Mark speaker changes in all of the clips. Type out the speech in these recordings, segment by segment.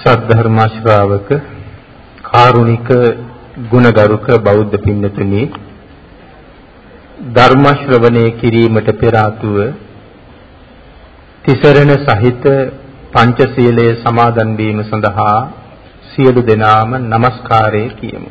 Speaker 1: සද්ධර්ම ශ්‍රාවක කාරුණික ගුණගරුක බෞද්ධ පින්නතුනි ධර්ම ශ්‍රවණය කිරීමට පෙර ආතුව තිසරණ සහිත පංචශීලයේ සමාදන් වීම සඳහා සියලු දෙනාම নমස්කාරය කියමු.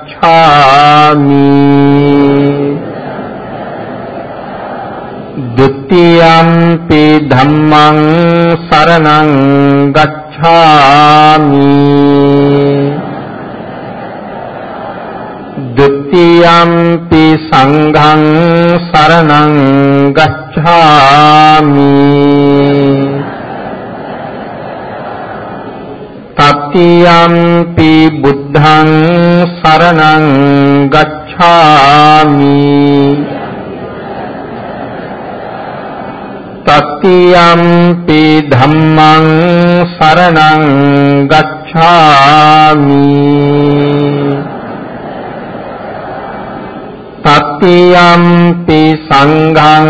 Speaker 1: ගච්ඡාමි ဒ ුතියම්පි ධම්මං සරණං ගච්ඡාමි. ဒ ුතියම්පි සංඝං සරණං ගච්ඡාමි. තතියම්පි බුද්ධං සරණං ගච්ඡාමි. තතියම්පි ධම්මං සරණං ගච්ඡාමි. තතියම්පි සංඝං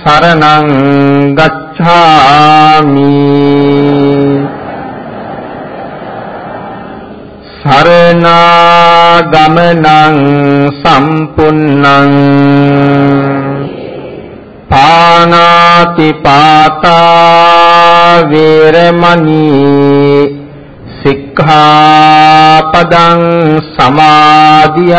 Speaker 1: සරණං ගච්ඡාමි. සරණාගමනං සම්පුන්නං පානාති පාතා වේරමණී සික්ඛාපදං සමාදියාමි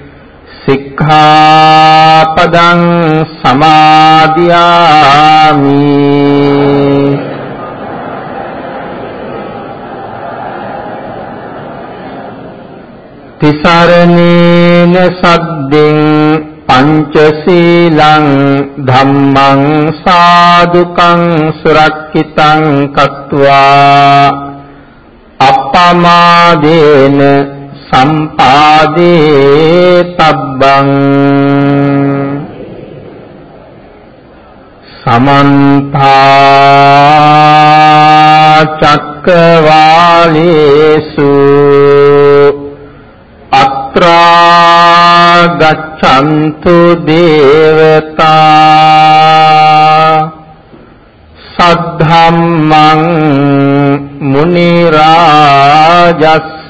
Speaker 1: සික්ඛාපදං සමාදියාමි। තිසරණේන සද්දෙන් පංචශීලං ධම්මං සාදුකං සුරක්ෂිතං කତ୍වා। අප්පමාදේන සම්පාදේ තබ්බං සමන්ත චක්කවාලේසු අත්‍රා ගච්ඡන්තු දේවතා සද්ධම්මං මුනි රාජස්ස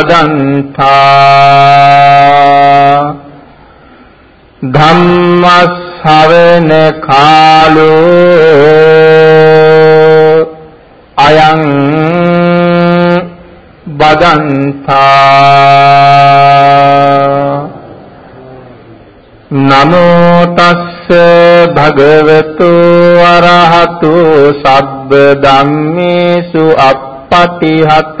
Speaker 1: බදන්තා ධම්මස්සවන කාලෝ අයං බදන්තා। නමෝ තස්ස භගවතු අරහතු සබ්බ ධම්මේසු අප්පටිහත।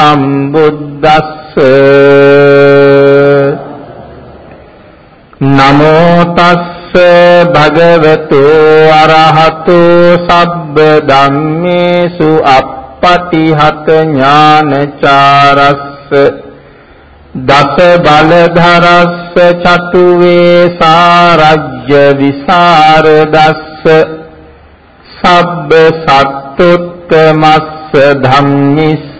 Speaker 1: සම්බුද්දස්ස නමෝ තස්ස භගවතු අරහතු සබ්බ ධම්මේසු අප්පටිහත ඥානචාරස්ස දස බලධරස්ස චතුවේ සාරජ්‍ය විසරදස්ස සබ්බ සත්තුත්තමස්ස ධම්මිස්ස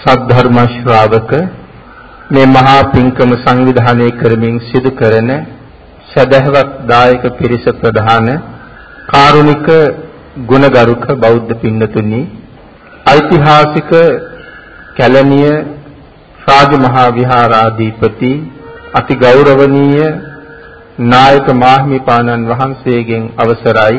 Speaker 1: සද්ධර්ම ශ්‍රාවක මේ මහා පින්කම සංවිධානය කරමින් සිදු කරන සදහවත් දායක පිරිස ප්‍රධාන කාරුණික ගුණගරුක බෞද්ධ පින්නතුනි ඓතිහාසික කැලණිය රාජමහා විහාරාධිපති අති ගෞරවනීය නායක මාහිමිපාණන් වහන්සේගෙන් අවසරයි.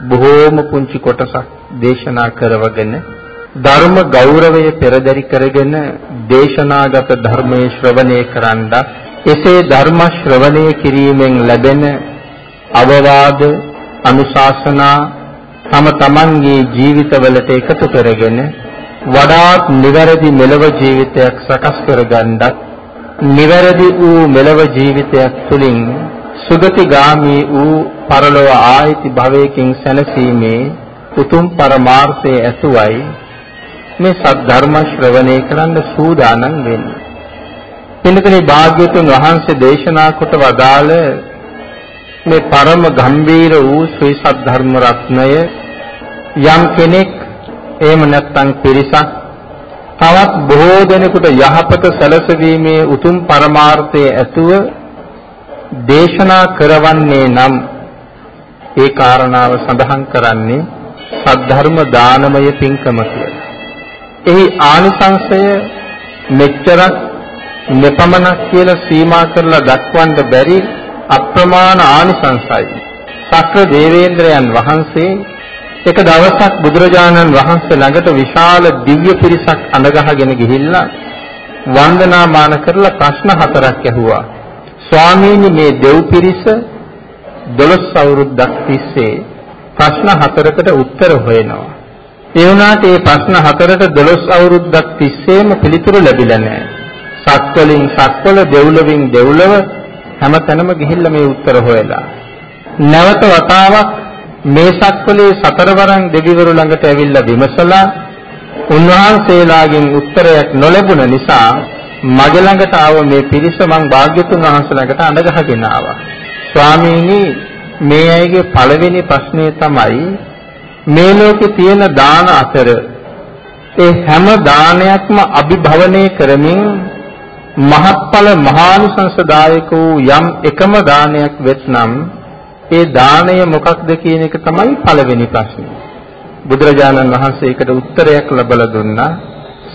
Speaker 1: බොහෝම පුංචි කොටසක් දේශනා කරවගෙන ධර්ම ගෞරවය පෙරදරි කරගෙන දේශනාගත ධර්මයේ ශ්‍රවණය කරන්ඩ එසේ ධර්ම ශ්‍රවණය කිරීමෙන් ලැබෙන අවවාද අනුශාසනා තම තමන්ගේ ජීවිතවලට එකතු කරගෙන වඩාත් නිවැරදි මෙලව ජීවිතයක් සකස් කරගන්නත් නිවැරදි වූ මෙලව ජීවිතයක් තුළින් සුගතිගාමී වූ පරලොව ආයිති භවයකින් සැනසීමේ උතුම් පරමාර්ථයේ ඇතුවයි මේ සද්ධර්ම ශ්‍රවණය කරන්න සූදානම් වෙන්නේ. එන්නකනේ භාග්‍යතුන් වහන්සේ දේශනා කොට වදාළ මේ පරම ගම්බීර වූ ශ්‍රී සද්ධර්ම රත්නය යම් කෙනෙක් එහෙම නැත්නම් පිරිසක් තවත් බොහෝ දෙනෙකුට යහපත සැලසීමේ උතුම් පරමාර්ථයේ ඇතුව දේශනා කරවන්නේ නම් ඒ කාරණාව සඳහන් කරන්නේ සද්ධර්ම දානමය පින්කම කියලා. එහි ආනිසංශය මෙච්චරක් මෙපමණක් කියලා සීමා කරලා දක්වන්න බැරි අප්‍රමාණ ආනිසංසයි. සක්‍ර දේවේන්ද්‍රයන් වහන්සේ එක දවසක් බුදුරජාණන් වහන්සේ ළඟට විශාල දිව්‍ය පිරිසක් අඳගහගෙන ගිහිල්ලා වන්දනාමාන කරලා ප්‍රශ්න හතරක් ඇහුවා. ස්වාමීනි මේ දෙව් පිරිස 12 අවුරුද්දක් තිස්සේ ප්‍රශ්න හතරකට උත්තර හොයනවා. ඒ වුණාට මේ ප්‍රශ්න හතරට 12 අවුරුද්දක් තිස්සේම පිළිතුරු ලැබිලා නැහැ. සක්වලින් සක්වල දෙව්ලොවින් දෙව්ලොව හැමතැනම ගිහිල්ලා මේ උත්තර හොයලා. නැවත වතාවක් මේ සක්වලේ සතරවරන් දෙවිවරු ළඟට ඇවිල්ලා විමසලා උන්වහන්සේලාගෙන් උත්තරයක් නොලැබුණ නිසා මගේ ළඟට ආව මේ පිරිස මං භාග්‍යතුන් වහන්සේ ළඟට අඬගහගෙන ආවා. ස්වාමීනි මේ අයගේ පළවෙනි ප්‍රශ්නේ තමයි මේ ලෝකේ තියෙන දාන අතර ඒ හැම දානයක්ම අභිභවනය කරමින් මහත්ඵල මහානුසංසදායක වූ යම් එකම දානයක් වෙත්නම් ඒ දාණය මොකක්ද කියන එක තමයි පළවෙනි ප්‍රශ්නේ. බුදුරජාණන් වහන්සේ ඒකට උත්තරයක් ලබලා දුන්නා.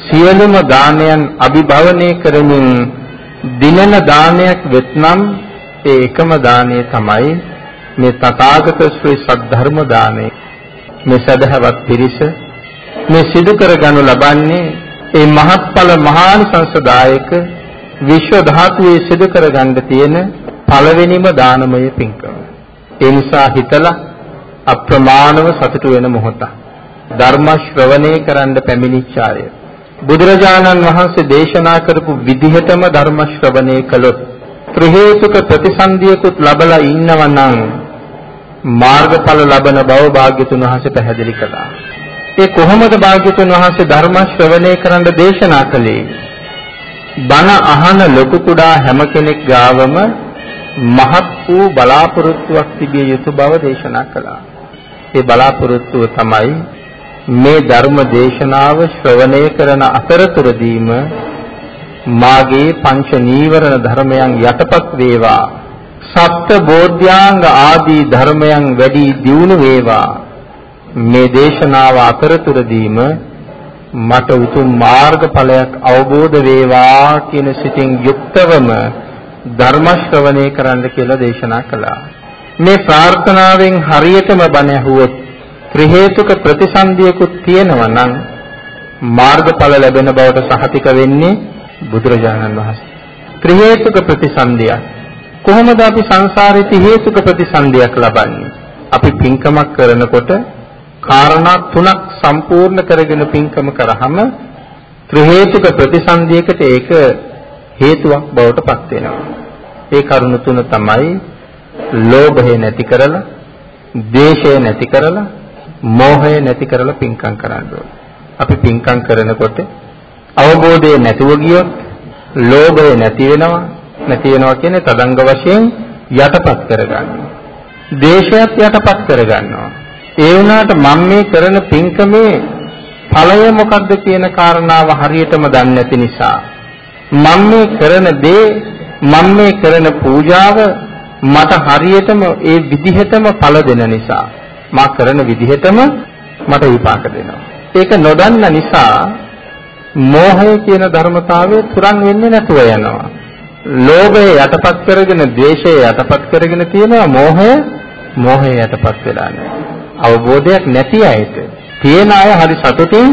Speaker 1: සියලුම දානයන් අභිභවනය කරමින් දිනන දානයක් වෙත්නම් ඒ එකම දාණය තමයි මේ තථාගත ශ්‍රී සද්ධර්ම දාණය. මේ සදහවත් පිරිස මේ සිදු කරගනු ලබන්නේ ඒ මහත්ඵල මහානිසංසදායක විශ්ව ධාතුවේ සිදු කරගන්න තියෙන පළවෙනිම දානමය පින්කම. ඒ නිසා හිතලා අප්‍රමාණව සතුටු වෙන මොහොත. ධර්ම ශ්‍රවණය කරන්න පැමිණිච්ච අය. බුදුරජාණන් වහන්සේ දේශනා කරපු විදිහටම ධර්ම ශ්‍රවණය කළොත් ත්‍රි හේතුක ප්‍රතිසන්දියකුත් ලබලා ඉන්නවා නම් මාර්ගඵල ලබන බව භාග්‍යතුන් වහන්සේ පැහැදිලි කළා. ඒ කොහොමද භාග්‍යතුන් වහන්සේ ධර්ම ශ්‍රවණය කරන්න දේශනා කළේ? බණ අහන ලොකු කුඩා හැම කෙනෙක් ගාවම මහත් වූ බලාපොරොත්තුවක් තිබිය යුතු බව දේශනා කළා. ඒ බලාපොරොත්තුව තමයි මේ ධර්ම දේශනාව ශ්‍රවණය කරන අතරතුරදීම මාගේ පංච නීවරණ ධර්මයන් යටපත් වේවා සත්‍ය බෝධ්‍යාංග ආදී ධර්මයන් වැඩි දියුණු වේවා මේ දේශනාව අතරතුරදීම මට උතුම් මාර්ගඵලයක් අවබෝධ වේවා කියන සිතින් යුක්තවම ධර්ම ශ්‍රවණය කරන්න කියලා දේශනා කළා. මේ ප්‍රාර්ථනාවෙන් හරියටම බණ ඇහුවොත් ත්‍රි හේතුක ප්‍රතිසන්දියකුත් තියෙනවා නම් මාර්ගඵල ලැබෙන බවට සහතික වෙන්නේ බුදුරජාණන් වහන්සේ. ත්‍රි හේතුක ප්‍රතිසන්දිය කොහොමද අපි සංසාරේ හේතුක ප්‍රතිසන්දියක් ලබන්නේ? අපි පින්කමක් කරනකොට කාරණා තුනක් සම්පූර්ණ කරගෙන පින්කම කරාම ත්‍රි හේතුක ප්‍රතිසන්දියකට ඒක හේතුවක් බවට පත් වෙනවා. ඒ කරුණු තුන තමයි ලෝභය නැති කරලා, ද්වේෂය නැති කරලා, මෝහය නැති කරලා පින්කම් කරන්න අපි පින්කම් කරනකොට අවබෝධය නැතුව ගියොත් ලෝභය නැති වෙනවා නැති වෙනවා කියන්නේ තදංග වශයෙන් යටපත් කරගන්නවා. දේශයත් යටපත් කරගන්නවා. ඒ වුණාට මම මේ කරන පින්කමේ ඵලය මොකක්ද කියන කාරණාව හරියටම දන්නේ නැති නිසා මම මේ කරන දේ මම මේ කරන පූජාව මට හරියටම ඒ විදිහටම ඵල දෙන නිසා මා කරන විදිහටම මට විපාක දෙනවා. ඒක නොදන්න නිසා මෝහය කියන ධර්මතාවය තුරන් වෙන්නේ නැතුව යනවා. ලෝභය යටපත් කරගෙන ද්වේෂය යටපත් කරගෙන තියෙනවා මෝහය මෝහය යටපත් වෙලා නැහැ. අවබෝධයක් නැති අයට තියෙන අය හරි සතුටින්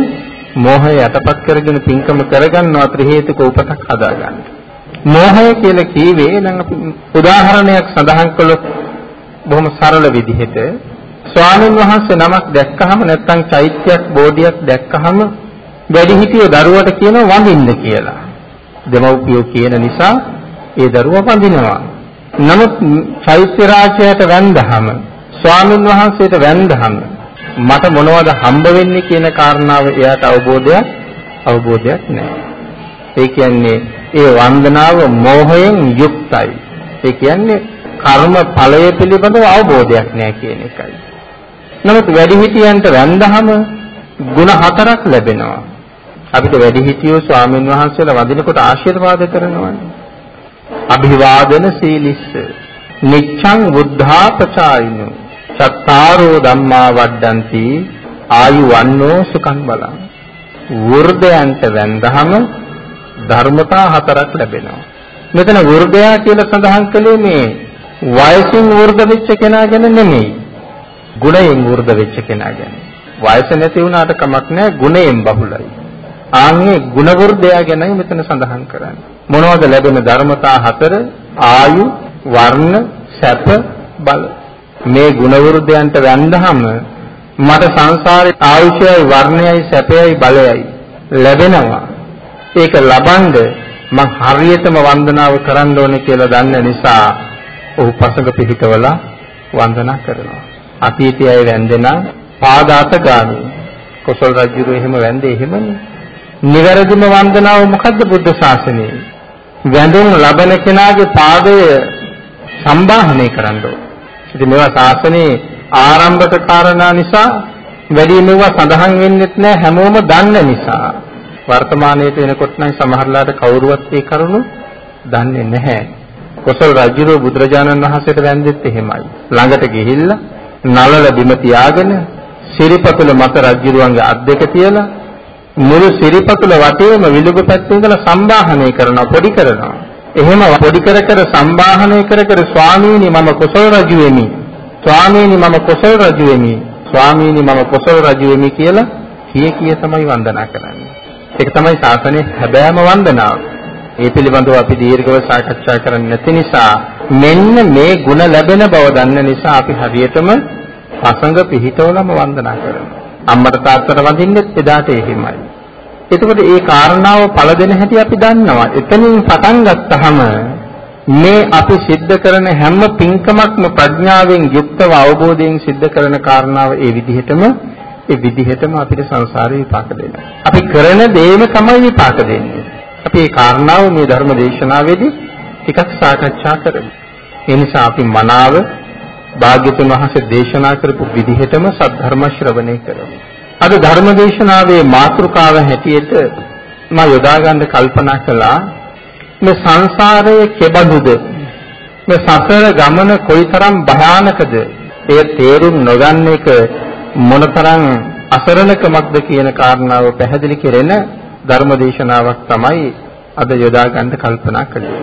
Speaker 1: මෝහය යටපත් කරගෙන පින්කම කරගන්නවා ත්‍රි හේතුක උපතක් හදාගන්න. මෝහය කියලා කීවේ නම් අපි උදාහරණයක් සඳහන් කළොත් බොහොම සරල විදිහට ස්වාමීන් වහන්සේ නමක් දැක්කහම නැත්නම් චෛත්‍යයක් බෝධියක් දැක්කහම වැඩිහිටියෝ දරුවට කියනවා වඳින්න කියලා. දෙමව්පියෝ කියන නිසා ඒ දරුවා වඳිනවා. නමුත් චෛත්‍ය රාජ්‍යයට වැන්දහම ස්වාමීන් වහන්සේට වැන්දහම මට මොනවද හම්බ වෙන්නේ කියන කාරණාව එයාට අවබෝධයක් අවබෝධයක් නැහැ. ඒ කියන්නේ ඒ වන්දනාව මෝහයෙන් යුක්තයි. ඒ කියන්නේ කර්ම ඵලය පිළිබඳව අවබෝධයක් නැහැ කියන එකයි. නමුත් වැඩිහිටියන්ට වැඳහම ಗುಣ හතරක් ලැබෙනවා. අපිට වැඩිහිටියෝ ස්වාමීන් වහන්සේලා වදිනකොට ආශිර්වාද කරනවානේ. අභිවාදන සීලිස්ස. නිච්ඡං බුද්ධාපචායිනෝ චත්තාරෝ ධම්මා වඩ්ඩಂತಿ. ආයු වන්නෝ සුඛං බලං. වෘද්ධයන්ට වැඳහම ධර්මතා හතරක් ලැබෙනවා. මෙතන වෘද්ධයා කියලා සඳහන් කළේ මේ වයසින් වෘද්ධ වෙච්ච කෙනා ගැන නෙමෙයි. ගුණයෙන් වෘර්ධ වෙච්ච කෙනා ගැන. වයස නැති වුණාට කමක් නැහැ ගුණයෙන් බහුලයි. ආන්ගේ ගුණ වෘර්ධයා ගැනයි මෙතන සඳහන් කරන්නේ. මොනවද ලැබෙන ධර්මතා හතර? ආයු වර්ණ සැප බල. මේ ගුණවෘද්ධයන්ට වැන්දහම මට සංසාරේ ආයුෂයයි වර්ණයයි සැපයයි බලයයි ලැබෙනවා. ඒක ලබනද මං හරියටම වන්දනාව කරන්න ඕනේ කියලා දන්න නිසා ඔහු පසඟ පිළිකවලා වන්දනා කරනවා. අතීතයේ අය වැන්දෙනා පාදාත ගාමී. කොසල් රජුරු එහෙම වැන්දේ එහෙමනේ. නිවැරදිම වන්දනාව මොකද්ද බුද්ධ ශාසනයේ? වැඳුම් ලබන කෙනාගේ පාදය සම්බාහනය කරන්න ඕනේ. ඉතින් මේවා ශාසනයේ ආරම්භක කාරණා නිසා වැඩි මේවා සඳහන් වෙන්නෙත් නෑ හැමෝම දන්න නිසා. වර්තමානයේ එනකොට නම් සමහරලාට කවුරුවත් ඒ කරුණු දන්නේ නැහැ. කොසල් රජුරෝ බුදුරජාණන් වහන්සේට වැන්දෙත් එහෙමයි. ළඟට ගිහිල්ලා නලල බිම තියාගෙන සිරිපතුල මත රජුරුවන්ගේ අත් දෙක තියලා මුළු සිරිපතුල වටේම විලුඹ පැත්තේ ඉඳලා සම්බාහනය කරනවා පොඩි කරනවා. එහෙම පොඩි කර කර සම්බාහනය කර කර ස්වාමීනි මම කොසල් රජු වෙමි. ස්වාමීනි මම කොසල් රජු වෙමි. ස්වාමීනි මම කොසල් රජු වෙමි කියලා කිය කිය තමයි වන්දනා කරන්නේ. ඒක තමයි ශාසනයේ හැබෑම වන්දනාව. ඒ පිළිබඳව අපි දීර්ඝව සාකච්ඡා කරන්නේ නැති නිසා මෙන්න මේ ಗುಣ ලැබෙන බව දන්න නිසා අපි හරියටම පසඟ පිහිටවලම වන්දනා කරනවා. අම්මට තාත්තට වඳින්නෙත් එදාට එහෙමයි. එතකොට ඒ කාරණාව පළ දෙන හැටි අපි දන්නවා. එතනින් පටන් ගත්තාම මේ අපි සිද්ධ කරන හැම පින්කමක්ම ප්‍රඥාවෙන් යුක්තව අවබෝධයෙන් සිද්ධ කරන කාරණාව ඒ විදිහටම ඒ විදිහටම අපිට සංසාරේ විපාක දෙනවා. අපි කරන දේම තමයි විපාක දෙන්නේ. අපි මේ කාරණාව මේ ධර්ම දේශනාවේදී ටිකක් සාකච්ඡා කරමු. ඒ නිසා අපි මනාව භාග්‍යතුන් වහන්සේ දේශනා කරපු විදිහටම සද්ධර්ම ශ්‍රවණය කරමු. අද ධර්ම දේශනාවේ මාතෘකාව හැටියට මා යොදා ගන්න කල්පනා කළා මේ සංසාරයේ කෙබඳුද මේ සසර ගමන කොයිතරම් භයානකද එය තේරුම් නොගන්න එක මොනතරම් අසරණකමක්ද කියන කාරණාව පැහැදිලි කෙරෙන ධර්ම දේශනාවක් තමයි අද යොදා ගන්න කල්පනා කළේ.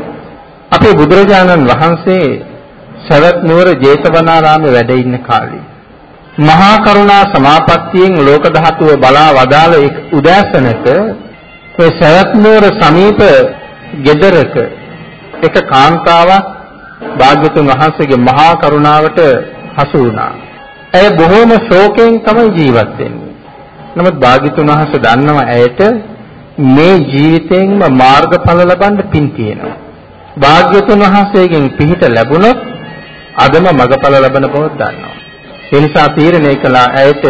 Speaker 1: අපේ බුදුරජාණන් වහන්සේ සවැත් නුවර ජේතවනාරාමේ වැඩ ඉන්න කාලේ මහා කරුණා සමාපත්තියෙන් ලෝක ධාතුව බලා වදාළ උදෑසනක ඒ සවැත් නුවර සමීප ගෙදරක එක කාන්තාවක් භාග්‍යතුන් වහන්සේගේ මහා කරුණාවට හසු වුණා. ඇය බොහෝම ශෝකයෙන් තමයි ජීවත් වෙන්නේ. නමුත් භාග්‍යතුන් වහන්සේ දන්නවා ඇයට මේ ජීවිතයෙන්ම මාර්ගඵල ලබන්න පින් තියෙනවා. භාග්‍යතුන් වහන්සේගෙන් පිහිට ලැබුණොත් අදම මගඵල ලබන බව දන්නවා. ඒ නිසා තීරණය කළා ඇයට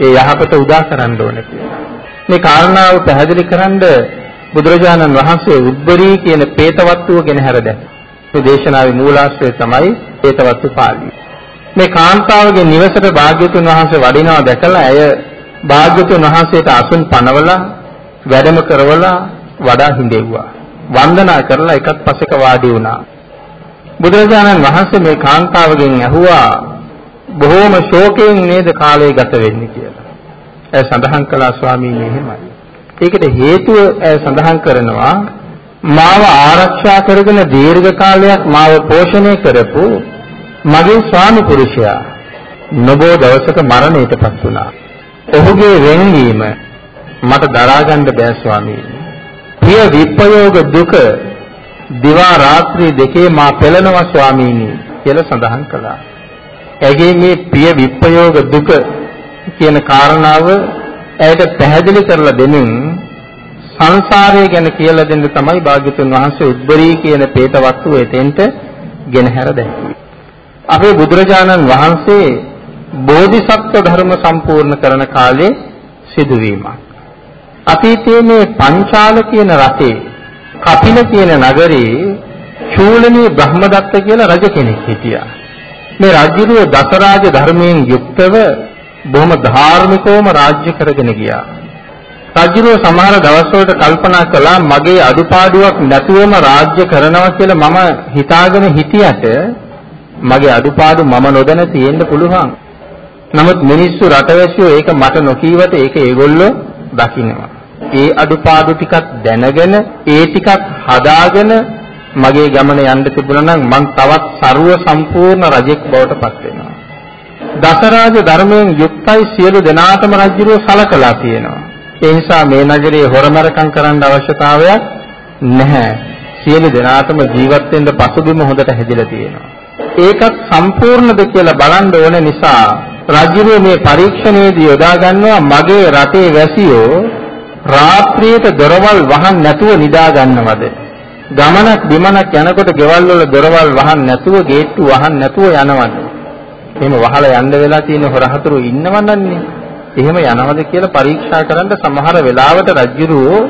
Speaker 1: ඒ යහපත උදා කරන්න ඕන කියලා. මේ කාරණාව පැහැදිලි කරන්න බුදුරජාණන් වහන්සේ උද්බරී කියන പ്രേතවත්වව ගෙන හැරදැයි. මේ දේශනාවේ මූලාශ්‍රය තමයි പ്രേතවත්ව පාළිය. මේ කාන්තාවගේ නිවසට භාග්‍යතුන් වහන්සේ වඩිනවා දැකලා ඇය භාග්‍යතුන් වහන්සේට අසුන් පනවලා වැඩම කරවලා වඩා හිඳෙව්වා. වන්දනා කරලා එකත් පසෙක වාඩි වුණා. බුදුරජාණන් වහන්සේ මේ කාන්තාවගෙන් ඇහුවා බොහෝම ශෝකයෙන් නේද කාලය ගත වෙන්නේ කියලා. ඒ සඳහන් කළා ස්වාමීනි එහෙමයි. ඒකට හේතුව ඒ සඳහන් කරනවා මාව ආරක්ෂා කරගෙන දීර්ඝ කාලයක් මාව පෝෂණය කරපු මගේ ස්වාමි පුරුෂයා නොබෝ දවසක මරණයටපත් වුණා. ඔහුගේ වෙන්වීම මට දරා ගන්න බෑ ස්වාමීනි. ප්‍රිය විප්‍රයෝග දුක දිවා රාත්‍රී දෙකේ මා පෙළනවා ස්වාමීනි කියලා සඳහන් කළා. ඇගේ මේ ප්‍රිය විප්‍රයෝග දුක කියන කාරණාව ඇයට පැහැදිලි කරලා දෙමින් සංසාරය ගැන කියලා දෙන්න තමයි භාග්‍යතුන් වහන්සේ උද්බරී කියන പ്രേත වස්තුව එතෙන්ට ගෙනහැර දැක්වේ. අපේ බුදුරජාණන් වහන්සේ බෝධිසත්ව ධර්ම සම්පූර්ණ කරන කාලේ සිදුවීමක්. අතීතයේ මේ පංචාල කියන රටේ කපිල කියන නගරේ චූලනී බ්‍රහ්මදත්ත කියලා රජ කෙනෙක් හිටියා. මේ රජුගේ දසරාජ ධර්මයෙන් යුක්තව බොහොම ධාර්මිකවම රාජ්‍ය කරගෙන ගියා. රජුගේ සමහර දවස්වලට කල්පනා කළා මගේ අඩුපාඩුවක් නැතුවම රාජ්‍ය කරනවා කියලා මම හිතාගෙන හිටියට මගේ අඩුපාඩු මම නොදැන තියෙන්න පුළුවන්. නමුත් මිනිස්සු රටවැසියෝ ඒක මට නොකීවට ඒක ඒගොල්ලෝ දකින්නවා. ඒ අඩුපාඩු ටිකක් දැනගෙන ඒ ටිකක් හදාගෙන මගේ ගමන යන්න තිබුණා නම් මං තවත් ਸਰව සම්පූර්ණ රජෙක් බවට පත් වෙනවා. දසරාජ ධර්මයෙන් යුක්තයි සියලු දෙනාටම රජුරෝ සලකලා තියෙනවා. ඒ නිසා මේ නගරේ හොරමරකම් කරන්න අවශ්‍යතාවයක් නැහැ. සියලු දෙනාටම ජීවත් වෙන්න පසුබිම හොඳට හැදිලා තියෙනවා. ඒකත් සම්පූර්ණද කියලා බලන්න ඕන නිසා රජුගේ මේ පරීක්ෂණයේදී යොදා ගන්නවා මගේ රටේ වැසියෝ රාත්‍රියට දොරවල් වහන් නැතුව නිදා ගන්නවද ගමනක් බිමනක් යනකොට ගෙවල් වල දොරවල් වහන් නැතුව ගේට්ටු වහන් නැතුව යනවද? එහෙම වහලා යන්න වෙලා තියෙන හොරහතුරු ඉන්නවනන්නේ. එහෙම යනවද කියලා පරීක්ෂා කරන්න සමහර වෙලාවට රජුරෝ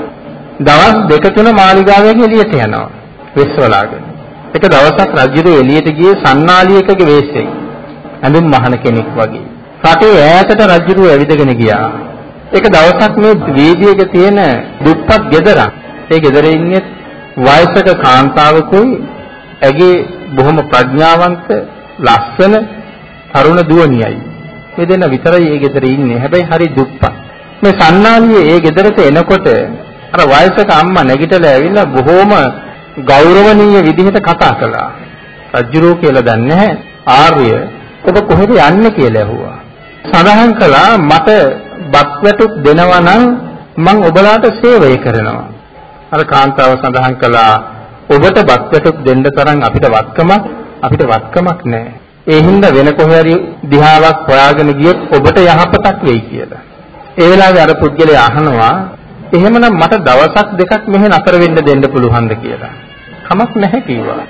Speaker 1: දවස් දෙක තුන මාලිගාවෙන් එළියට යනවා වෙස්වලාගෙන. එක දවසක් රජුරෝ එළියට ගියේ සන්නාලියකගේ වෙස්යෙන්. ඇඳුම් මහන කෙනෙක් වගේ. රටේ ඈතට රජුරෝ ඇවිදගෙන ගියා. එක දවසක් මේ වීදියේක තියෙන දුප්පත් ගෙදරක් ඒ ගෙදරේ ඉන්නේ වයසක කාන්තාවකුයි ඇගේ බොහොම ප්‍රඥාවන්ත ලස්සන තරුණ දුවණියයි මේ දෙන්න විතරයි ඒ ගෙදර ඉන්නේ. හැබැයි හරි දුප්පත්. මේ සන්නාලියේ ඒ ගෙදරට එනකොට අර වයසක අම්මා නැගිටලා ඇවිල්ලා බොහොම ගෞරවනීය විදිහට කතා කළා. රජුරෝ කියලා දන්නේ නැහැ. ආර්ය ඔබ කොහෙද යන්නේ කියලා ඇහුවා. සඳහන් කළා මට බත් වැටුප් දෙනවා නම් මං ඔබලාට සේවය කරනවා. අර කාන්තාව සඳහන් කළා ඔබට බත් වැටුප් දෙන්න තරම් අපිට වත්කමක් අපිට වත්කමක් නැහැ. ඒ හින්දා වෙන කොහේ හරි දිහාවක් හොයාගෙන ගියොත් ඔබට යහපතක් වෙයි කියලා. ඒ වෙලාවේ අර පුද්ගලයා අහනවා එහෙමනම් මට දවසක් දෙකක් මෙහෙ නතර වෙන්න දෙන්න පුළුවන්ද කියලා. කමක් නැහැ කිව්වා.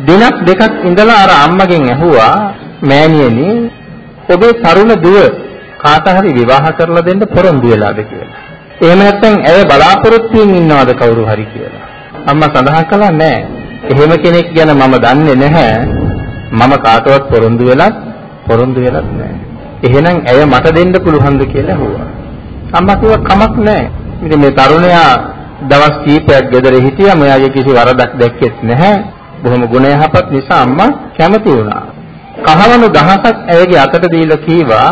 Speaker 1: දිනක් දෙකක් ඉඳලා අර අම්මගෙන් ඇහුවා මෑණියනි ඔබේ තරුණ දුව කාට හරි විවාහ කරලා දෙන්න පොරොන්දු වෙලාද කියලා. එහෙම නැත්නම් ඇය බලාපොරොත්තුෙන් ඉන්නවද කවුරු හරි කියලා. අම්මා සඳහන් කළා නෑ. එහෙම කෙනෙක් ගැන මම දන්නේ නැහැ. මම කාටවත් පොරොන්දු වෙලත් පොරොන්දු වෙලත් නැහැ. එහෙනම් ඇය මට දෙන්න පුළුවන්ද කියලා ඇහුවා. අම්මා කිව්වා කමක් නැහැ. ඉතින් මේ තරුණයා දවස් කීපයක් ගෙදර හිටියා. මෙයාගේ කිසි වරදක් දැක්කෙත් නැහැ. බොහොම ගුණ යහපත් නිසා අම්මා කැමති වුණා. කහවණු දහසක් ඇයගේ අතට දීලා කීවා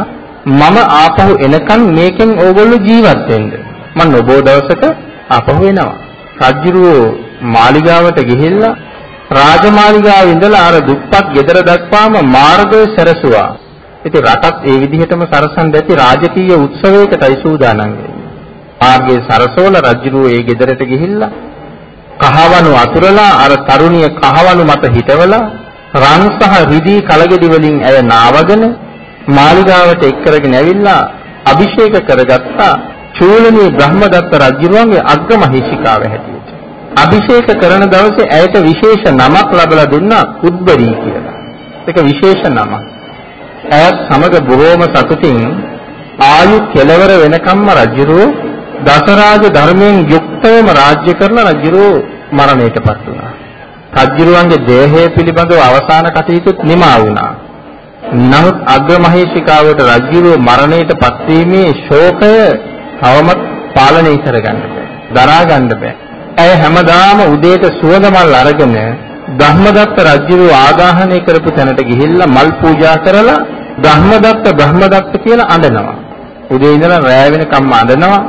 Speaker 1: මම ආපහු එනකන් මේකෙන් ඕගොල්ලෝ ජීවත් වෙන්න. මම නොබෝ දවසක ආපහු එනවා. රජුරෝ මාලිගාවට ගිහිල්ලා රාජමාලිගාවේ ඉඳලා අර දුප්පත් ගෙදර දක්වාම මාර්ගය සැරසුවා. ඉතින් රටත් ඒ විදිහටම සරසන් දැති රාජකීය උත්සවයකටයි සූදානම් වෙන්නේ. මාර්ගයේ සරසවල රජුරෝ ඒ ගෙදරට ගිහිල්ලා කහවණු අතුරලා අර තරුණිය කහවණු මත හිටවලා රන් සහ රිදී කලගෙඩි වලින් ඇය නාවගෙන මාලිගාවට එක් කරගෙන ඇවිල්ලා අභිෂේක කරගත්තා චූලනී බ්‍රහ්මදත්ත රජුරුවන්ගේ අග්‍රමහේශිකාව හැටියට. අභිෂේක කරන දවසේ ඇයට විශේෂ නමක් ලැබලා දුන්නා උද්බරී කියලා. ඒක විශේෂ නමක්. ඇයත් සමග බොහෝම සතුටින් ආයු කෙලවර වෙනකම්ම රජුරෝ දසරාජ ධර්මයෙන් යුක්තවම රාජ්‍ය කරන රජුරෝ මරණයටපත් වුණා. රජුරුවන්ගේ දේහය පිළිබඳව අවසාන කටයුතු නිමා වුණා. නමුත් අග්‍රමහේශිකාවට රජුරෝ මරණයටපත් වීමේ ශෝකය තවමත් පාලනය කරගන්න බෑ. දරා ගන්න බෑ. ඇය හැමදාම උදේට සුවඳ මල් අරගෙන බ්‍රහ්මදත්ත රජුව ආදාහනය කරපු තැනට ගිහිල්ලා මල් පූජා කරලා බ්‍රහ්මදත්ත බ්‍රහ්මදත්ත කියලා අඬනවා. උදේ ඉඳලා රෑ වෙනකම් අඬනවා.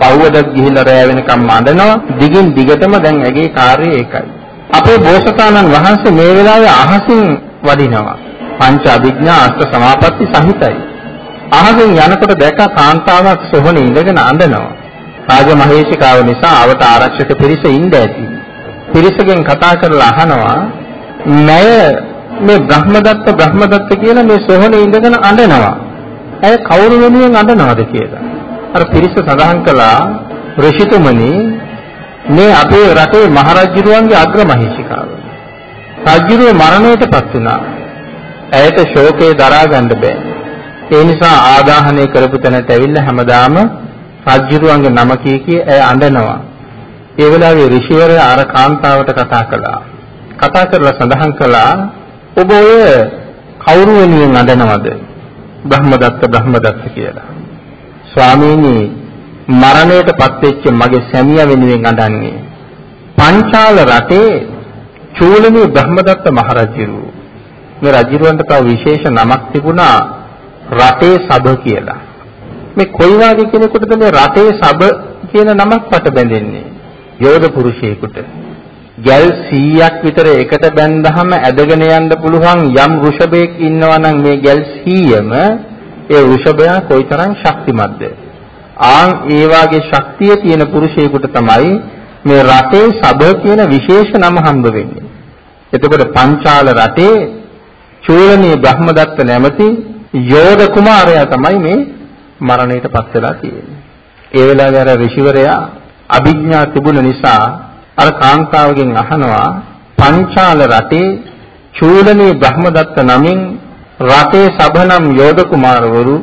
Speaker 1: පවුවදත් ගිහිල්ලා රෑ වෙනකම් අඬනවා. දිගින් දිගටම දැන් ඇගේ කාර්යය ඒකයි. අපේ බෝසතාණන් වහන්සේ මේ වෙලාවේ අහසින් වඩිනවා. පංච අභිඥා අෂ්ට සමාපatti සහිතයි. අහසින් යනකොට දැක කාන්තාවක් සොහොනේ ඉඳගෙන අඬනවා. රාජමහේෂිකාව නිසා අවට ආරක්ෂක පිරිස ඉඳ ඇති. පිරිසගෙන් කතා කරලා අහනවා "මය මේ බ්‍රහ්මදත්ත බ්‍රහ්මදත්ත කියලා මේ සොහනේ ඉඳගෙන අඬනවා. ඇය කවුරු වෙනුවෙන් අඬනවද කියලා." අර පිරිස සඳහන් කළා ඍෂිතුමනි මේ අපේ රටේ මහරජුරුවන්ගේ අග්‍රමහේෂිකාව. රජුරුව මරණයටපත් වුණා. ඇයට ශෝකේ දරා ගන්න බෑ. ඒ නිසා ආදාහනය කරපු තැනට ඇවිල්ලා හැමදාම රජ්ජුරුවන්ගේ නම කී කී ඇය අඬනවා. ඒ වෙලාවේ ඍෂිවරයා අර කාන්තාවට කතා කළා. කතා කරලා සඳහන් කළා ඔබ ඔය කවුරු වෙනුවෙන් අඬනවද? බ්‍රහ්මදත්ත බ්‍රහ්මදත්ත කියලා. ස්වාමීනි මරණයටපත් වෙච්ච මගේ සැමියා වෙනුවෙන් අඬන්නේ. පංචාල රටේ චූලනී බ්‍රහ්මදත්ත මහරජුරු මේ රජුරවන්ට තව විශේෂ නමක් තිබුණා රටේ සබ කියලා. මේ කොයි වාගේ කෙනෙකුටද මේ රටේ සබ කියන නමක් පට බැඳෙන්නේ? යෝධ පුරුෂයෙකුට. ගැල් 100ක් විතර එකට බැඳහම ඇදගෙන යන්න පුළුවන් යම් වෘෂභයෙක් ඉන්නවා නම් මේ ගැල් 100ම ඒ වෘෂභයා කොයිතරම් ශක්තිමත්ද? ආන් ඒ වාගේ ශක්තිය තියෙන පුරුෂයෙකුට තමයි මේ රටේ සබ කියන විශේෂ නම හම්බ වෙන්නේ. එතකොට පංචාල රටේ චූලනී බ්‍රහ්මදත්ත නැමැති යෝධ කුමාරයා තමයි මේ මරණයට පත් වෙලා තියෙන්නේ. ඒ වෙලාවේ අර ඍෂිවරයා අභිඥා තිබුණ නිසා අර කාන්තාවගෙන් අහනවා පංචාල රටේ චූලනී බ්‍රහ්මදත්ත නමින් රටේ සභනම් යෝධ කුමාරවරු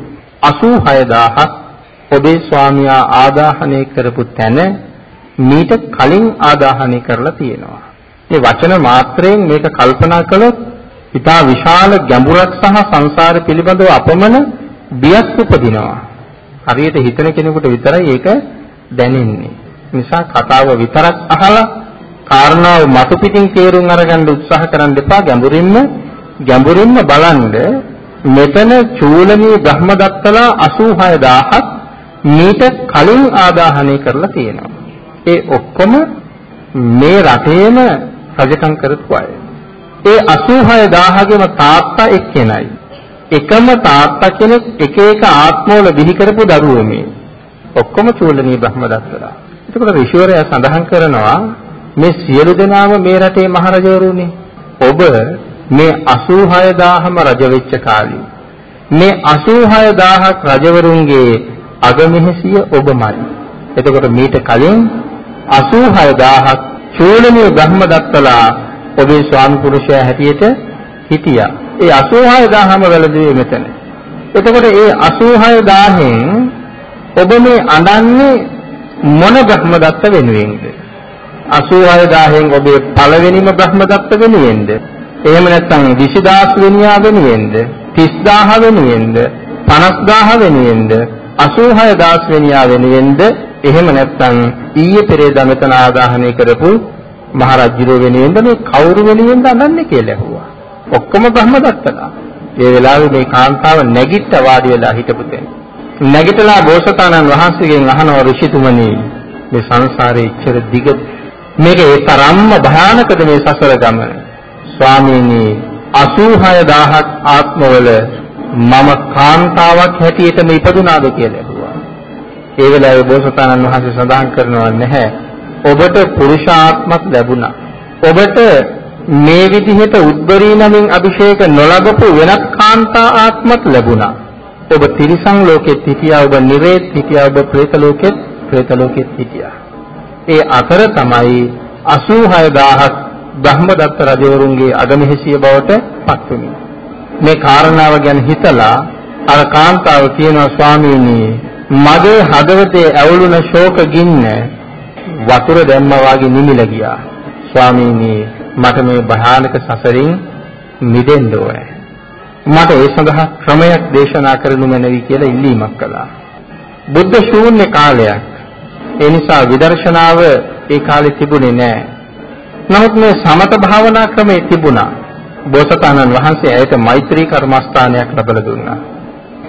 Speaker 1: 86000ක් ඔබේ ස්වාමියා ආදාහනය කරපු තැන මීට කලින් ආදාහනය කරලා තියෙනවා. මේ වචන මාත්‍රයෙන් මේක කල්පනා කළොත් ඉතා විශාල ගැඹුරක් සහ සංසාර පිළිබඳව අපමණ බියක් උපදිනවා. හරියට හිතන කෙනෙකුට විතරයි ඒක දැනෙන්නේ. නිසා කතාව විතරක් අහලා කාරණාව මතු පිටින් තේරුම් අරගන්න උත්සාහ කරන්න එපා ගැඹුරින්ම ගැඹුරින්ම බලන්න මෙතන චූලමී බ්‍රහ්මදත්තලා 86000ක් මීට කලින් ආදාහනය කරලා තියෙනවා. ඒ ඔක්කොම මේ රටේම රජකම් කරපු අය. ඒ 86000ගෙම තාත්තා එක්කෙනයි. එකම තාත්තා කෙනෙක් එක එක ආත්මවල බිහි කරපු දරුවෝ මේ. ඔක්කොම චූලනී බ්‍රහ්මදත්තලා. එතකොට ඍෂිවරයා සඳහන් කරනවා මේ සියලු දෙනාම මේ රටේ මහරජවරුනේ. ඔබ මේ 86000ම රජ වෙච්ච කාලේ මේ 86000ක් රජවරුන්ගේ අගමෙහසිය ඔබමයි. එතකොට මීට කලින් 86000ක් චූලනී බ්‍රහ්මදත්තලා ඔබේ ස්වාමි පුරුෂයා හැටියට හිටියා. ඒ 86000ම වැළඳුවේ මෙතන. එතකොට ඒ 86000න් ඔබ මේ අඬන්නේ මොන බ්‍රහ්මදත්ත වෙනුවෙන්ද? 86000න් ඔබේ පළවෙනිම බ්‍රහ්මදත්ත වෙනුවෙන්ද? එහෙම නැත්නම් 20000 වෙනියා වෙනුවෙන්ද? 30000 වෙනුවෙන්ද? 50000 වෙනුවෙන්ද? 86000 වෙනියා වෙනුවෙන්ද? එහෙම නැත්නම් ඊයේ පෙරේදා මෙතන ආදාහනය කරපු මහරජුරෝ වෙනුවෙන්ද මේ කවුරු වෙනුවෙන්ද අනන්නේ කියලා ඇහුවා. ඔක්කොම බ්‍රහ්මදත්තලා. ඒ වෙලාවේ මේ කාන්තාව නැගිට වාඩි වෙලා හිටපු තැන. නැගිටලා බෝසතාණන් වහන්සේගෙන් අහනවා ඍෂිතුමනි මේ සංසාරේ ඉච්ඡර දිග මේක ඒ තරම්ම භයානකද මේ සසර ගමන. ස්වාමීනි 86000ක් ආත්මවල මම කාන්තාවක් හැටියටම ඉපදුනාද කියලා ඇහුවා. ඒ වෙලාවේ බෝසතාණන් වහන්සේ සඳහන් කරනවා නැහැ. ඔබට පුරුෂාත්මක් ලැබුණා. ඔබට මේ විදිහට උද්බරී නමින් අභිෂේක නොලබපු වෙනත් කාන්තා ආත්මක් ලැබුණා. ඔබ තිරිසන් ලෝකෙත් හිටියා, ඔබ නිරේත් හිටියා, ඔබ പ്രേත ලෝකෙත් പ്രേත ලෝකෙත් හිටියා. ඒ අතර තමයි 86000ක් බ්‍රහ්මදත්ත රජවරුන්ගේ අගමෙහිසිය බවට පත් වුණේ. මේ කාරණාව ගැන හිතලා අර කාන්තාව කියනවා ස්වාමීනි මගේ හදවතේ ඇවුලුන ශෝක ගින්න වතුර දැම්මා වගේ නිමිල ගියා. ස්වාමීනි මට මේ භයානක සසරින් මිදෙන්න ඕනේ. මට ඒ සඳහා ක්‍රමයක් දේශනා කරනු මැනවි කියලා ඉල්ලීමක් කළා. බුද්ධ ශූන්‍ය කාලයක්. ඒ නිසා විදර්ශනාව ඒ කාලේ තිබුණේ නැහැ. නමුත් මේ සමත භාවනා ක්‍රමේ තිබුණා. බෝසතාණන් වහන්සේ ඇයට මෛත්‍රී කර්මස්ථානයක් ලැබලා දුන්නා.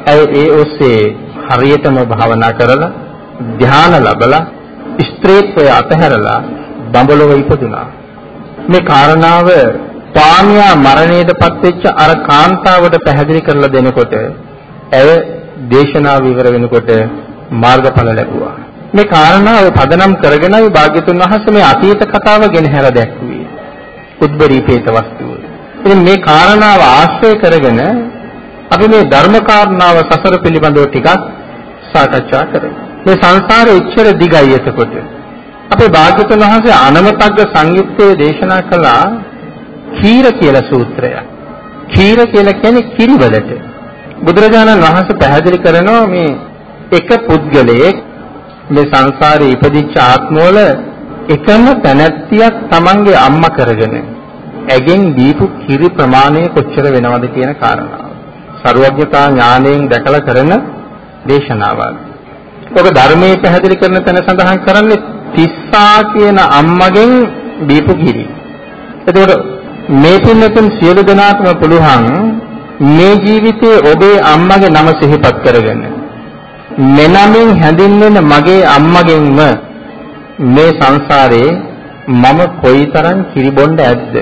Speaker 1: ඇය ඒ ඔස්සේ හරියටම භාවනා කරලා ධ්‍යාන ලැබලා ස්ත්‍රීත්වය අතහැරලා බඹලොව ඉපදුනා. මේ කාරණාව ස්වාමියා මරණයටපත් වෙච්ච අර කාන්තාවට පැහැදිලි කරලා දෙනකොට ඇය දේශනාව ඉවර වෙනකොට මාර්ගඵල ලැබුවා. මේ කාරණාව පදනම් කරගෙනයි භාග්‍යතුන් වහන්සේ මේ අතීත කතාව ගෙනහැර දැක්ුවේ. උද්බරීපේත වස්තුව. ඉතින් මේ කාරණාව ආශ්‍රය කරගෙන අපි මේ ධර්ම කාරණාව සසර පිළිබඳව ටිකක් සාකච්ඡා කරමු. මේ සංසාරේ ඉච්ඡර දිගයි එතකොට. අපේ භාග්‍යතුන් වහන්සේ අනමතග්ග සංයුත්තේ දේශනා කළා කීර කියලා සූත්‍රයක්. කීර කියලා කියන්නේ කිරිවලට. බුදුරජාණන් වහන්සේ පැහැදිලි කරනවා මේ එක පුද්ගලයෙක් මේ සංසාරේ ඉපදිච්ච ආත්මවල එකම තැනැත්තියක් Tamange අම්මා කරගෙන ඇගෙන් දීපු කිරි ප්‍රමාණය කොච්චර වෙනවද කියන කාරණාව. ਸਰවඥතා ඥාණයෙන් දැකලා කරන දේශනාවක්. ඔබ ධර්මයේ පැහැදිලි කරන තැන සඳහන් කරන්නේ තිස්සා කියන අම්මගෙන් දීපු කිරි. එතකොට මේ පින්නතුන් සියලු දෙනාටම පුළුවන් මේ ජීවිතයේ ඔබේ අම්මගේ නම සිහිපත් කරගන්න. මෙනමින් හැඳින්වෙන මගේ අම්මගෙන්ම මේ සංසාරේ මම කොයිතරම් කිරිබොණ්ඩ ඇද්ද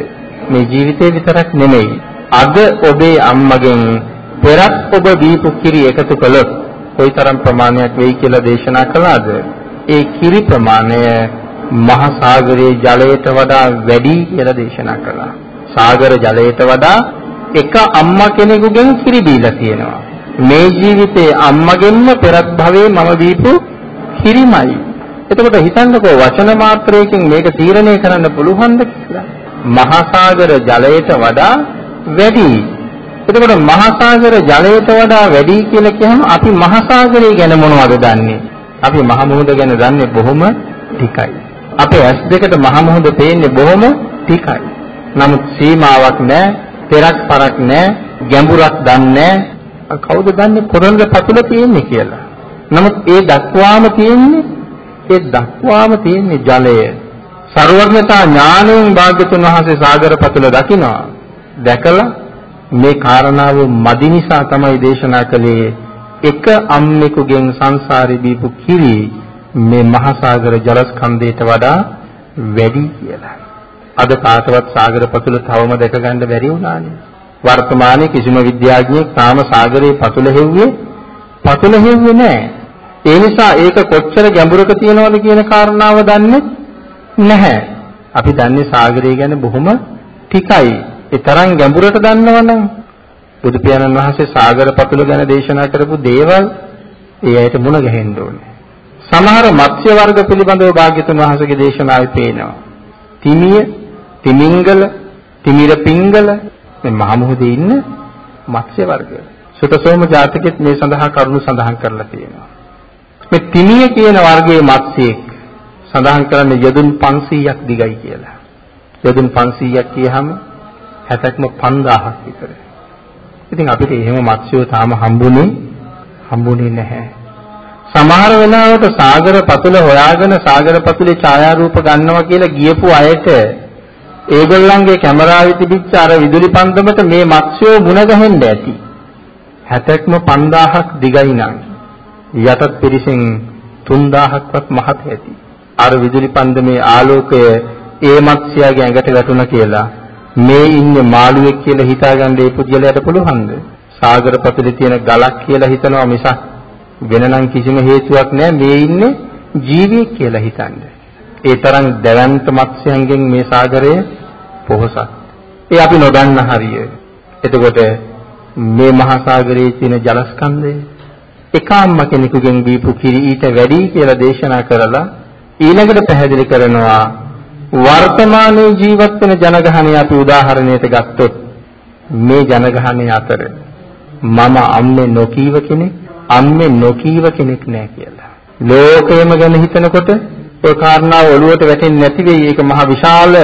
Speaker 1: මේ ජීවිතේ විතරක් නෙමෙයි අද ඔබේ අම්මගෙන් පෙරත් ඔබ දීපු කිරි එකතු කළොත් කොයිතරම් ප්‍රමාණයක් වෙයි කියලා දේශනා කළාද ඒ කිරි ප්‍රමාණය මහා සාගරයේ ජලයට වඩා වැඩි කියලා දේශනා කළා. සාගර ජලයට වඩා එක අම්මා කෙනෙකුගෙන් කිරි බීලා තියෙනවා. මේ ජීවිතේ අම්මගෙන්ම පෙරත් භවයේ මම දීපු කිරිමයි. එතකොට හිතන්නකෝ වචන මාත්‍රයකින් මේක තීරණය කරන්න පුළුවන්ද කියලා. මහා සාගර ජලයට වඩා වැඩි. එතකොට මහා සාගර ජලයට වඩා වැඩි කියලා කියහම අපි මහා සාගරය ගැන මොනවද දන්නේ? අපි මහ මුහුද ගැන දන්නේ බොහොම ටිකයි. අපේ ඇස් දෙකට මහ මුහුද පේන්නේ බොහොම ටිකයි. නමුත් සීමාවක් නැහැ, පෙරක් පරක් නැහැ, ගැඹුරක් දන්නේ නැහැ. කවුද දන්නේ කොරන්ද පතුල තියෙන්නේ කියලා? නමුත් ඒ දක්වාම තියෙන්නේ ඒ දක්වාම තියෙන්නේ ජලය. ਸਰවඥතා ඥාණයෙන් භාග්‍යතුන් වහන්සේ සාගර පතුල දකිනවා. දැකලා මේ කාරණාව මදි නිසා තමයි දේශනා කළේ එක අම්මෙකුගෙන් සංසාරේ දීපු කිරි මේ මහා සාගර ජලස්කන්ධයට වඩා වැඩි කියලා. අද කාටවත් සාගර පතුල තවම දැක ගන්න බැරි වුණානේ. වර්තමානයේ කිසිම විද්‍යාඥයෙක් තාම සාගරයේ පතුල හෙව්වේ පතුල හෙව්වේ නැහැ. ඒ නිසා ඒක කොච්චර ගැඹුරක තියෙනවද කියන කාරණාව දන්නේ නැහැ. අපි දන්නේ සාගරය ගැන බොහොම ටිකයි. ඒ තරම් ගැඹුරට දන්නවනම් බුදු පියාණන් වහන්සේ සාගර පතුල ගැන දේශනා කරපු දේවල් ඒ ඇයිට මුණ ගැහෙන්න ඕනේ. සමහර මත්ස්‍ය වර්ග පිළිබඳව භාග්‍යතුන් වහන්සේගේ දේශනාවේ පේනවා. තිමිය, තිමිංගල, තිමිර පිංගල මේ මහ මුහුදේ ඉන්න මත්ස්‍ය වර්ග. සුතසෝම ජාතකෙත් මේ සඳහා කරුණු සඳහන් කරලා තියෙනවා. මේ තිමිය කියන වර්ගයේ මත්ස්‍යෙක් සඳහන් කරන්නේ යදුන් 500ක් දිගයි කියලා. යදුන් 500ක් කියහම 60ක්ම 5000ක් විතර. ඉතින් අපිට එහෙම මත්ස්‍යෝ තාම හම්බුනේ හම්බුනේ නැහැ. සමහර වෙලාවට සාගර පතුල හොයාගෙන සාගර පතුලේ ඡායාරූප ගන්නවා කියලා ගියපු අයට ඒගොල්ලන්ගේ කැමරාවේ තිබිච්ච අර විදුලි පන්දමට මේ මත්ස්‍යෝ මුණ ගැහෙන්න ඇති. 60ක්ම 5000ක් දිගයි නම් යටත් පිරිසෙන් 3000ක්වත් මහත ඇති. අර විදුලි පන්දමේ ආලෝකය ඒ මත්ස්‍යයාගේ ඇඟට වැටුණා කියලා මේ ඉන්නේ මාළුවෙක් කියලා හිතාගන්න ඒ පුද්ගලයාට පුළුවන්ද? සාගර පතුලේ තියෙන ගලක් කියලා හිතනවා මිසක් වෙනනම් කිසිම හේතුවක් නැහැ මේ ඉන්නේ ජීවියෙක් කියලා හිතන්නේ. ඒ තරම් දැවැන්ත මත්ස්‍යයන්ගෙන් මේ සාගරය පොහසත්. ඒ අපි නොදන්න හරිය. එතකොට මේ මහා සාගරයේ තියෙන ජලස්කන්ධය එකම්ම කෙනෙකුගෙන් දීපු කිරි ඊට වැඩි කියලා දේශනා කරලා ඊළඟට පැහැදිලි කරනවා වර්තමානයේ ජීවත් වෙන ජනගහණය අපි උදාහරණයට ගත්තොත් මේ ජනගහණය අතර මම අම්මේ නොකීව කෙනෙක් අම්මේ නොකීව කෙනෙක් නෑ කියලා. ලෝකයම ගැන හිතනකොට ඒ කාරණාව ඔළුවට වැටෙන්නේ නැති වෙයි. ඒක මහ විශාල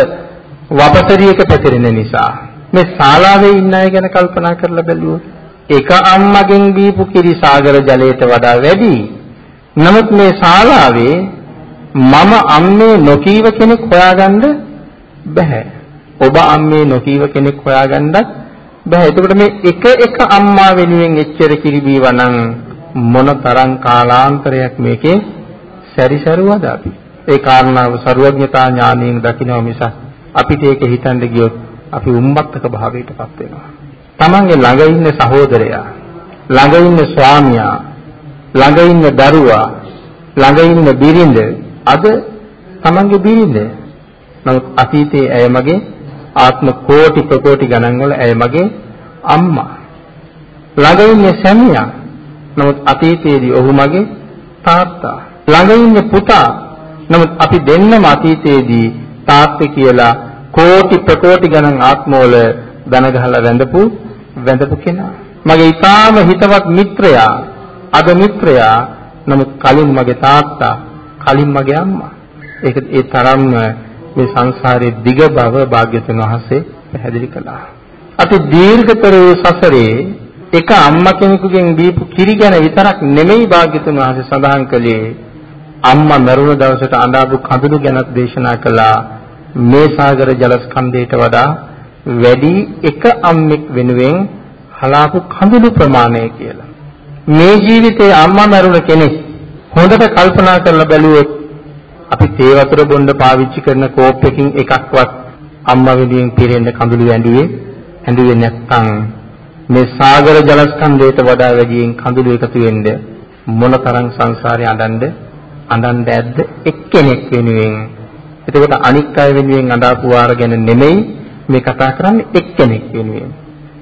Speaker 1: වපතරියක පැතිරෙන නිසා. මේ ශාලාවේ ඉන්න අය ගැන කල්පනා කරලා බැලුවොත් එක අම්මගෙන් දීපු කිරි සාගර ජලයට වඩා වැඩි. නමුත් මේ ශාලාවේ මම අම්මේ නොකීව කෙනෙක් හොයාගන්න බෑ. ඔබ අම්මේ නොකීව කෙනෙක් හොයාගන්නත් බෑ. එතකොට මේ එක එක අම්මා වෙනුවෙන් එච්චර කිරි බීවනම් මොන තරම් කාලාන්තරයක් මේකේ සැරිසරුවද අපි. ඒ කාරණාව ਸਰවඥතා ඥානයෙන් දකිනවා මිසක් අපිට ඒක හිතන්න ගියොත් අපි උම්මත්තක භාවයටපත් වෙනවා. Tamange ළඟ ඉන්න සහෝදරයා, ළඟ ඉන්න ස්වාමියා, ළඟ ඉන්න දරුවා, ළඟ ඉන්න බිරිඳ අද Tamange බිරිඳ. නමුත් අතීතයේ ඇය මගේ ආත්ම කෝටි ප්‍රකෝටි ගණන් වල ඇය මගේ අම්මා. ළඟ ඉන්නේ සැමියා. නමුත් අතීතයේදී ඔහු මගේ තාත්තා. ළඟ ඉන්නේ පුතා. නමුත් අපි දෙන්නම අතීතයේදී තාත්තේ කියලා කෝටි ප්‍රකෝටි ගණන් ආත්මවල දන ගහලා වැඳපු වැඳපු කෙනා. මගේ ඊටාම හිතවත් මිත්‍රයා අද මිත්‍රයා නමුත් කලින් මගේ තාත්තා කලින් මගේ අම්මා. ඒක ඒ තරම්ම මේ සංසාරයේ දිග බව භාග්‍යතුන් වහන්සේ පැහැදිලි කළා. අති දීර්ඝතර වූ සසරේ එක අම්මා කෙනෙකුගෙන් දීපු කිරි ගැන විතරක් නෙමෙයි භාග්‍යතුන් වහන්සේ සඳහන් කළේ අම්මා මරුණ දවසට අඬාපු කඳුළු ගැනත් දේශනා කළා මේ සාගර ජලස්කන්ධයට වඩා වැඩි එක අම්මෙක් වෙනුවෙන් හලාපු කඳුළු ප්‍රමාණය කියලා. මේ ජීවිතේ අම්මා මරුණ කෙනෙක් හොඳට කල්පනා කරලා බැලුවොත් අපි තේ වතුර බොන්න පාවිච්චි කරන කෝප් එකකින් එකක්වත් අම්මා වෙනුවෙන් පිරෙන්න කඳුළු ඇඬුවේ ඇඬුවේ නැත්නම් මේ සාගර ජලස්කන්ධයට වඩා වැඩියෙන් කඳුළු එකතු වෙන්න මොනතරම් සංසාරේ අඬන්න අඬන්න ඇද්ද එක්කෙනෙක් වෙනුවෙන්. එතකොට අනික් අය වෙනුවෙන් අඬාපු වාර ගැන නෙමෙයි මේ කතා කරන්නේ එක්කෙනෙක් වෙනුවෙන්.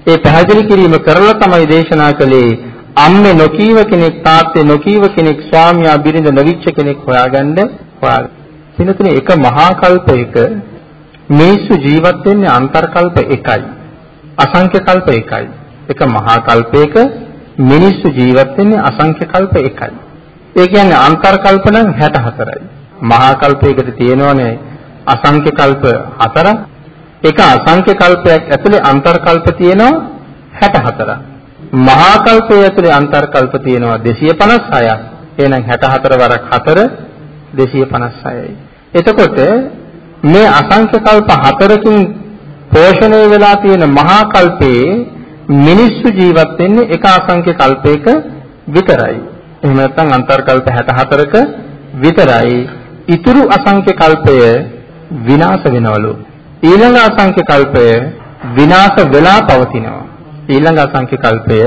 Speaker 1: ඒ පැහැදිලි කිරීම කරලා තමයි දේශනා කළේ අම්මේ නොකීව කෙනෙක් තාත්තේ නොකීව කෙනෙක් ස්වාමියා බිරිඳ නොවිච්ච කෙනෙක් හොයාගන්න හොයාගන්න. පිනතුනේ එක මහා කල්පයක මිනිස්සු ජීවත් වෙන්නේ අන්තර්කල්ප එකයි. අසංඛ්‍ය කල්ප එකයි. එක මහා කල්පයක මිනිස්සු ජීවත් වෙන්නේ අසංඛ්‍ය කල්ප එකයි. ඒ කියන්නේ අන්තර්කල්ප නම් 64යි. මහා කල්පයකට තියෙනවනේ අසංඛ්‍ය කල්ප 4ක්. එක අසංඛ්‍ය කල්පයක් ඇතුලේ අන්තර්කල්ප තියෙනවා 64ක්. මහා කල්පය ඇතුලේ අන්තර්කල්ප තියෙනවා 256ක්. එහෙනම් 64 වරක් 4 256යි. එතකොට මේ අසංඛ්‍ය කල්ප හතරකින් පෝෂණය වෙලා තියෙන මහා කල්පයේ මිනිස්සු ජීවත් වෙන්නේ එක අසංඛ්‍ය කල්පයක විතරයි. එහෙම නැත්නම් අන්තර්කල්ප 64ක විතරයි. ඊතුරු අසංඛ්‍ය කල්පය විනාශ වෙනවලු. ඊළඟ අසංඛ්‍ය කල්පය විනාශ වෙලා පවතිනවා. ඊළඟ අසංඛ්‍ය කල්පය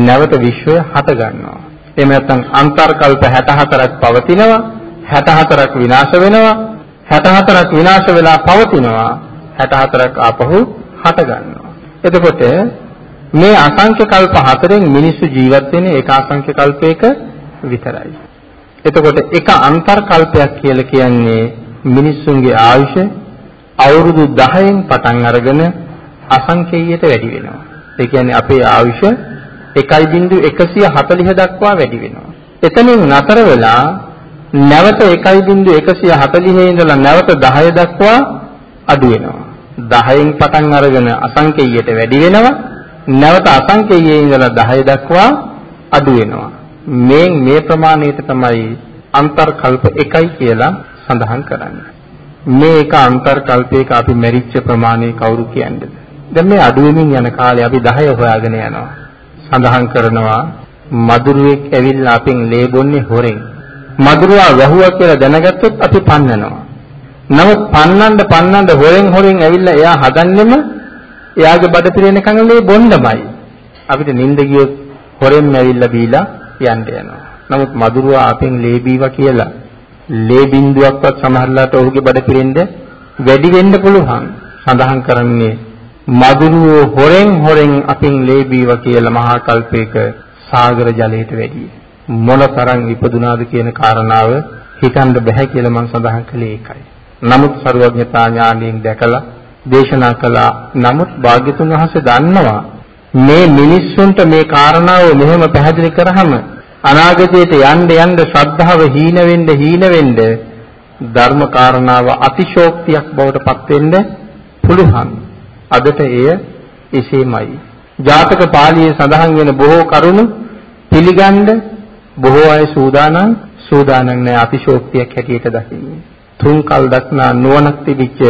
Speaker 1: නැවත විශ්වය හට ගන්නවා. එහෙම නැත්නම් අන්තර්කල්ප 64ක් පවතිනවා 64ක් විනාශ වෙනවා 64ක් විනාශ වෙලා පවතිනවා 64ක් ආපහු හට ගන්නවා. එතකොට මේ අසංඛ්‍ය කල්ප හතරෙන් මිනිස්සු ජීවත් වෙන්නේ ඒක අසංඛ්‍ය කල්පයක විතරයි. එතකොට එක අන්තර් කල්පයක් කියලා කියන්නේ මිනිස්සුන්ගේ ආයුෂ අවුරුදු 10න් පටන් අරගෙන අසංඛේයයට වැඩි වෙනවා. ඒ කියන්නේ අපේ ආයුෂ 1.140 දක්වා වැඩි වෙනවා. එතනින් නතර වෙලා නැවත 1.140 ඉඳලා නැවත 10 දක්වා අඩු වෙනවා. 10න් පටන් අරගෙන අසංකේයයට වැඩි වෙනවා. නැවත අසංකේයයේ ඉඳලා 10 දක්වා අඩු වෙනවා. මේ මේ ප්‍රමාණයට තමයි අන්තර්කල්ප 1යි කියලා සඳහන් කරන්නේ. මේ එක අන්තර්කල්පයක අපි මෙරිච්ච ප්‍රමාණය කවුරු කියන්නේද? දැන් මේ අඩු වෙමින් යන කාලේ අපි 10 හොයාගෙන යනවා. සඳහන් කරනවා මදුරුවෙක් ඇවිල්ලා අපෙන් ලේ බොන්නේ හොරෙන්. මදුරුවා වැහුවා කියලා දැනගත්තොත් අපි පන්නනවා. නමුත් පන්නන්න පන්නන්න හොරෙන් හොරෙන් ඇවිල්ලා එයා හදන්නෙම එයාගේ බඩ පිරෙනකන් ලේ බොන්නමයි. අපිට නිින්ද ගියොත් හොරෙන් ඇවිල්ලා බීලා යන්න යනවා. නමුත් මදුරුවා අපෙන් ලේ බීවා කියලා ලේ බින්දුවක්වත් සමහරලාට ඔහුගේ බඩ පිරෙන්න වැඩි වෙන්න පුළුවන්. සඳහන් කරන්නේ මදුරුවෝ හොරෙන් හොරෙන් අපෙන් ලේ බීවා කියලා මහා කල්පයක සාගර ජලයට වැඩියි. මොනතරම් ඉපදුනාද කියන කාරණාව හිතන්න බෑ කියලා මම සඳහන් කළේ ඒකයි. නමුත් ਸਰවඥතා ඥාණයෙන් දැකලා දේශනා කළා. නමුත් භාග්‍යතුන් වහන්සේ දන්නවා මේ මිනිස්සුන්ට මේ කාරණාව මෙහෙම පැහැදිලි කරාම අනාගතයට යන්න යන්න ශ්‍රද්ධාව හීන වෙන්න හීන වෙන්න ධර්ම කාරණාව අතිශෝක්තියක් බවට පත් වෙන්න පුළුවන්. අදට එය එසේමයි. ජාතක පාළියේ සඳහන් වෙන බොහෝ කරුණු පිළිගන්න බොහෝ අය සූදානම් සූදානම් නැහැ අතිශෝක්තියක් හැටියට දකින්නේ. තුන් කල් දක්නා නුවණක් තිබිච්ච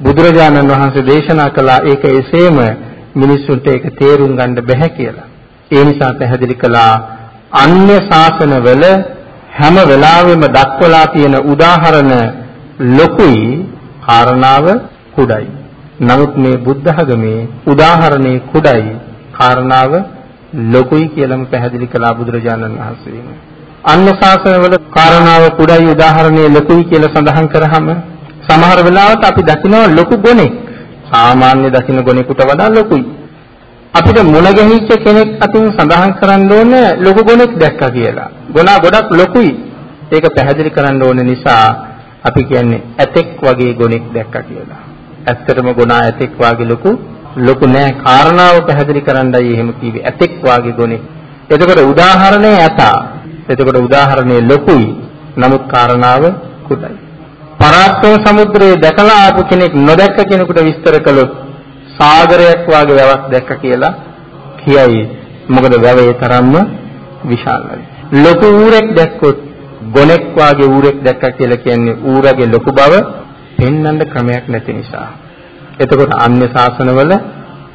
Speaker 1: බුදුරජාණන් වහන්සේ දේශනා කළා ඒක එසේම මිනිස්සුන්ට ඒක තේරුම් ගන්න බැහැ කියලා. ඒ නිසා පැහැදිලි කළා අන්‍ය ශාසනවල හැම වෙලාවෙම දක්වලා තියෙන උදාහරණ ලොකුයි කාරණාව කුඩයි. නමුත් මේ බුද්ධ ධර්මයේ උදාහරණේ කුඩයි කාරණාව ලොකුයි කියලාම පැහැදිලි කළා බුදුරජාණන් වහන්සේ. අන්‍ය ශාසනවල කාරණාව කුඩයි උදාහරණයේ ලොකුයි කියලා සඳහන් කරාම සමහර වෙලාවට අපි දකිනවා ලොකු ගොනෙක් සාමාන්‍ය දකින්න ගොනෙකුට වඩා ලොකුයි. අපිට මුණ ගැහිච්ච කෙනෙක් අතින් සඳහන් කරන්න ඕනේ ලොකු ගොනෙක් දැක්කා කියලා. ගොනා ගොඩක් ලොකුයි. ඒක පැහැදිලි කරන්න ඕන නිසා අපි කියන්නේ ඇතෙක් වගේ ගොනෙක් දැක්කා කියලා. ඇත්තටම ගොනා ඇතෙක් වගේ ලොකු ලොකු නෑ කාරණාව පැහැදිලි කරන්නයි එහෙම කිව්වේ ඇතෙක් වාගේ ගොනේ. එතකොට උදාහරණේ ඇතා. එතකොට උදාහරණේ ලොකුයි. නමුත් කාරණාව කුඩයි. පරාක්‍රම සමුද්‍රයේ දැකලා ආපු කෙනෙක් නොදැක්ක කෙනෙකුට විස්තර කළොත් සාගරයක් වාගේ වැවක් දැක්ක කියලා කියයි. මොකද වැවේ තරම්ම විශාලයි. ලොකු ඌරෙක් දැක්කොත් ගොනෙක් වාගේ ඌරෙක් දැක්කා කියලා කියන්නේ ඌරගේ ලොකු බව පෙන්වන්න ක්‍රමයක් නැති නිසා. එතකොට අන්‍ය ශාසනවල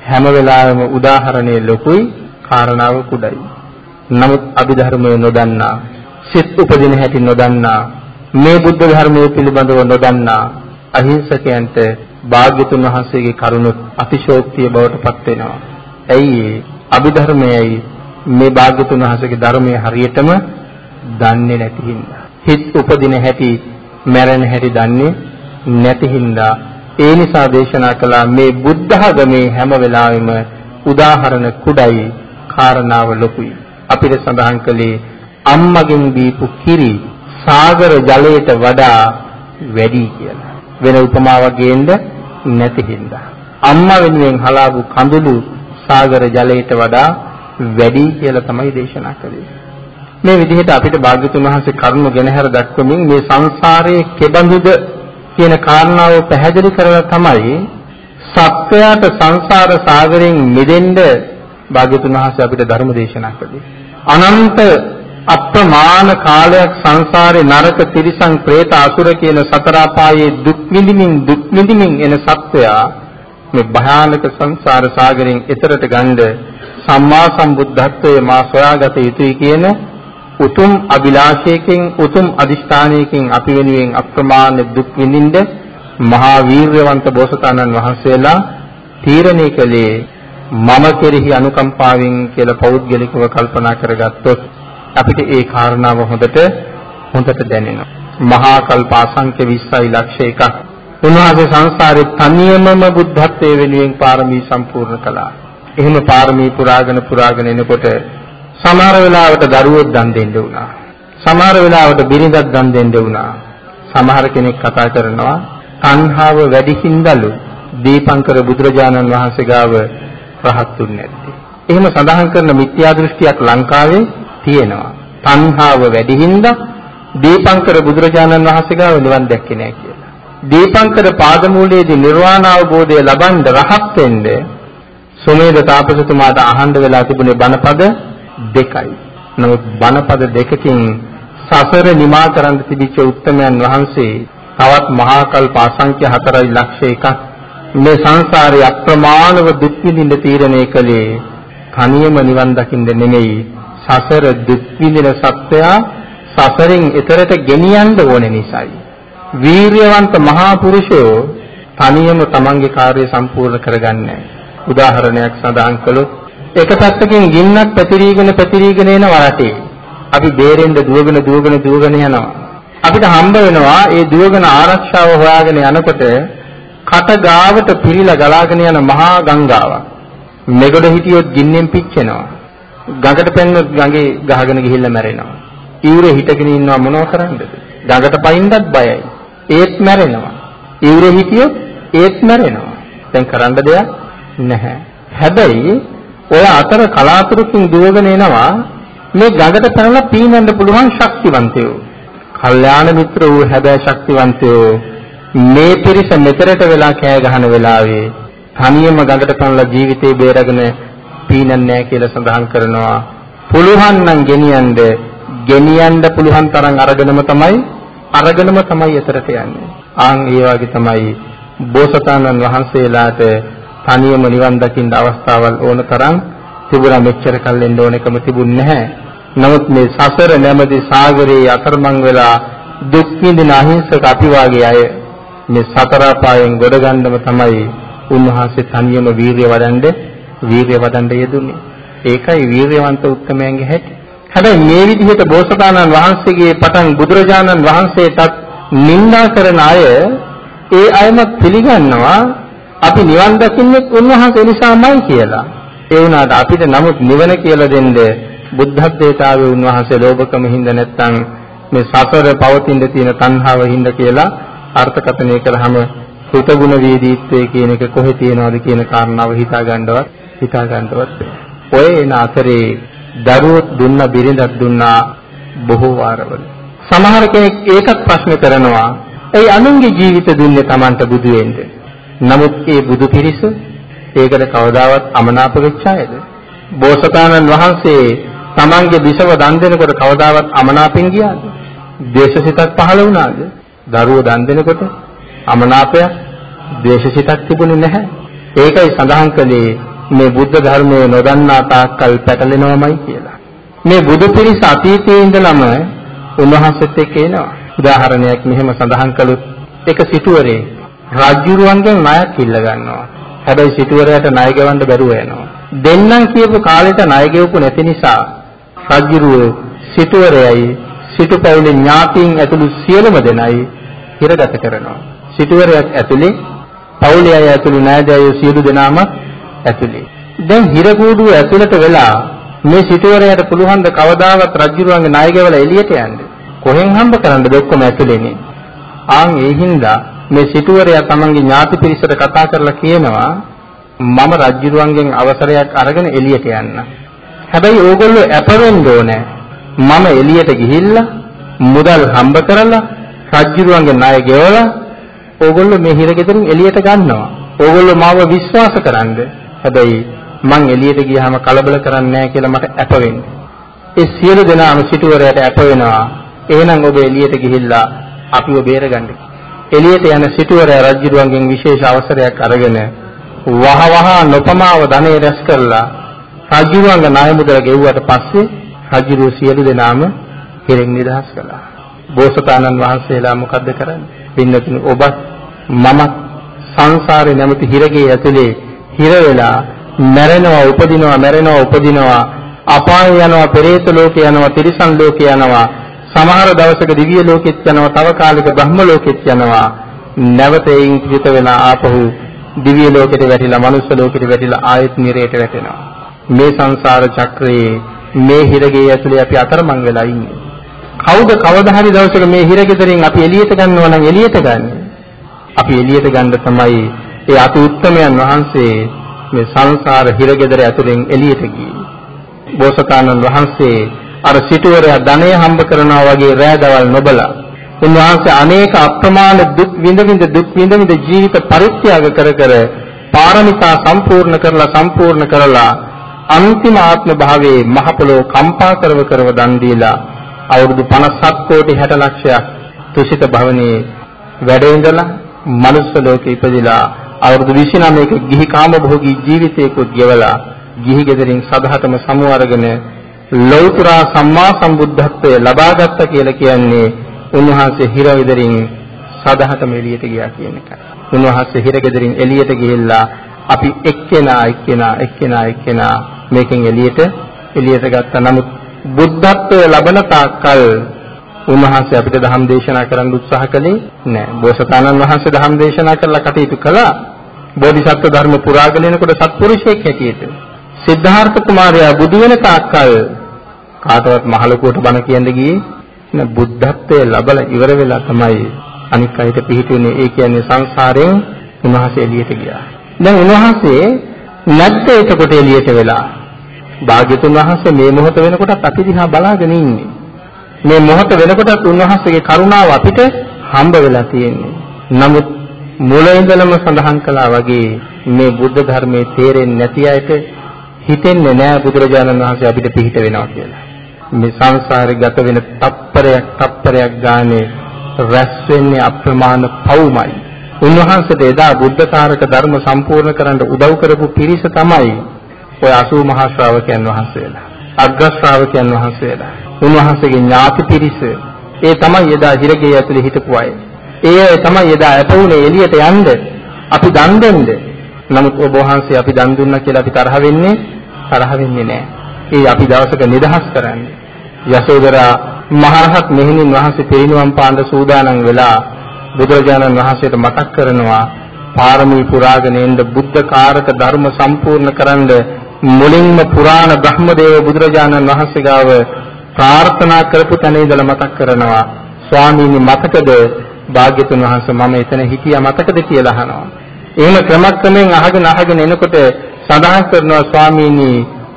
Speaker 1: හැම වෙලාවෙම උදාහරණේ ලොකුයි කාරණාව කුඩයි. නමුත් අභිධර්මයේ නොදන්නා, සිත් උපදින හැටි නොදන්නා, මේ බුද්ධ ධර්මයේ පිළිබඳව නොදන්නා අහිංසකයන්ට භාග්‍යතුන් වහන්සේගේ කරුණ අතිශෝක්තිය බවට පත් වෙනවා. ඇයි අභිධර්මයයි මේ භාග්‍යතුන් වහන්සේගේ ධර්මයේ හරියටම දන්නේ නැති හින්දා. හිත උපදින හැටි, මැරෙන හැටි දන්නේ නැති හින්දා ඒ නිසා දේශනා කළා මේ බුද්ධ ධර්මයේ හැම වෙලාවෙම උදාහරණ කුඩයි කාරණාව ලොකුයි. අපිට සඳහන් කළේ අම්මගෙන් දීපු කිරි සාගර ජලයට වඩා වැඩි කියලා. වෙන උපමාවක් ගේන්න නැති හින්දා. අම්මා වෙනුවෙන් හලාපු කඳුළු සාගර ජලයට වඩා වැඩි කියලා තමයි දේශනා කළේ. මේ විදිහට අපිට භාග්‍යතුන් වහන්සේ කරුණ ගෙනහැර දක්වමින් මේ සංසාරයේ කෙබඳුද කියන කාරණාව පැහැදිලි කරලා තමයි සත්වයාට සංසාර සාගරයෙන් මිදෙන්න භාග්‍යතුන් වහන්සේ අපිට ධර්ම දේශනා කළේ. අනන්ත අප්‍රමාණ කාලයක් සංසාරේ නරක තිරිසන් പ്രേත අසුර කියන සතර අපායේ දුක් විඳින්මින් දුක් විඳින්මින් එන සත්වයා මේ භයානක සංසාර සාගරයෙන් එතරට ගන්න සම්මා සම්බුද්ධත්වයේ මා සොයාගත යුතුයි කියන උතුම් අභිලාෂයකින් උතුම් අදිෂ්ඨානයකින් අපි වෙනුවෙන් අප්‍රමාණ දුක් විඳින්න මහා වීර්යවන්ත බෝසතාණන් වහන්සේලා තීරණය කළේ මම කෙරෙහි අනුකම්පාවෙන් කියලා පෞද්ගලිකව කල්පනා කරගත්තොත් අපිට ඒ කාරණාව හොඳට හොඳට දැනෙනවා. මහා කල්ප අසංඛ්‍ය 20යි ලක්ෂ එකක්. උන්වහන්සේ සංසාරේ තනියමම බුද්ධත්වයේ වෙනුවෙන් පාරමී සම්පූර්ණ කළා. එහෙම පාරමී පුරාගෙන පුරාගෙන එනකොට සමහර වෙලාවට දරුවෙක් දන් දෙන්න වුණා. සමහර වෙලාවට බිරිඳක් දන් දෙන්න වුණා. සමහර කෙනෙක් කතා කරනවා තණ්හාව වැඩි හින්දාලු දීපංකර බුදුරජාණන් වහන්සේ ගාව රහත්ුන්නේ නැත්තේ. එහෙම සඳහන් කරන මිත්‍යා දෘෂ්ටියක් ලංකාවේ තියෙනවා. තණ්හාව වැඩි හින්දා දීපංකර බුදුරජාණන් වහන්සේ ගාව නිවන් දැක්කේ නැහැ කියලා. දීපංකර පාදමූලයේදී නිර්වාණ අවබෝධය ලබන්න රහත් වෙන්නේ සුමේද තාපසතුමාට අහන්න වෙලා තිබුණේ බණපද දෙකයි. නමුත් බණපද දෙකකින් සසර නිමා කරන්න තිබිච්ච උත්තමයන් වහන්සේ තවත් මහා කල්ප අසංඛ්‍ය 4 ලක්ෂ එකක් මේ සංසාරේ අප්‍රමාණව දුක් විඳින්න තීරණය කළේ තනියම නිවන් දකින්න නෙමෙයි සසර දුක් විඳින සත්වයා සසරින් එතරට ගෙනියන්න ඕන නිසායි. වීරියවන්ත මහා පුරුෂයෝ තනියම තමන්ගේ කාර්යය සම්පූර්ණ කරගන්නේ උදාහරණයක් සඳහන් කළොත් එක පැත්තකින් ගින්නක් පැතිරීගෙන පැතිරීගෙන එන වරටේ අපි බේරෙන්න දුවගෙන දුවගෙන දුවගෙන යනවා. අපිට හම්බ වෙනවා ඒ දුවගෙන ආරක්ෂාව හොයාගෙන යනකොට කට ගාවට පිරීලා ගලාගෙන යන මහා ගංගාවක්. මෙගොඩ හිටියොත් ගින්නෙන් පිච්චෙනවා. ගඟට පැන්නොත් ගඟේ ගහගෙන ගිහිල්ලා මැරෙනවා. ඉවුරේ හිටගෙන ඉන්නවා මොනව කරන්නද? ගඟට පයින්නත් බයයි. ඒත් මැරෙනවා. ඉවුරේ හිටියොත් ඒත් මැරෙනවා. දැන් කරන්න දෙයක් නැහැ. හැබැයි ඔය අතර කලාතුරකින් දුවගෙන එනවා මේ ගඟට පැනලා පීනන්න පුළුවන් ශක්තිවන්තයෝ. කල්යාණ මිත්‍ර වූ හැබැයි ශක්තිවන්තයෝ මේ පිරිස මෙතරට වෙලා කෑ ගහන වෙලාවේ තනියම ගඟට පැනලා ජීවිතේ බේරගෙන පීනන්නේ නැහැ කියලා සඳහන් කරනවා. පුළුවන් නම් ගෙනියන්න ගෙනියන්න පුළුවන් තරම් අරගෙනම තමයි අරගෙනම තමයි එතරට යන්නේ. ආන් ඒ වගේ තමයි බෝසතාණන් වහන්සේලාට තනියම නිවන් දකින්න අවස්ථාවල් ඕන තරම් තිබුණා මෙච්චර කල් එන්න ඕනෙකම තිබුණ නැහැ. නමුත් මේ සසර නැමැති සාගරයේ අතරමං වෙලා දුක් විඳින අහිංසක අපි වාගේ අය මේ සතර පායෙන් ගොඩ ගන්නම තමයි උන්වහන්සේ තනියම වීරිය වඩන්නේ වීරිය වඩන්න යෙදුනේ. ඒකයි වීරියවන්ත උත්මයන්ගේ හැටි. හැබැයි මේ විදිහට බෝසතාණන් වහන්සේගේ පටන් බුදුරජාණන් වහන්සේටත් නින්දා කරන අය ඒ අයම පිළිගන්නවා අපි නිවන් දකින්නේ උන්වහන්සේ නිසාමයි කියලා. ඒ වුණාට අපිට නමුත් නිවන කියලා දෙන්නේ බුද්ධත්වයට උන්වහන්සේ ලෝභකම හින්දා නැත්නම් මේ සසර පවතින තියෙන තණ්හාව හින්දා කියලා අර්ථකථනය කළාම කෘතගුණ වේදීත්වයේ කියන එක කොහෙ තියෙනවද කියන කාරණාව හිතා ගන්නවත් හිතා ගන්නවත් ඔය එන අතරේ දරුවොත් දුන්න බිරිඳක් දුන්නා බොහෝ වාරවල සමහර කෙනෙක් ඒකත් ප්‍රශ්න කරනවා ඒ අනුන්ගේ ජීවිත දුන්නේ Tamanට බුදු වෙන්න නමුත් ඒ බුදු පිරිස ඒකට කවදාවත් අමනාප වෙච්ච අයද බෝසතාණන් වහන්සේ Tamanගේ විසව දන් දෙනකොට කවදාවත් අමනාපෙන් ගියාද දේශසිතක් පහළ වුණාද දරුවෝ දන් දෙනකොට අමනාපයක් දේශසිතක් තිබුණේ නැහැ ඒකයි සඳහන් කළේ මේ බුද්ධ ධර්මයේ නොදන්නා තාක්කල් පැටලෙනවමයි කියලා. මේ බුදු පිරිස අතීතයේ ඉඳලම උන්වහන්සේත් එක්ක එනවා. උදාහරණයක් මෙහෙම සඳහන් කළොත් එක සිටුවරේ රාජ්‍යරුවන්ගෙන් ණයක් ඉල්ල ගන්නවා. හැබැයි සිටුවරයාට ණය ගෙවන්න බැරුව යනවා. දෙන්නම් කියපු කාලෙට ණය ගෙවපු නැති නිසා රාජ්‍යරුව සිටුවරයයි සිටුපැවිලි ඥාතීන් ඇතුළු සියලුම දෙනයි හිරගත කරනවා. සිටුවරයක් ඇතුලේ පවුලේ අය ඇතුළු ණයදෑයෝ සියලු දෙනාම ඇතුලේ. දැන් හිරකූඩුව ඇතුළට වෙලා මේ සිටුවරයාට පුළුවන් ද කවදාවත් රජුරුවන්ගේ නායකවල එළියට යන්න? කොහෙන් හම්බ කරන්නද ඔක්කොම ඇතුළේනේ? ආන් ඒ හින්දා මේ සිටුවරයා තමන්ගේ ඥාති පිරිසට කතා කරලා කියනවා මම රජුරුවන්ගෙන් අවසරයක් අරගෙන එළියට යන්න. හැබැයි ඕගොල්ලෝ අප වෙන්න ඕනේ. මම එළියට ගිහිල්ලා මුදල් හම්බ කරලා රජුරුවන්ගේ ණය ගෙවලා ඕගොල්ලෝ මේ හිරගෙදරින් එළියට ගන්නවා. ඕගොල්ලෝ මාව විශ්වාස කරන්ද. හැබැයි මං එළියට ගියාම කලබල කරන්නේ නැහැ කියලා මට අප වෙන්නේ. ඒ සියලු දෙනාම සිටුවරයට අප වෙනවා. එහෙනම් ඔබ එළියට ගිහිල්ලා අපිව බේරගන්න. එළියට යන සිටුවරයා රජුරුවන්ගෙන් විශේෂ අවසරයක් අරගෙන වහවහ නොපමාව ධනෙ රැස් කරලා රජුරුවන්ගේ ණය මුදල ගෙව්වට පස්සේ රජුරුව සියලු දෙනාම කෙරෙන් නිදහස් කළා. බෝසතාණන් වහන්සේලා මොකද්ද කරන්නේ? පින්නතුනි ඔබත් මමත් සංසාරේ නැමැති හිරගේ ඇතුලේ හිර වෙලා මැරෙනවා උපදිනවා මැරෙනවා උපදිනවා අපාය යනවා පෙරේත ලෝකේ යනවා තිරිසන් ලෝකේ යනවා සමහර දවසක දිව්‍ය ලෝකෙත් යනවා තව කාලෙක බ්‍රහ්ම ලෝකෙත් යනවා නැවත එයින් පිට වෙලා ආපහු දිව්‍ය ලෝකෙට වැටිලා මනුස්ස ලෝකෙට වැටිලා ආයෙත් නිරේට වැටෙනවා මේ සංසාර චක්‍රයේ මේ හිරගේ ඇතුලේ අපි අතරමං වෙලා ඉන්නේ කවුද කවදා හරි දවසක මේ හිරගෙදරින් අපි එළියට ගන්නවා නම් එළියට ගන්න. අපි එළියට ගන්න තමයි ඒ අති උත්තමයන් වහන්සේ මේ සංසාර හිරගෙදර ඇතුලෙන් එළියට ගියේ. බෝසතාණන් වහන්සේ අර සිටුවරයා ධනය හම්බ කරනවා වගේ රෑදවල් නොබලා උන්වහන්සේ අනේක අප්‍රමාණ දුක් විඳ විඳ දුක් විඳ විඳ ජීවිත පරිත්‍යාග කර කර පාරමිතා සම්පූර්ණ කරලා සම්පූර්ණ කරලා අන්තිම ආත්ම භාවයේ මහ පොළොව කම්පා කරව කරව දන් දීලා අවුරුදු 57 කෝටි 60 ලක්ෂයක් තුසිත භවනයේ වැඩ ඉඳලා මනුස්ස ලෝකේ ඉපදිලා අවුරුදු 29ක ගිහි කාමභෝගී ජීවිතයකුත් ගෙවලා ගිහි ගෙදරින් සදහටම සමු අරගෙන ලෞතර සම්මා සම්බුද්ධත්වයේ ලබාගත්ත කියලා කියන්නේ උන්වහන්සේ හිර ගෙදරින් සදහටම එළියට ගියා කියන එකයි. උන්වහන්සේ හිර ගෙදරින් එළියට ගිහිල්ලා අපි එක්කෙනා එක්කෙනා එක්කෙනා එක්කෙනා මේකෙන් එළියට එළියට ගත්තා. නමුත් බුද්ධත්වයේ ලබන තාක්කල් උන්වහන්සේ අපිට ධම් දේශනා කරන්න උත්සාහ කළේ නැහැ. බෝසතාණන් වහන්සේ ධම් දේශනා කරලා කටයුතු කළා. බෝධිසත්ව ධර්ම පුරාගෙන එනකොට සත්පුරුෂයෙක් හැටියට සිද්ධාර්ථ කුමාරයා බුදු වෙන තාක්කල් කාටවත් මහලකුවට බණ කියන්න ගියේ නෑ බුද්ධත්වයේ ලබලා ඉවර වෙලා තමයි අනික් අයට පිහිටුනේ ඒ කියන්නේ සංසාරයෙන් උන්වහන්සේ එළියට ගියා. දැන් උන්වහන්සේ නැද්ද එතකොට එළියට වෙලා භාග්‍යතුන් වහන්සේ මේ මොහොත වෙනකොටත් අපි දිහා බලාගෙන ඉන්නේ. මේ මොහොත වෙනකොටත් උන්වහන්සේගේ කරුණාව අපිට හම්බ වෙලා තියෙන්නේ. නමුත් මුල ඉඳලම සඳහන් කළා වගේ මේ බුද්ධ ධර්මයේ තේරෙන්නේ නැති අයට හිතෙන්නේ නෑ බුදුරජාණන් වහන්සේ අපිට පිහිට වෙනවා කියලා. මේ සංසාරේ ගත වෙන තප්පරයක් තප්පරයක් ගානේ රැස් වෙන්නේ අප්‍රමාණ පවුමයි. උන්වහන්සේට එදා බුද්ධ කාරක ධර්ම සම්පූර්ණ කරන්න උදව් කරපු පිරිස තමයි ඔය 80 මහා ශ්‍රාවකයන් වහන්සේලා අග්‍ර ශ්‍රාවකයන් වහන්සේලා. උන්වහන්සේගේ ඥාති පිරිස. ඒ තමයි එදා හිරගේ ඇතුලේ හිටපු අය. ඒ තමයි එදා අපුණේ එළියට යන්න අපි දන් දෙන්න. නමුත් ඔබ වහන්සේ අපි දන් දුන්නා කියලා අපි තරහ වෙන්නේ තරහ වෙන්නේ නැහැ. ඒ අපි දවසක නිදහස් කරන්නේ. යසෝදරා මහරහත් මෙහෙණින් වහන්සේ පිරිනිවන් පාන්න සූදානම් වෙලා බුදුරජාණන් වහන්සේට මතක් කරනවා පාරමී පුරාගෙන එන්න බුද්ධ කාරක ධර්ම සම්පූර්ණ කරන්න මුලින්ම පුරාණ බ්‍රහ්මදේව බුදුරජාණන් වහන්සේ ගාව ප්‍රාර්ථනා කරපු තැන ඉඳලා මතක් කරනවා ස්වාමීනි මතකද භාග්‍යතුන් වහන්සේ මම එතන හිටියා මතකද කියලා අහනවා. එහෙම ක්‍රමක්‍රමයෙන් අහගෙන අහගෙන එනකොට සඳහන් කරනවා ස්වාමීනි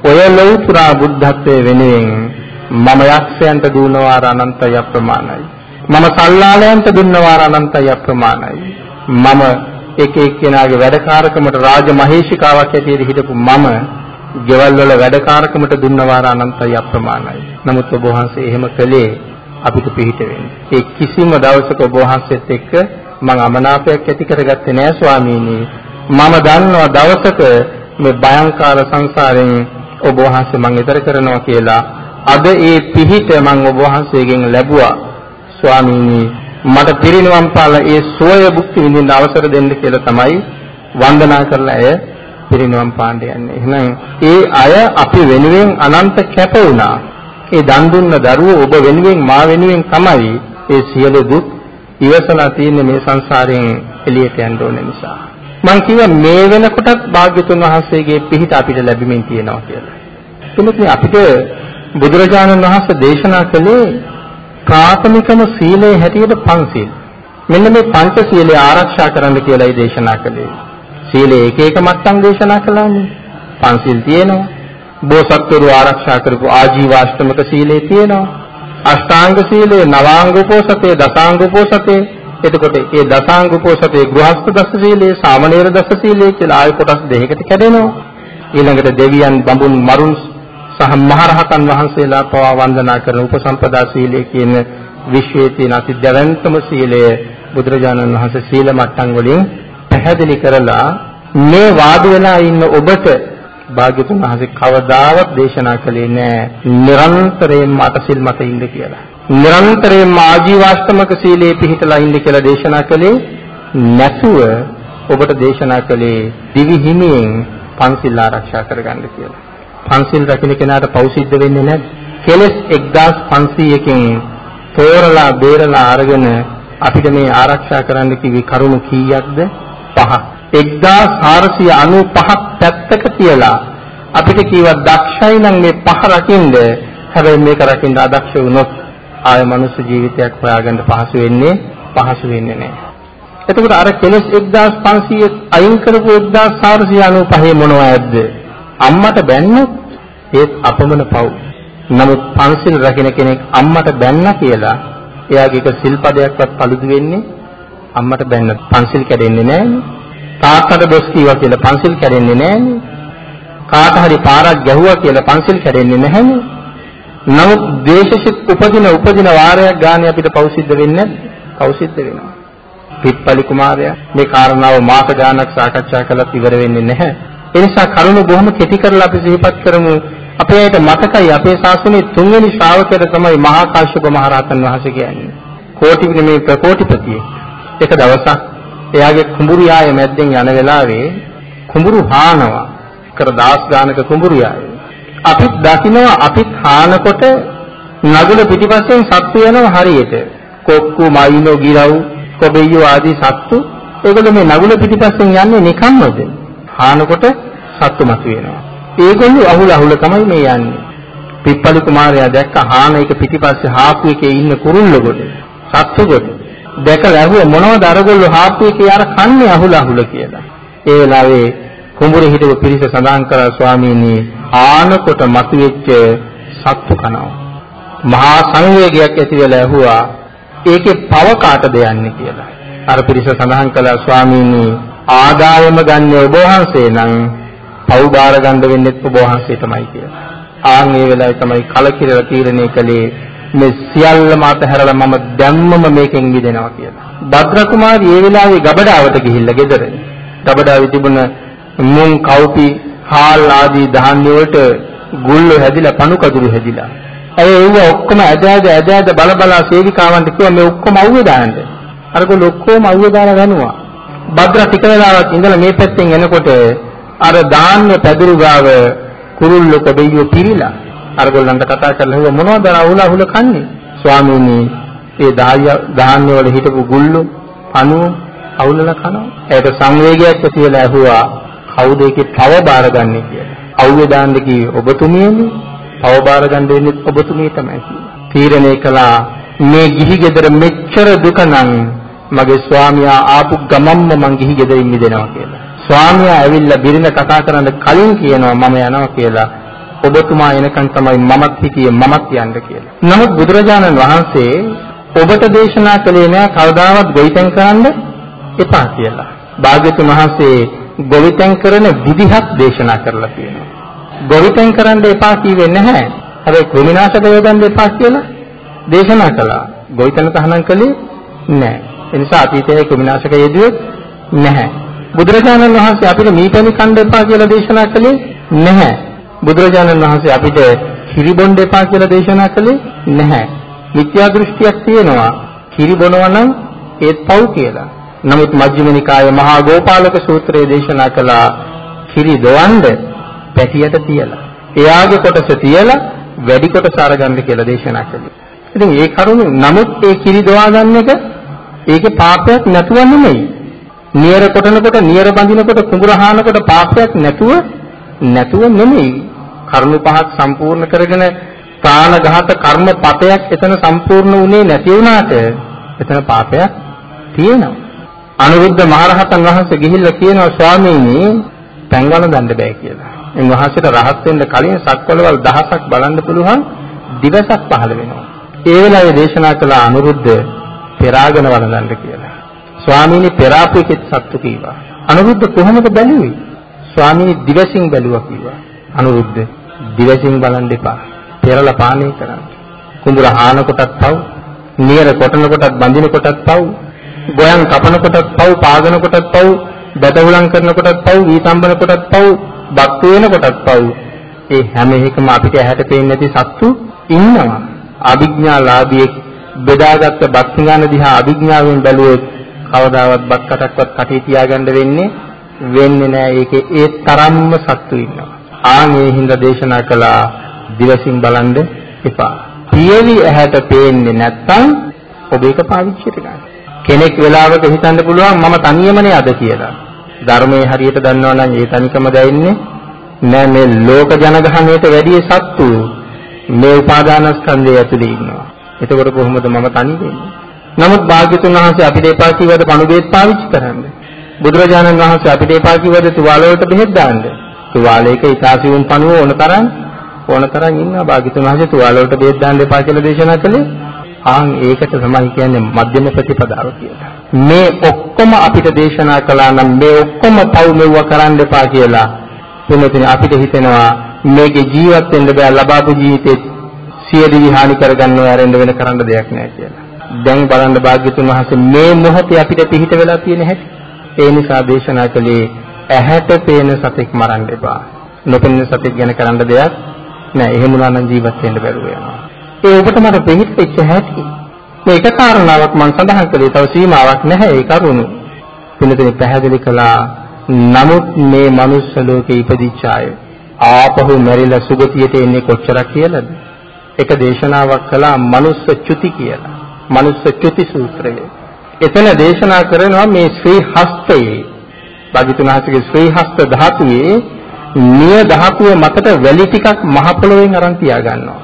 Speaker 1: ඔය ලෞතුරා බුද්ධත්වයේ වෙනුවෙන් මම යක්ෂයන්ට දුවනවා අනන්තය අප්‍රමාණයි. මම සල්ලාලයන්ට දුන්නවා අනන්තය අප්‍රමාණයි. මම එක එක්කෙනාගේ වැඩකාරකමට රාජ මහේෂිකාවක් හැටියට හිටපු මම ගෙවල් වල වැඩකාරකමට දුන්නවාර අනන්තයි අප්‍රමාණයි. නමුත් ඔබ වහන්සේ එහෙම කළේ අපිට පිළිහිට වෙන්නේ. ඒ කිසිම දවසක ඔබ වහන්සේත් එක්ක මම අමනාපයක් ඇති කරගත්තේ නෑ ස්වාමීනි. මම දන්නවා දවසක මේ භයංකාර සංසාරයෙන් ඔබ වහන්සේ මං ඈතර කරනවා කියලා. අද ඒ පිහිට මං ඔබ වහන්සේගෙන් ලැබුවා. ස්වාමීනි මට පිරිනිවන් පාලා ඒ සෝය භුක්ති විඳින්න අවසර දෙන්න කියලා තමයි වන්දනා කරලා ඇය පිරිනිවන් පාන්න යන්නේ. එහෙනම් ඒ අය අපි වෙනුවෙන් අනන්ත කැප වුණා. ඒ දන් දුන්න දරුවෝ ඔබ වෙනුවෙන් මා වෙනුවෙන් තමයි ඒ සියලු දුක් ඉවසලා තියෙන්නේ මේ සංසාරයෙන් එළියට යන්න ඕන නිසා. මම කිව්වා මේ වෙනකොටත් භාග්‍යතුන් වහන්සේගේ පිහිට අපිට ලැබෙමින් තියෙනවා කියලා. එතකොට අපිට බුදුරජාණන් වහන්සේ දේශනා කළේ ප්‍රාථමිකම සීලේ හැටියට පංචශීල. මෙන්න මේ පංචශීලය ආරක්ෂා කරන්න කියලායි දේශනා කළේ. සීලේ එක එක මට්ටම් දේශනා කළානේ. පංචශීල් තියෙනවා. බෝසත්වරු ආරක්ෂා කරපු ආජීවාෂ්ටමක සීලේ තියෙනවා. අෂ්ටාංග සීලය, නවාංග උපෝසතේ, දසාංග උපෝසතේ. එතකොට මේ දසාංග උපෝසතේ ගෘහස්ත දස සීලය, සාමණේර දස සීලය කියලා ආය කොටස් දෙකකට කැඩෙනවා. ඊළඟට දෙවියන්, බඹුන්, මරුන් සහ මහරහතන් වහන්සේලා පවා වන්දනා කරන උපසම්පදා සීලය කියන විශ්වයේ තියෙන අති දැවැන්තම සීලය බුදුරජාණන් වහන්සේ සීල මට්ටම් වලින් පැහැදිලි කරලා මේ වාඩි වෙලා ඉන්න ඔබට භාග්‍යතුන් වහන්සේ කවදාවත් දේශනා කළේ නෑ නිරන්තරයෙන්ම අටසිල් මත ඉන්න කියලා. නිරන්තරයෙන්ම ආජීවාෂ්ටමක සීලයේ පිහිටලා ඉන්න කියලා දේශනා කළේ නැතුව ඔබට දේශනා කළේ දිවි හිමියෙන් පන්සිල් ආරක්ෂා කරගන්න කියලා. පන්සිල් රකින්න කෙනාට පෞ සිද්ධ වෙන්නේ නැද්ද? කෙලස් 1500කින් තෝරලා බේරලා අරගෙන අපිට මේ ආරක්ෂා කරන්න කිවි කරුණු කීයක්ද? පහක්. 1495ක් පැත්තක තියලා අපිට කීවා දක්ෂයි නම් මේ පහ රකින්න හැබැයි මේක රකින්න අදක්ෂ වුණොත් ආය මනුස්ස ජීවිතයක් හොයාගන්න පහසු වෙන්නේ පහසු වෙන්නේ නැහැ. එතකොට අර කෙලස් 1500 අයින් කරපු 1495 මොනවද? අම්මට බැන්නොත් ඒත් අපමණ පව්. නමුත් පන්සිල් රකින්න කෙනෙක් අම්මට බැන්න කියලා එයාගේ එක සිල්පදයක්වත් paludu වෙන්නේ අම්මට බැන්න පන්සිල් කැඩෙන්නේ නැහැනේ. තාත්තට දොස් කීවා කියලා පන්සිල් කැඩෙන්නේ නැහැනේ. කාට හරි පාරක් ගැහුවා කියලා පන්සිල් කැඩෙන්නේ නැහැනේ. නමුත් දේශසිත උපදින උපදින වාරයක් ගානේ අපිට පෞසිද්ධ වෙන්නේ පෞසිද්ධ වෙනවා. පිප්පලි කුමාරයා මේ කාරණාව මාස ගානක් සාකච්ඡා කළත් ඉවර වෙන්නේ නැහැ. ඒ නිසා කරුණ බොහොම කෙටි කරලා අපි සිහිපත් කරමු. අපේ ඇයට මතකයි අපේ ශාසනයේ තුන්වෙනි ශ්‍රාවකයා තමයි මහා කාශ්‍යප මහ රහතන් වහන්සේ කියන්නේ. කෝටි නෙමෙයි ප්‍රකෝටිපතිය. එක දවසක් එයාගේ කුඹුරු යාය මැද්දෙන් යන වෙලාවේ කුඹුරු හානවා. කර දාස් ගානක කුඹුරු යාය. අපිත් දකිනවා අපිත් හානකොට නගුල පිටිපස්සෙන් සත්තු යනවා හරියට. කොක්කු මයිනෝ ගිරව් කොබෙයියෝ ආදී සත්තු ඒගොල්ලෝ මේ නගුල පිටිපස්සෙන් යන්නේ නිකම්මද? හානකොට සත්තු මතුවෙනවා. ඒගොල්ලෝ අහුල අහුල තමයි මේ යන්නේ. පිප්පලි කුමාරයා දැක්ක හාන එක පිටිපස්සේ හාපු එකේ ඉන්න කුරුල්ල කොට. සත්තු කොට. දැකලා ඇහුව මොනවද අරගොල්ලෝ හාපු එකේ අර කන්නේ අහුල අහුල කියලා. ඒ වෙලාවේ කුඹුරේ හිටපු පිරිස සඳහන් කරා ස්වාමීනි ආනකොට මතුවෙච්ච සත්තු කනවා. මහා සංවේගයක් ඇති වෙලා ඇහුවා ඒකේ පව කාටද යන්නේ කියලා. අර පිරිස සඳහන් කළා ස්වාමීනි ආදායම ගන්න ඔබ වහන්සේ නම් පව් බාර ගන්න වෙන්නේ ඔබ වහන්සේ තමයි කියලා. ආන් මේ වෙලාවේ තමයි කලකිරලා තීරණය කළේ මේ සියල්ලම අතහැරලා මම දැම්මම මේකෙන් මිදෙනවා කියලා. භද්‍ර කුමාරී ඒ වෙලාවේ ගබඩාවට ගිහිල්ලා ගෙදර. ගබඩාවේ තිබුණ මුං කව්පි හාල් ආදී ධාන්‍ය වලට ගුල්ල හැදිලා පණු කඳුළු හැදිලා. අය ඒව ඔක්කොම ඇද ඇද ඇද ඇද බල බලා සේවිකාවන්ට කිව්වා මේ ඔක්කොම අවුවේ දාන්න. අරගොල්ලෝ ඔක්කොම අවුවේ දාලා ගන්නවා. භද්‍ර ටික වෙලාවක් ඉඳලා මේ පැත්තෙන් එනකොට අර ධාන්‍ය පැදුරු ගාව කුරුල්ල කොබෙයියෝ පිරිලා අරගොල්ලන්ට කතා කරලා හුව මොනවද අහුල අහුල කන්නේ? ස්වාමීනි ඒ ධාන්‍ය වල හිටපු ගුල්ලු අණු අවුලලා කනවා. ඒකට සංවේගයක් ඇති වෙලා ඇහුවා කවුද ඒකේ පව බාරගන්නේ කියලා. අවුවේ දාන්න කිව්වේ ඔබතුමියනේ. පව බාරගන්න වෙන්නේ ඔබතුමිය තමයි. තීරණය කළා මේ ගිහි ගෙදර මෙච්චර දුක නම් මගේ ස්වාමියා ආපු ගමම්ම මං ගිහි ගෙදරින් මිදෙනවා කියලා ස්වාමියා ඇවිල්ලා බිරිඳ කතා කරන්න කලින් කියනවා මම යනවා කියලා ඔබතුමා එනකන් තමයි මමත් හිතියේ මමත් යන්න කියලා. නමුත් බුදුරජාණන් වහන්සේ ඔබට දේශනා කළේ නෑ කවදාවත් ගොවිතැන් කරන්න එපා කියලා. භාග්‍යතුන් වහන්සේ ගොවිතැන් කරන විදිහක් දේශනා කරලා තියෙනවා. ගොවිතැන් කරන්න එපා කිව්වේ නැහැ. හැබැයි කෘමිනාශක යොදන්න එපා කියලා දේශනා කළා. ගොවිතැන තහනම් කළේ නැහැ. ඒ නිසා අතීතයේ කෘමිනාශක යෙදුවේ නැහැ. බුදුරජාණන් වහන්සේ අපිට මීපැණි කන්න එපා කියලා දේශනා කළේ නැහැ. බුදුරජාණන් වහන්සේ අපිට කිරි බොන්න එපා කියලා දේශනා කළේ නැහැ. මිත්‍යා දෘෂ්ටියක් තියෙනවා. කිරි බොනවා නම් ඒත් පව් කියලා. නමුත් මජ්ක්‍ධිම නිකායේ මහා ගෝපාලක සූත්‍රයේ දේශනා කළා කිරි දොවන්න පැටියට තියලා. එයාගේ කොටස තියලා වැඩි කොටස අරගන්න කියලා දේශනා කළේ. ඉතින් ඒ කරුණ නමුත් ඒ කිරි දොවා ගන්න එක ඒකේ පාපයක් නැතුව නෙමෙයි. නියර කොටනකොට නියර බඳිනකොට කුඹුර හානකොට පාපයක් නැතුව නැතුව නෙමෙයි. කරුණු පහක් සම්පූර්ණ කරගෙන ප්‍රාණඝාත කර්මපතයක් එතන සම්පූර්ණ වුණේ නැති වුණාට එතන පාපයක් තියෙනවා. අනුරුද්ධ මහරහතන් වහන්සේ ගිහිල්ලා කියනවා ස්වාමීනි පැංගවල දන්න බෑ කියලා. එන් වහන්සේට රහත් වෙන්න කලින් සක්වලවල් දහසක් බලන්න පුළුවන් දිවසක් පහළ වෙනවා. ඒ වෙලාවේ දේශනා කළ අනුරුද්ධ පෙරාගෙන වළඳන්න කියලා. ස්වාමීනි පෙරාපු එකෙත් සත්තු කීවා. අනුරුද්ධ කොහොමද බැලුවේ? ස්වාමීනි දිවසින් බැලුවා කිව්වා. අනුරුද්ධ දිවසින් බලන් දෙපා. පෙරලා පානය කරන්න. කුඹුර හාන කොටත් පව්, නියර කොටන කොටත් බඳින කොටත් පව්, ගෝයන් කපන කොටත් පව්, පාගන කොටත් පව්, බඩහුලම් කරන කොටත් පව්, වීතම්බන කොටත් පව්, බක් වෙන කොටත් පව්. ඒ හැම එකම අපිට ඇහැට පේන්නේ නැති සත්තු ඉන්නවා. අභිඥාලාභියෙක් බෙදාගත්ත බක් සිඟාන දිහා අභිඥාවෙන් බැලුවොත් කවදාවත් බක් කටක්වත් කටේ තියාගන්න වෙන්නේ වෙන්නේ නැහැ. ඒකේ ඒ තරම්ම සත්තු ඉන්නවා. ආන් ඒ හින්දා දේශනා කළා දිවසින් බලන්න එපා. පියවි ඇහැට පේන්නේ නැත්තම් ඔබ ඒක පාවිච්චි කරගන්න. කෙනෙක් වෙලාවක හිතන්න පුළුවන් මම තනියමනේ අද කියලා. ධර්මයේ හරියට දන්නවා නම් ඒ තනිකම දැයින්නේ නෑ මේ ලෝක ජනගහණයට වැඩි සත්තු මේ උපාදානස්කන්ධය ඇතුලේ ඉන්නවා. එතකොට කොහොමද මම තනි වෙන්නේ? නමුත් භාග්‍යතුන් වහන්සේ අපිට එපා කිව්වද කණු බෙහෙත් පාවිච්චි කරන්න. බුදුරජාණන් වහන්සේ අපිට එපා කිව්වද තුවාල වලට බෙහෙත් දාන්න. තුවාලයක ඉතාසියුම් පණුව ඕන තරම් ඕන තරම් ඉන්නවා භාග්‍යතුන් වහන්සේ තුවාල වලට බෙහෙත් දාන්න එපා කියලා දේශනා කළේ. ආන් ඒකට තමයි කියන්නේ මධ්‍යම ප්‍රතිපදාව කියලා. මේ ඔක්කොම අපිට දේශනා කළා නම් මේ ඔක්කොම පව් මෙව්ව කරන්න එපා කියලා. එතනදී අපිට හිතෙනවා මේකේ ජීවත් වෙන්න බෑ ලබාපු ජීවිතේ සියදිවි හානි කරගන්නව ආරෙන්න වෙන කරන්න දෙයක් නෑ කියලා. දැන් බලන්න භාග්‍යතුන් වහන්සේ මේ මොහොතේ අපිට පිහිට වෙලා තියෙන හැටි. ඒ නිසා දේශනා කළේ ඇහැට පේන සතෙක් මරන්න එපා. නොපෙනෙන සතෙක් ගැන කරන්න දෙයක් නෑ. එහෙම වුණා නම් ජීවත් වෙන්න බැරුව යනවා. ඒ ඔබට මට පිහිට වෙච්ච හැටි. මේක කාරණාවක් මම සඳහන් කළේ තව සීමාවක් නැහැ ඒ කරුණු. පිළිතුරු පැහැදිලි කළා. නමුත් මේ මනුස්ස ලෝකේ ඉපදිච්ච අය ආපහු මැරිලා සුගතියට එන්නේ කොච්චරක් කියලාද? එක දේශනාවක් කළා මනුස්ස චුති කියලා. මනුස්ස චුති සූත්‍රය. එතන දේශනා කරනවා මේ ශ්‍රී හස්තයේ භාග්‍යතුන්හසගේ ශ්‍රී හස්ත ධාතුවේ නිය ධාතුව මතට වැලි ටිකක් මහ පොළොවෙන් අරන් තියා ගන්නවා.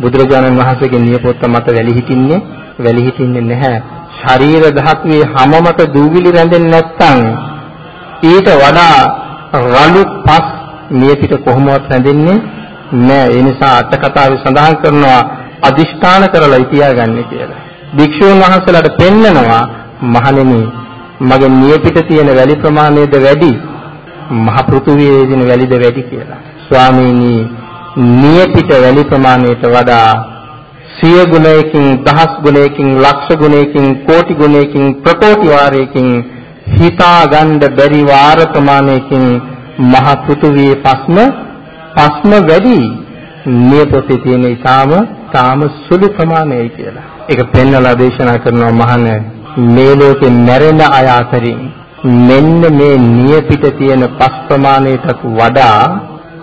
Speaker 1: බුදුරජාණන් වහන්සේගේ නියපොත්ත මත වැලි හිටින්නේ වැලි හිටින්නේ නැහැ. ශරීර ධාතුවේ හැම මත දූවිලි රැඳෙන්නේ නැත්නම් ඊට වඩා රළු පස් නියපිට කොහොමවත් රැඳෙන්නේ නෑ. ඒ නිසා අට කතාවේ සඳහන් කරනවා අදිෂ්ඨාන කරලා තියාගන්නේ කියලා. භික්ෂුන් වහන්සේලාට පෙන්නනවා මහණෙනි මගේ නියපිට තියෙන වැලි ප්‍රමාණයද වැඩි මහ පෘථුවියේ දින වැලිද වැඩි කියලා. ස්වාමීනි නියපිට වැලි ප්‍රමාණයට වඩා සිය ගුණයකින් දහස් ගුණයකින් ලක්ෂ ගුණයකින් කෝටි ගුණයකින් ප්‍රකෝටි වාරයකින් හිතා ගන්න බැරි වාර ප්‍රමාණයකින් මහ පෘථුවියේ පස්ම පස්ම වැඩි මේ පොතේ තියෙන ඊටාම තාම සුළු ප්‍රමාණයයි කියලා. ඒක පෙන්වලා දේශනා කරනවා මහණ මේ ලෝකේ මැරෙන අය අතරින් මෙන්න මේ නියපිට තියෙන පස් ප්‍රමාණයටත් වඩා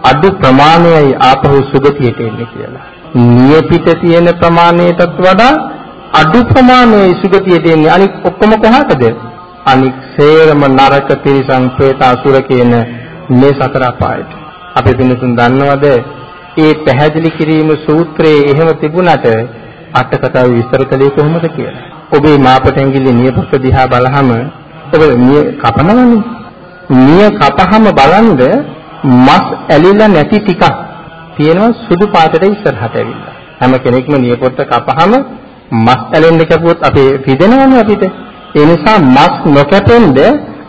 Speaker 1: අඩු ප්‍රමාණයයි ආපහු සුගතියට එන්නේ කියලා. නියපිට තියෙන ප්‍රමාණයටත් වඩා අඩු ප්‍රමාණයයි සුගතියට එන්නේ. අනික ඔක්කොම කොහාටද? අනික් සේරම නරක තිරිසන් പ്രേත අසුර කියන මේ සතර අපායට. අපි පිළිතුන් දන්නවද? ඒ පැහැදිලි කිරීම සූත්‍රයේ එහෙම තිබුණට අට කතාව විස්තර කළේ කොහොමද කියලා. ඔබේ මාපට ඇඟිල්ලේ නියපොත්ත දිහා බලහම ඔබ නිය කපනවනේ. නිය කපහම බලන්ද මස් ඇලිලා නැති ටිකක් තියෙනවා සුදු පාටට ඉස්සරහට ඇවිල්ලා. හැම කෙනෙක්ම නියපොත්ත කපහම මස් ඇලෙන්න කැපුවොත් අපේ රිදෙනවනේ අපිට. ඒ නිසා මස් නොකැපෙන්න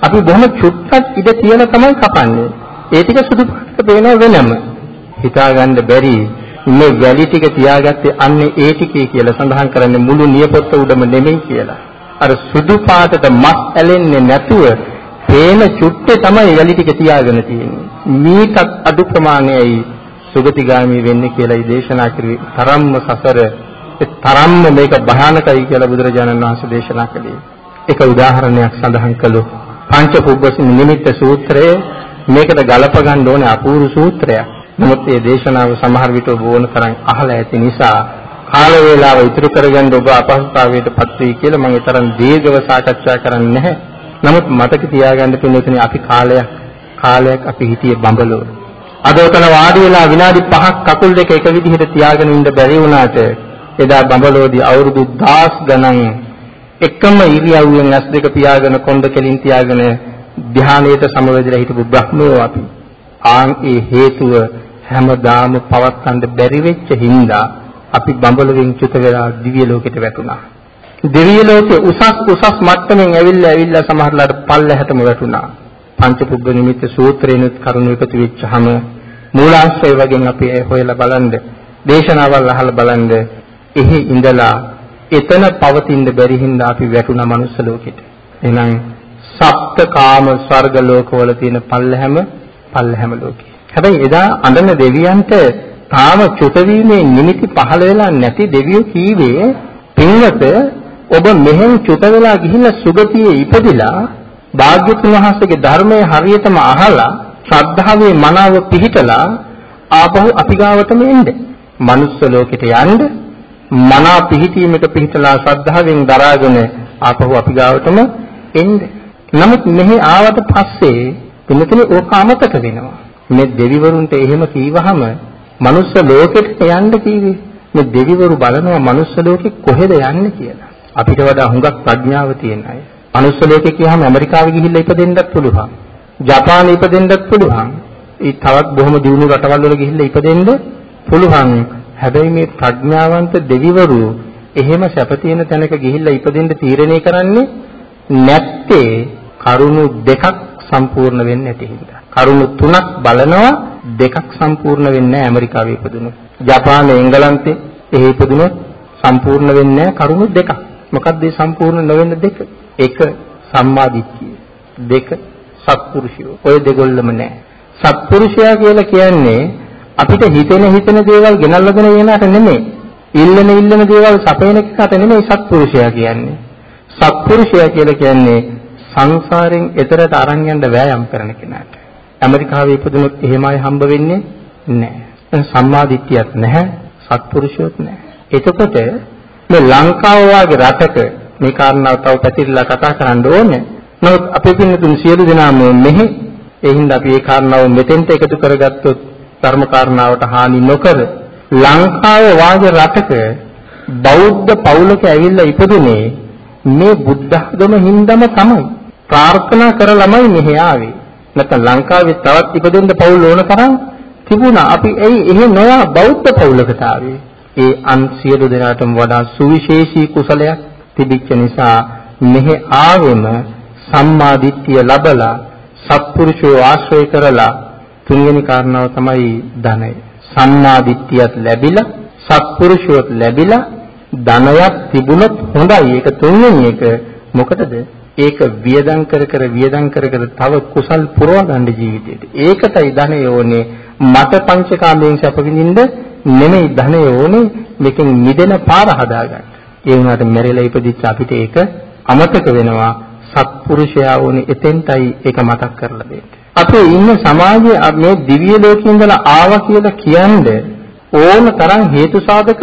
Speaker 1: අපි බොහොම චුට්ටක් ඉඩ තියලා තමයි කපන්නේ. ඒ ටික සුදු පාටට පේනව වෙනම. හිතාගන්න බැරි මේ වැලි ටික තියාගත්තේ අන්නේ ඒ ටිකේ කියලා සඳහන් කරන්නේ මුළු නියපොත්ත උඩම නෙමෙයි කියලා. අර සුදු පාටට මස් ඇලෙන්නේ නැතුව පේන චුට්ටේ තමයි වැලි ටික තියාගෙන තියෙන්නේ. මීටත් අඩු ප්‍රමාණයයි සුගතිගාමි වෙන්නේ කියලායි දේශනා කරුවේ. තරම්ම සසර ඒ තරම්ම මේක භයානකයි කියලා බුදුරජාණන් වහන්සේ දේශනා කළේ. එක උදාහරණයක් සඳහන් කළොත් පංච පුබ්බස නිමිත්ත සූත්‍රයේ මේකට ගලප ගන්න ඕනේ අපූර්ව සූත්‍රයක්. නමුත් මේ දේශනාව සමහර විට ඔබ ඕන තරම් අහලා ඇති නිසා කාල වේලාව ඉතුරු කරගන්න ඔබ අපහසුතාවයට පත් වෙයි කියලා මම තරම් දීර්ඝව සාකච්ඡා කරන්නේ නැහැ. නමුත් මතක තියාගන්න පින්නතුනි අපි කාලයක් කාලයක් අපි හිටියේ බඹලෝ. අද ඔතන වාඩි වෙලා විනාඩි 5ක් කකුල් දෙක එක විදිහට තියාගෙන ඉන්න බැරි වුණාට එදා බඹලෝදී අවුරුදු 10 ගණන් එකම ඉරියව්වෙන් ඇස් දෙක පියාගෙන කොණ්ඩ කෙලින් තියාගෙන ධානයට සමවැදලා හිටපු බ්‍රහ්මයෝ අපි. ආන් ඒ හේතුව හැමදාම පවත්වන්න බැරි වෙච්ච හින්දා අපි බඹලුවෙන් චුත වෙලා දිව්‍ය ලෝකෙට වැටුණා. දිව්‍ය ලෝකේ උසස් උසස් මට්ටමින් ඇවිල්ලා ඇවිල්ලා සමහරලාට පල්ලෙහාටම වැටුණා. පංච පුබ්බ නිමිත්ත සූත්‍රේනුත් කරුණු එකතු වෙච්චහම මූලාශ්‍රය වගේ අපි හොයලා බලන්න දේශනාවල් අහලා බලන්න එහි ඉඳලා එතන පවතින්න බැරි හින්දා අපි වැටුණා මනුස්ස ලෝකෙට. එහෙනම් සප්ත කාම ස්වර්ග ලෝකවල තියෙන පල්ලහැම පල්ලහැම ලෝකේ. හැබැයි එදා අඬන දෙවියන්ට තාම චුත වීමේ නිමිති පහළ වෙලා නැති දෙවියෝ කීවේ පින්වත ඔබ මෙහෙන් චුත වෙලා ගිහිල්ලා සුගතියේ ඉපදිලා භාග්‍යතුන් වහන්සේගේ ධර්මයේ හරියටම අහලා ශ්‍රද්ධාවේ මනාව පිහිටලා ආපහු අපි ගාවටම එන්න. මනුස්ස ලෝකෙට යන්න මනා පිහිටීමක පිහිටලා ශ්‍රද්ධාවෙන් දරාගෙන ආපහු අපි ගාවටම එන්න. නමුත් මෙහි ආවට පස්සේ පිළිතුරු ඕක අමතක වෙනවා. මේ දෙවිවරුන්ට එහෙම කීවහම මනුස්ස ලෝකෙට යන්න කීවේ. මේ දෙවිවරු බලනවා මනුස්ස ලෝකෙ කොහෙද යන්නේ කියලා. අපිට වඩා හුඟක් ප්‍රඥාව තියෙන අය. මනුස්ස ලෝකෙ කියහම ඇමරිකාවේ ගිහිල්ලා ඉපදෙන්නත් පුළුවන්. ජපානයේ ඉපදෙන්නත් පුළුවන්. ඒ තවත් බොහොම දියුණු රටවල් වල ගිහිල්ලා ඉපදෙන්න පුළුවන්. හැබැයි මේ ප්‍රඥාවන්ත දෙවිවරු එහෙම සැප තියෙන තැනක ගිහිල්ලා ඉපදෙන්න තීරණය කරන්නේ නැත්තේ කරුණු දෙකක් සම්පූර්ණ වෙන්නේ නැති හින්දා. කරුණු තුනක් බලනවා දෙකක් සම්පූර්ණ වෙන්නේ නැහැ ඇමරිකාවේ ඉපදුනොත්. ජපානයේ එංගලන්තේ එහෙ ඉපදුනොත් සම්පූර්ණ වෙන්නේ නැහැ කරුණු දෙකක්. මොකක්ද මේ සම්පූර්ණ නොවෙන දෙක? එක සම්මාදිට්ඨිය. දෙක සත්පුරුෂයෝ. ඔය දෙගොල්ලම නැහැ. සත්පුරුෂයා කියලා කියන්නේ අපිට හිතෙන හිතෙන දේවල් ගෙනල්ලාගෙන යනට නෙමෙයි. ඉල්ලන ඉල්ලන දේවල් සපයන එකට නෙමෙයි සත්පුරුෂයා කියන්නේ. සත්පුරුෂයා කියලා කියන්නේ සංසාරයෙන් එතරට අරන් යන්න වෑයම් කරන කෙනාට. ඇමරිකාවේ ඉපදුනොත් එහෙමයි හම්බ වෙන්නේ නැහැ. සම්මා දිට්ඨියක් නැහැ, සත්පුරුෂයොත් නැහැ. එතකොට මේ ලංකාව වගේ රටක මේ කාරණාව තව පැතිරලා කතා කරන්න ඕනේ. නමුත් අපේ පින්නතුන් සියලු දෙනාම මෙහි ඒ හින්දා අපි මේ කාරණාව මෙතෙන්ට එකතු කරගත්තොත් ධර්ම කාරණාවට හානි නොකර ලංකාව වාගේ රටක බෞද්ධ පවුලක ඇවිල්ලා ඉපදුනේ මේ බුද්ධ ධර්ම හින්දාම තමයි ප්‍රාර්ථනා කරලමයි මෙහි ආවේ නැත්නම් ලංකාවේ තවත් ඉපදෙන්න පවුල් ඕන තරම් තිබුණා. අපි ඇයි එහෙ නොයා බෞද්ධ පවුලකට ආවේ? ඒ අන් සියලු දෙනාටම වඩා සුවිශේෂී කුසලයක් තිබිච්ච නිසා මෙහි ආවෙම සම්මා දිට්ඨිය ලබලා සත්පුරුෂෝ ආශ්‍රය කරලා තුන්වෙනි කාරණාව තමයි ධනය. සම්මා දිට්ඨියත් ලැබිලා සත්පුරුෂයොත් ලැබිලා ධනයක් තිබුණොත් හොඳයි. ඒක තුන්වෙනි එක මොකටද? ඒක වියදම් කර කර වියදම් කර කර තව කුසල් පුරව ගන්න ජීවිතේට. ඒකටයි ධනය ඕනේ. මට පංචකාමයෙන් සැප විඳින්න නෙමෙයි ධනය ඕනේ. මේකෙන් මිදෙන පාර හදාගන්න. ඒ වුණාට මෙරෙලා ඉපදිච්ච අපිට ඒක අමතක වෙනවා. සත්පුරුෂයා ඕනේ එතෙන්ටයි ඒක මතක් කරලා දෙන්න. අපි ඉන්න සමාජයේ මේ දිව්‍ය ලෝකේ ඉඳලා ආවා කියලා කියන්නේ ඕන තරම් හේතු සාධක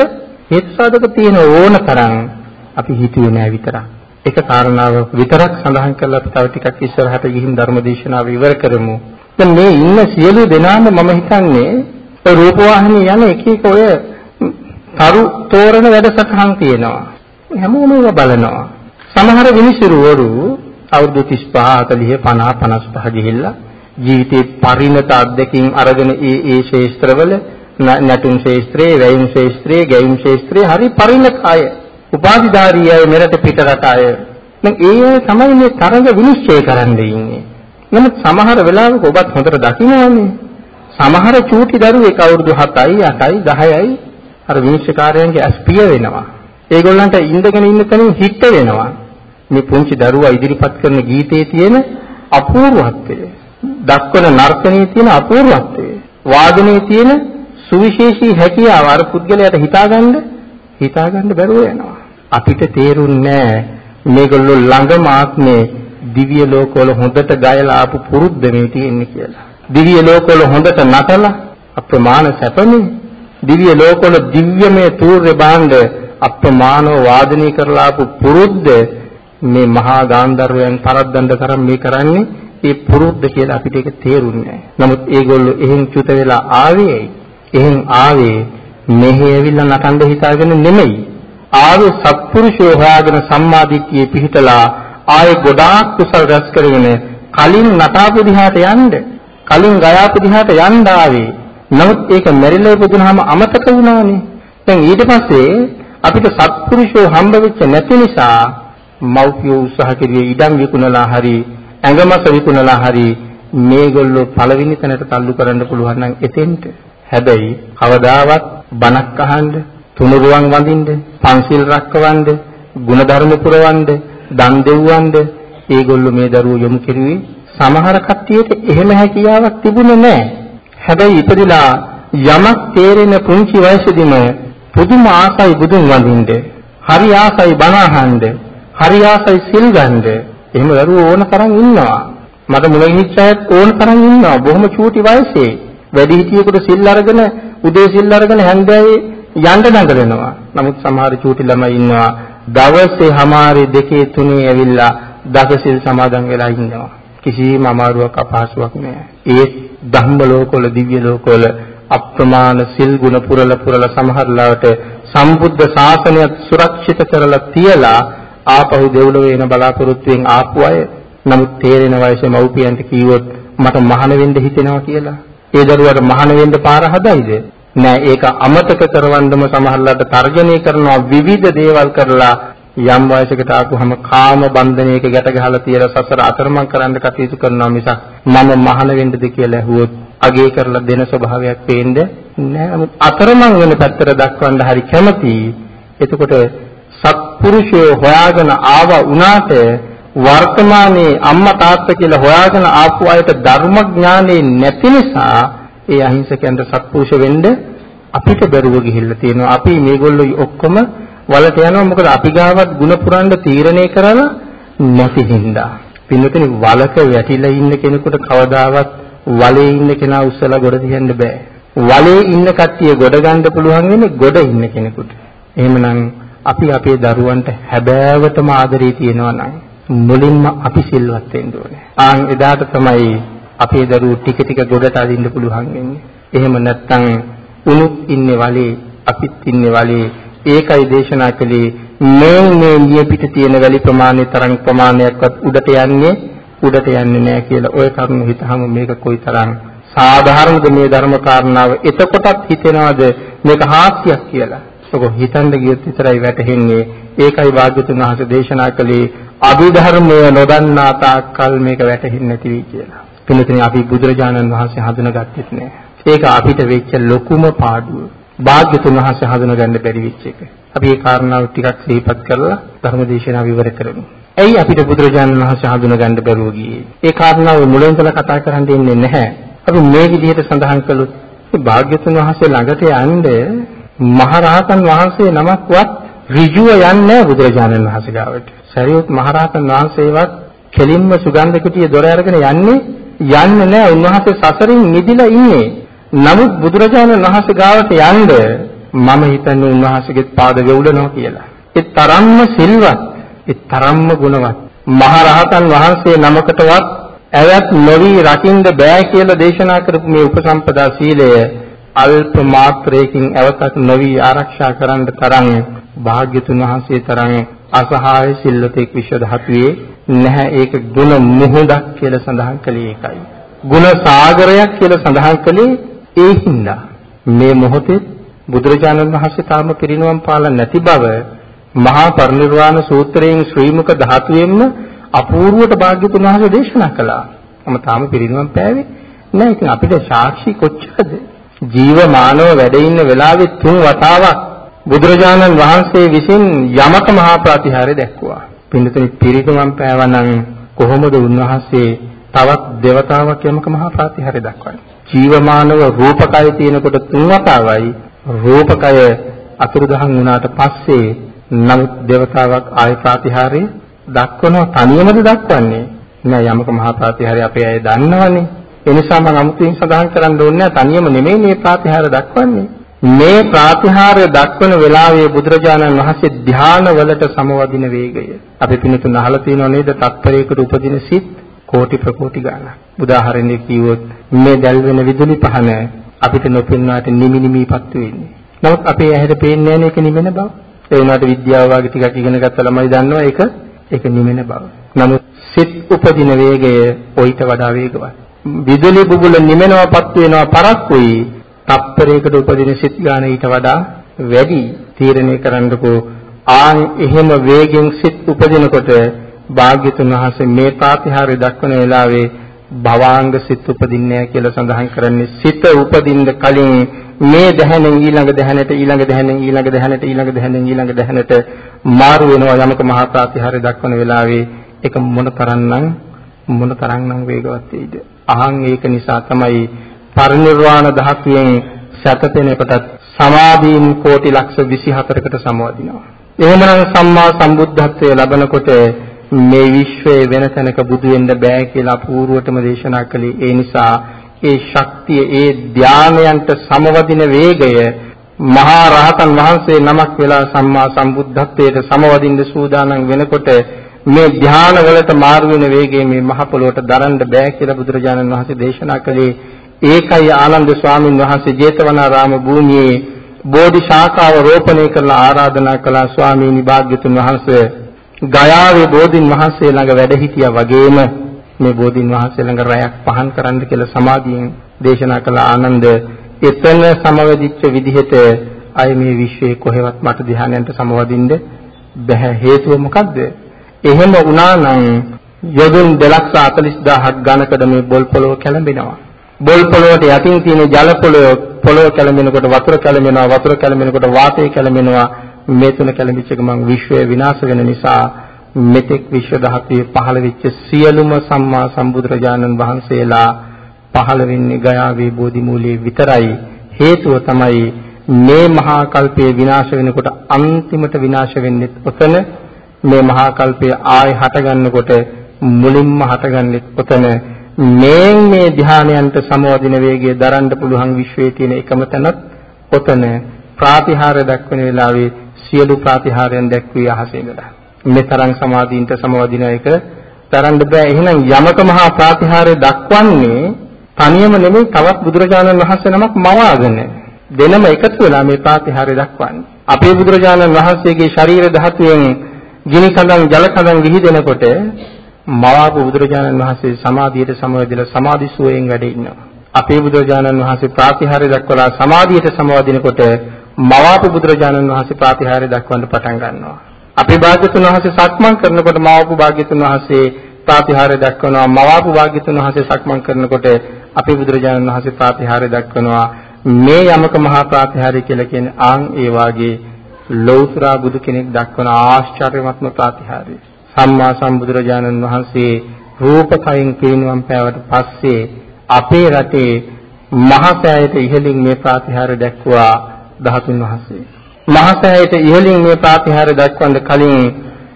Speaker 1: හේතු සාධක තියෙන ඕන තරම් අපි හිතුවේ නෑ විතරක්. එක කාරණාවක් විතරක් සඳහන් කරලා අපි තව ටිකක් ඉස්සරහට ගිහින් ධර්මදේශනාව ඉවර කරමු. දැන් මේ ඉන්න සියලු දෙනාම මම හිතන්නේ ඔය රූපවාහිනිය යන එක එක ඔය තරු තෝරන වැඩසටහන් තියෙනවා. හැමෝම ඒවා බලනවා. සමහර විනිසුරුවරු අවුරුදු 35 40 50 55 ගිහිල්ලා ජීවිතේ පරිණත අත්දැකීම් අරගෙන ඒ ඒ ශේස්ත්‍රවල නැටුම් ශේස්ත්‍රයේ, වැයුම් ශේස්ත්‍රයේ, ගැයුම් ශේස්ත්‍රයේ හරි පරිණත අය උපාධිධාරී අය මෙරට පිටරට අය දැන් ඒ අය තමයි මේ තරඟ විනිශ්චය කරන්න ඉන්නේ. නමුත් සමහර වෙලාවක ඔබත් හොඳට දකින්නවානේ. සමහර චූටි දරුවෙක් අවුරුදු 7යි 8යි 10යි අර විනිශ්චයකාරයන්ගේ අස්පිය වෙනවා. ඒගොල්ලන්ට ඉඳගෙන ඉන්න තැනින් හිට වෙනවා. මේ පුංචි දරුවා ඉදිරිපත් කරන ගීතයේ තියෙන අපූර්වත්වය, දක්වන නර්තනයේ තියෙන අපූර්වත්වය, වාදනයේ තියෙන සුවිශේෂී හැකියාව අර පුද්ගලයාට හිතාගන්න හිතාගන්න බැරුව යනවා. අපිට තේරුන්නේ මේගොල්ලෝ ළඟම ආත්මේ දිව්‍ය ලෝකවල හොඳට ගයලා ආපු පුරුද්ද මේ තියෙන්නේ කියලා. දිව්‍ය ලෝකවල හොඳට නටලා අප්‍රමාණ සැපනේ. දිව්‍ය ලෝකවල දිව්‍යමය තූර්ය භාණ්ඩ අප්‍රමාණව වාදනය කරලා ආපු පුරුද්ද මේ මහා ගාන්ධර්වයන් පරද්දන්න කරන් මේ කරන්නේ ඒ පුරුද්ද කියලා අපිට ඒක තේරුන්නේ නමුත් ඒගොල්ලෝ එහෙන් චුත වෙලා ආවේ එහෙන් ආවේ මෙහි ඇවිල්ලා නටන්න හිතාගෙන නෙමෙයි. ආවේ සත්පුරුෂයෝ හොයාගෙන සම්මාදිට්ඨියේ පිහිටලා ආයේ ගොඩාක් කුසල් රැස් කරගෙන කලින් නටාපු දිහාට යන්න කලින් ගයාපු දිහාට යන්න ආවේ. නමුත් ඒක මෙරිලා ඉපදුනහම අමතක වුණානේ. දැන් ඊට පස්සේ අපිට සත්පුරුෂයෝ හම්බ වෙච්ච නැති නිසා මෞපියෝ උත්සාහ කෙරුවේ ඉඩම් විකුණලා හරි ඇඟමස විකුණලා හරි මේගොල්ලෝ පළවෙනි තැනට තල්ලු කරන්න පුළුවන් නම් එතෙන්ට. හැබැයි කවදාවත් බණක් අහන්න, තුනුරුවන් වඳින්න, පන්සිල් රැකවන්න, ಗುಣධර්ම පුරවන්න, දන් දෙව්වන්න ඒගොල්ලෝ මේ දරුවෝ යොමු කෙරුවේ සමහර කට්ටියට එහෙම හැකියාවක් තිබුණේ නැහැ. හැබැයි ඉපදිලා යමක් තේරෙන පුංචි වයසේදීම පුදුම ආසයි බුදුන් වඳින්න. හරි ආසයි බණ අහන්න. හරි ආසයි සිල් ගන්න. එහෙම දරුවෝ ඕන තරම් ඉන්නවා. මට මුලින්ච අයත් ඕන තරම් ඉන්නවා. බොහොම චූටි වයසේ. වැඩි හිටියෙකුට සිල් අරගෙන උදේ සිල් අරගෙන හැන්දෑවේ යන්න දඟලනවා. නමුත් සමහර චූටි ළමයි ඉන්නවා දවසේ හමාරි දෙකේ තුනේ ඇවිල්ලා දසසිල් සමාදන් වෙලා ඉන්නවා. කිසිම අමාරුවක් අපහසුයක් නෑ. ඒ ධම්ම ලෝකවල දිව්‍ය ලෝකවල අප්‍රමාණ සිල් ගුණ පුරල පුරල සමහර ලාවට සම්බුද්ධ ශාසනයත් සුරක්ෂිත කරලා තියලා ආපහු දෙව්ලොව එන බලාපොරොත්තුෙන් ආපු අය නමුත් තේරෙන වයසේ මව්පියන්ට කිව්වොත් මට මහාන වෙන්න හිතෙනවා කියලා. ඒ දරුවාට මහාන වෙන්න පාර හදයිද? නෑ ඒක අමතක කරවන්නම සමහරලාට තර්ජනය කරනවා විවිධ දේවල් කරලා යම් වයසකට ආපුවම කාම බන්ධනයක ගැට ගහලා තියලා සසර අතරමං කරන්න කටයුතු කරනවා මිසක් මම මහාන වෙන්නද කියලා ඇහුවොත් අගේ කරලා දෙන ස්වභාවයක් පේන්නේ නෑ. නමුත් අතරමං වෙන පැත්තට දක්වන්න හරි කැමතියි. එතකොට සත්පුරුෂයෝ හොයාගෙන ආව උනාට වර්තමානයේ අම්මා තාත්තා කියලා හොයාගෙන ආපු අයට ධර්මඥානෙ නැති නිසා ඒ අහිංසකයන්ට සත්පුරුෂ වෙන්න අපිට බැරුව ගිහිල්ලා තියෙනවා. අපි මේගොල්ලෝ ඔක්කොම වලට යනවා මොකද අපි ගාවත් ಗುಣ පුරන්න තීරණය කරලා නැති හින්දා. පින්නතනි වලක වැටිලා ඉන්න කෙනෙකුට කවදාවත් වලේ ඉන්න කෙනා උස්සලා ගොඩ තියන්න බෑ. වලේ ඉන්න කට්ටිය ගොඩ ගන්න පුළුවන් වෙන්නේ ගොඩ ඉන්න කෙනෙකුට. එහෙමනම් අපි අපේ දරුවන්ට හැබෑවටම ආදරේ තියෙනවා නම් මුලින්ම අපි සිල්වත් වෙන්න ඕනේ. ආන් එදාට තමයි අපේ දරුවෝ ටික ටික ගොඩට අදින්න පුළුවන් වෙන්නේ. එහෙම නැත්නම් උනුත් ඉන්නේ වලේ අපිත් ඉන්නේ වලේ ඒකයි දේශනා කළේ මේ මේ නිය පිට තියෙන වැලි ප්‍රමාණය තරම් ප්‍රමාණයක්වත් උඩට යන්නේ උඩට යන්නේ නැහැ කියලා ඔය කරුණු හිතහම මේක කොයිතරම් සාධාරණද මේ ධර්ම කාරණාව එතකොටත් හිතෙනවද මේක හාස්‍යයක් කියලා ඔක හිතන්න ගියොත් විතරයි වැටහෙන්නේ. ඒකයි වාග්යතුන් වහන්සේ දේශනා කළේ අභිධර්මය නොදන්නා තාක්කල් මේක වැටහෙන්නේ නැති වෙයි කියලා. පිළිතුරේ අපි බුදුරජාණන් වහන්සේ හඳුනාගත්තෙත් නෑ. ඒක අපිට වෙච්ච ලොකුම පාඩුව. වාග්යතුන් වහන්සේ හඳුනගන්න බැරි වෙච්ච එක. අපි මේ කාරණාව ටිකක් සිහිපත් කරලා ධර්මදේශනා විවර කරමු. ඇයි අපිට බුදුරජාණන් වහන්සේ හඳුනගන්න බැරුව ගියේ? ඒ කාරණාව මුලින්ම කතා කරන්න ඉන්නේ නැහැ. අපි මේ විදිහට සඳහන් කළොත් මේ භාග්‍යතුන් වහන්සේ ළඟට යන්නේ මහරහතන් වහන්සේ නමක්වත් ඍජුව යන්නේ බුදුරජාණන් වහන්සේ ගාවට. සරියුත් මහරහතන් වහන්සේවත් කෙලින්ම සුගන්ධ කුටිය දොර අරගෙන යන්නේ යන්නේ නැහැ. උන්වහන්සේ සසරින් මිදිලා ඉන්නේ. නමුත් බුදුරජාණන් වහන්සේ ගාවට යන්න මම හිතන්නේ උන්වහන්සේගේ පාද වෙවුලනවා කියලා. ඒ තරම්ම සිල්වත්, ඒ තරම්ම ගුණවත්. මහරහතන් වහන්සේ නමකටවත් ඇවත් නොවි රකින්න බෑ කියලා දේශනා කරපු මේ උපසම්පදා සීලය අල්ප මාත්‍රයකින් අවසක් නොවි ආරක්ෂා කරන්න තරම් භාග්‍යතුන් වහන්සේ තරම් අසහාය සිල්ලතෙක් විශ්ව ධාතුවේ නැහැ ඒක ಗುಣ මුහුදක් කියලා සඳහන් කළේ ඒකයි. ಗುಣ සාගරයක් කියලා සඳහන් කළේ ඒ හින්දා මේ මොහොතේ බුදුරජාණන් වහන්සේ තාම පිරිනුවම් පාලා නැති බව මහා පරිනිර්වාණ සූත්‍රයෙන් ශ්‍රී මුක ධාතුවෙන්ම අපූර්වට භාග්‍යතුන් වහන්සේ දේශනා කළා. මම තාම පිරිනුවම් පෑවේ නැහැ. ඉතින් අපිට සාක්ෂි කොච්චරද? ජීවමානව වැඩ ඉන්න වෙලාවේ තුන් වතාවක් බුදුරජාණන් වහන්සේ විසින් යමක මහා ප්‍රතිහාරය දැක්වුවා. පින්නතුනි පිරිගමන් පෑවනම් කොහොමද උන්වහන්සේ තවත් దేవතාවක් යමක මහා ප්‍රාතිහාර්ය දක්වන්නේ? ජීවමානව රූපකය තියෙනකොට තුන් වතාවයි රූපකය අතුරුදහන් වුණාට පස්සේ නමුත් దేవතාවක් ආය ප්‍රාතිහාර්ය දක්වනවා. තනියමද දක්වන්නේ? නෑ යමක මහා ප්‍රාතිහාර්ය අපේ අය දන්නවනේ. එනිසා මම අමුතුවෙන් සඳහන් කරන්න ඕනේ තනියම නෙමෙයි මේ ප්‍රාතිහාර්ය දක්වන්නේ. මේ ප්‍රාතිහාර්ය දක්වන වෙලාවේ බුදුරජාණන් වහන්සේ ධානවලට සමවදින වේගය අපි පිළිතුරු අහලා තියෙනව නේද? තත්පරයකට උපදින සිත් කෝටි ප්‍රකෝටි ගාණක්. උදාහරණයක් කිව්වොත් මේ දැල් වෙන විදුලි පහන අපිට නොපෙන්වාට නිමි නිමිපත් වෙන්නේ. නමුත් අපේ ඇහැට පේන්නේ නැහැ ඒක නිමෙන බව. ඒ වුණාට විද්‍යාව වගේ ටිකක් ඉගෙන ගත්ත ළමයි දන්නවා ඒක ඒක නිමෙන බව. නමුත් සිත් උපදින වේගය ඔయిత වඩා වේගවත්. විදුලි බුබුල නිමෙනවපත් වෙනවා පරක්කුයි. තප්පරයකට උපදින සිත් ගාන ඊට වඩා වැඩි තීරණය කරන්නකෝ. ආන් එහෙම වේගෙන් සිත් උපදිනකොට භාග්‍යතුන් වහන්සේ මේ ප්‍රාතිහාර්ය දක්වන වෙලාවේ භවාංග සිත් උපදින්නේ නැහැ කියලා සඳහන් කරන්නේ සිත උපදින්න කලින් මේ දැහැණෙන් ඊළඟ දැහැණට ඊළඟ දැහැණෙන් ඊළඟ දැහැණට ඊළඟ දැහැණෙන් ඊළඟ දැහැණට මාරු වෙනවා යමක මහා ප්‍රාතිහාර්ය දක්වන වෙලාවේ. ඒක මොන තරම්නම් මොන තරම්නම් වේගවත් වෙයිද අහං ඒක නිසා තමයි පරිනිර්වාණ ධාතුවෙන් සැතපෙනකොටත් සමාධීන් කෝටි ලක්ෂ 24කට සමවදිනවා. එහෙමනම් සම්මා සම්බුද්ධත්වයේ ලබනකොට මේ විශ්වයේ වෙන තැනක බුදු වෙන්න බෑ කියලා පූර්වතම දේශනා කළේ. ඒ නිසා ඒ ශක්තිය ඒ ධානයන්ට සමවදින වේගය මහා රහතන් වහන්සේ නමක් වෙලා සම්මා සම්බුද්ධත්වයට සමවදින්න සූදානම් වෙනකොට මේ ධාන වලට මාරු වෙන වේගය මේ මහ පොළොවට දරන්න බෑ කියලා බුදුරජාණන් වහන්සේ දේශනා කළේ. ඒකයි ආනන්ද ස්වාමීන් වහන්සේ ජේතවනාරාම භූමියේ බෝධි ශාඛාව රෝපණය කරලා ආරාධනා කළා ස්වාමීනි භාග්‍යතුන් වහන්සේ ගයාවේ බෝධින් වහන්සේ ළඟ වැඩ හිටියා වගේම මේ බෝධින් වහන්සේ ළඟ රැයක් පහන් කරන්න කියලා සමාධියෙන් දේශනා කළ ආනන්ද එතන සමවදිච්ච විදිහට අය මේ විශ්වයේ කොහෙවත් මට ධ්‍යානයන්ට සමවදින්න බැහැ හේතුව මොකද්ද? එහෙම වුණා නම් යොදුන් 240000ක් ගණකඩ මේ බොල් පොළොව කැළඹෙනවා. බොල් පොළොවට යටින් තියෙන ජල පොළොව පොළොව කැළඹෙනකොට වතුර කැළඹෙනවා වතුර කැළඹෙනකොට වාතය කැළඹෙනවා. මේ තුන කැළඹිච්ච ගමන් විශ්වය විනාශ වෙන නිසා මෙතෙක් විශ්ව ධාතුවේ පහළ වෙච්ච සියලුම සම්මා සම්බුදුරජාණන් වහන්සේලා පහළ වෙන්නේ ගයාවේ බෝධි මූලයේ විතරයි. හේතුව තමයි මේ මහා කල්පයේ විනාශ වෙනකොට අන්තිමට විනාශ වෙන්නේ ඔතන. මේ මහා කල්පය ආයෙ හටගන්නකොට මුලින්ම හටගන්නේ ඔතන. මේ මේ ධානයන්ට සමවදින වේගය දරන්න පුළුවන් විශ්වයේ තියෙන එකම තැනත් ඔතන ප්‍රාතිහාර්ය දක්වන වෙලාවේ සියලු ප්‍රාතිහාර්යයන් දැක්වී අහසේ ඉඳලා. මේ තරම් සමාධීන්ට සමවදින එක තරන්න බෑ. එහෙනම් යමක මහා ප්‍රාතිහාර්ය දක්වන්නේ තනියම නෙමෙයි තවත් බුදුරජාණන් වහන්සේ නමක් මවාගෙන දෙනම එකතු වෙලා මේ ප්‍රාතිහාර්ය දක්වන්නේ. අපේ බුදුරජාණන් වහන්සේගේ ශරීර ධාතුවෙන් ගිනි කඳන් ජල කඳන් විහිදෙනකොට මවාපු බුදුරජාණන් වහන්සේ සමාධියට සමවැදලා සමාධි සුවයෙන් වැඩ ඉන්නවා. අපේ බුදුරජාණන් වහන්සේ ප්‍රාතිහාර්ය දක්වලා සමාධියට සමවදිනකොට මවාපු බුදුරජාණන් වහන්සේ ප්‍රාතිහාර්ය දක්වන්න පටන් ගන්නවා. අපේ භාග්‍යතුන් වහන්සේ සක්මන් කරනකොට මවාපු භාග්‍යතුන් වහන්සේ ප්‍රාතිහාර්ය දක්වනවා. මවාපු භාග්‍යතුන් වහන්සේ සක්මන් කරනකොට අපේ බුදුරජාණන් වහන්සේ ප්‍රාතිහාර්ය දක්වනවා. මේ යමක මහා ප්‍රාතිහාර්ය කියලා කියන්නේ ආන් ඒ වාගේ ලෞතර බුදු කෙනෙක් දක්වන ආශ්චර්යමත්ම ප්‍රාතිහාර්යය. සම්මා සම්බුදුරජාණන් වහන්සේ රූපකයෙන් පිරිනුවම් පෑවට පස්සේ අපේ රටේ මහසෑයට ඉහළින් මේ ප්‍රාතිහාර්ය දැක්වුවා ධාතුන් වහන්සේ. මහසෑයට ඉහළින් මේ ප්‍රාතිහාර්ය දක්වන්න කලින්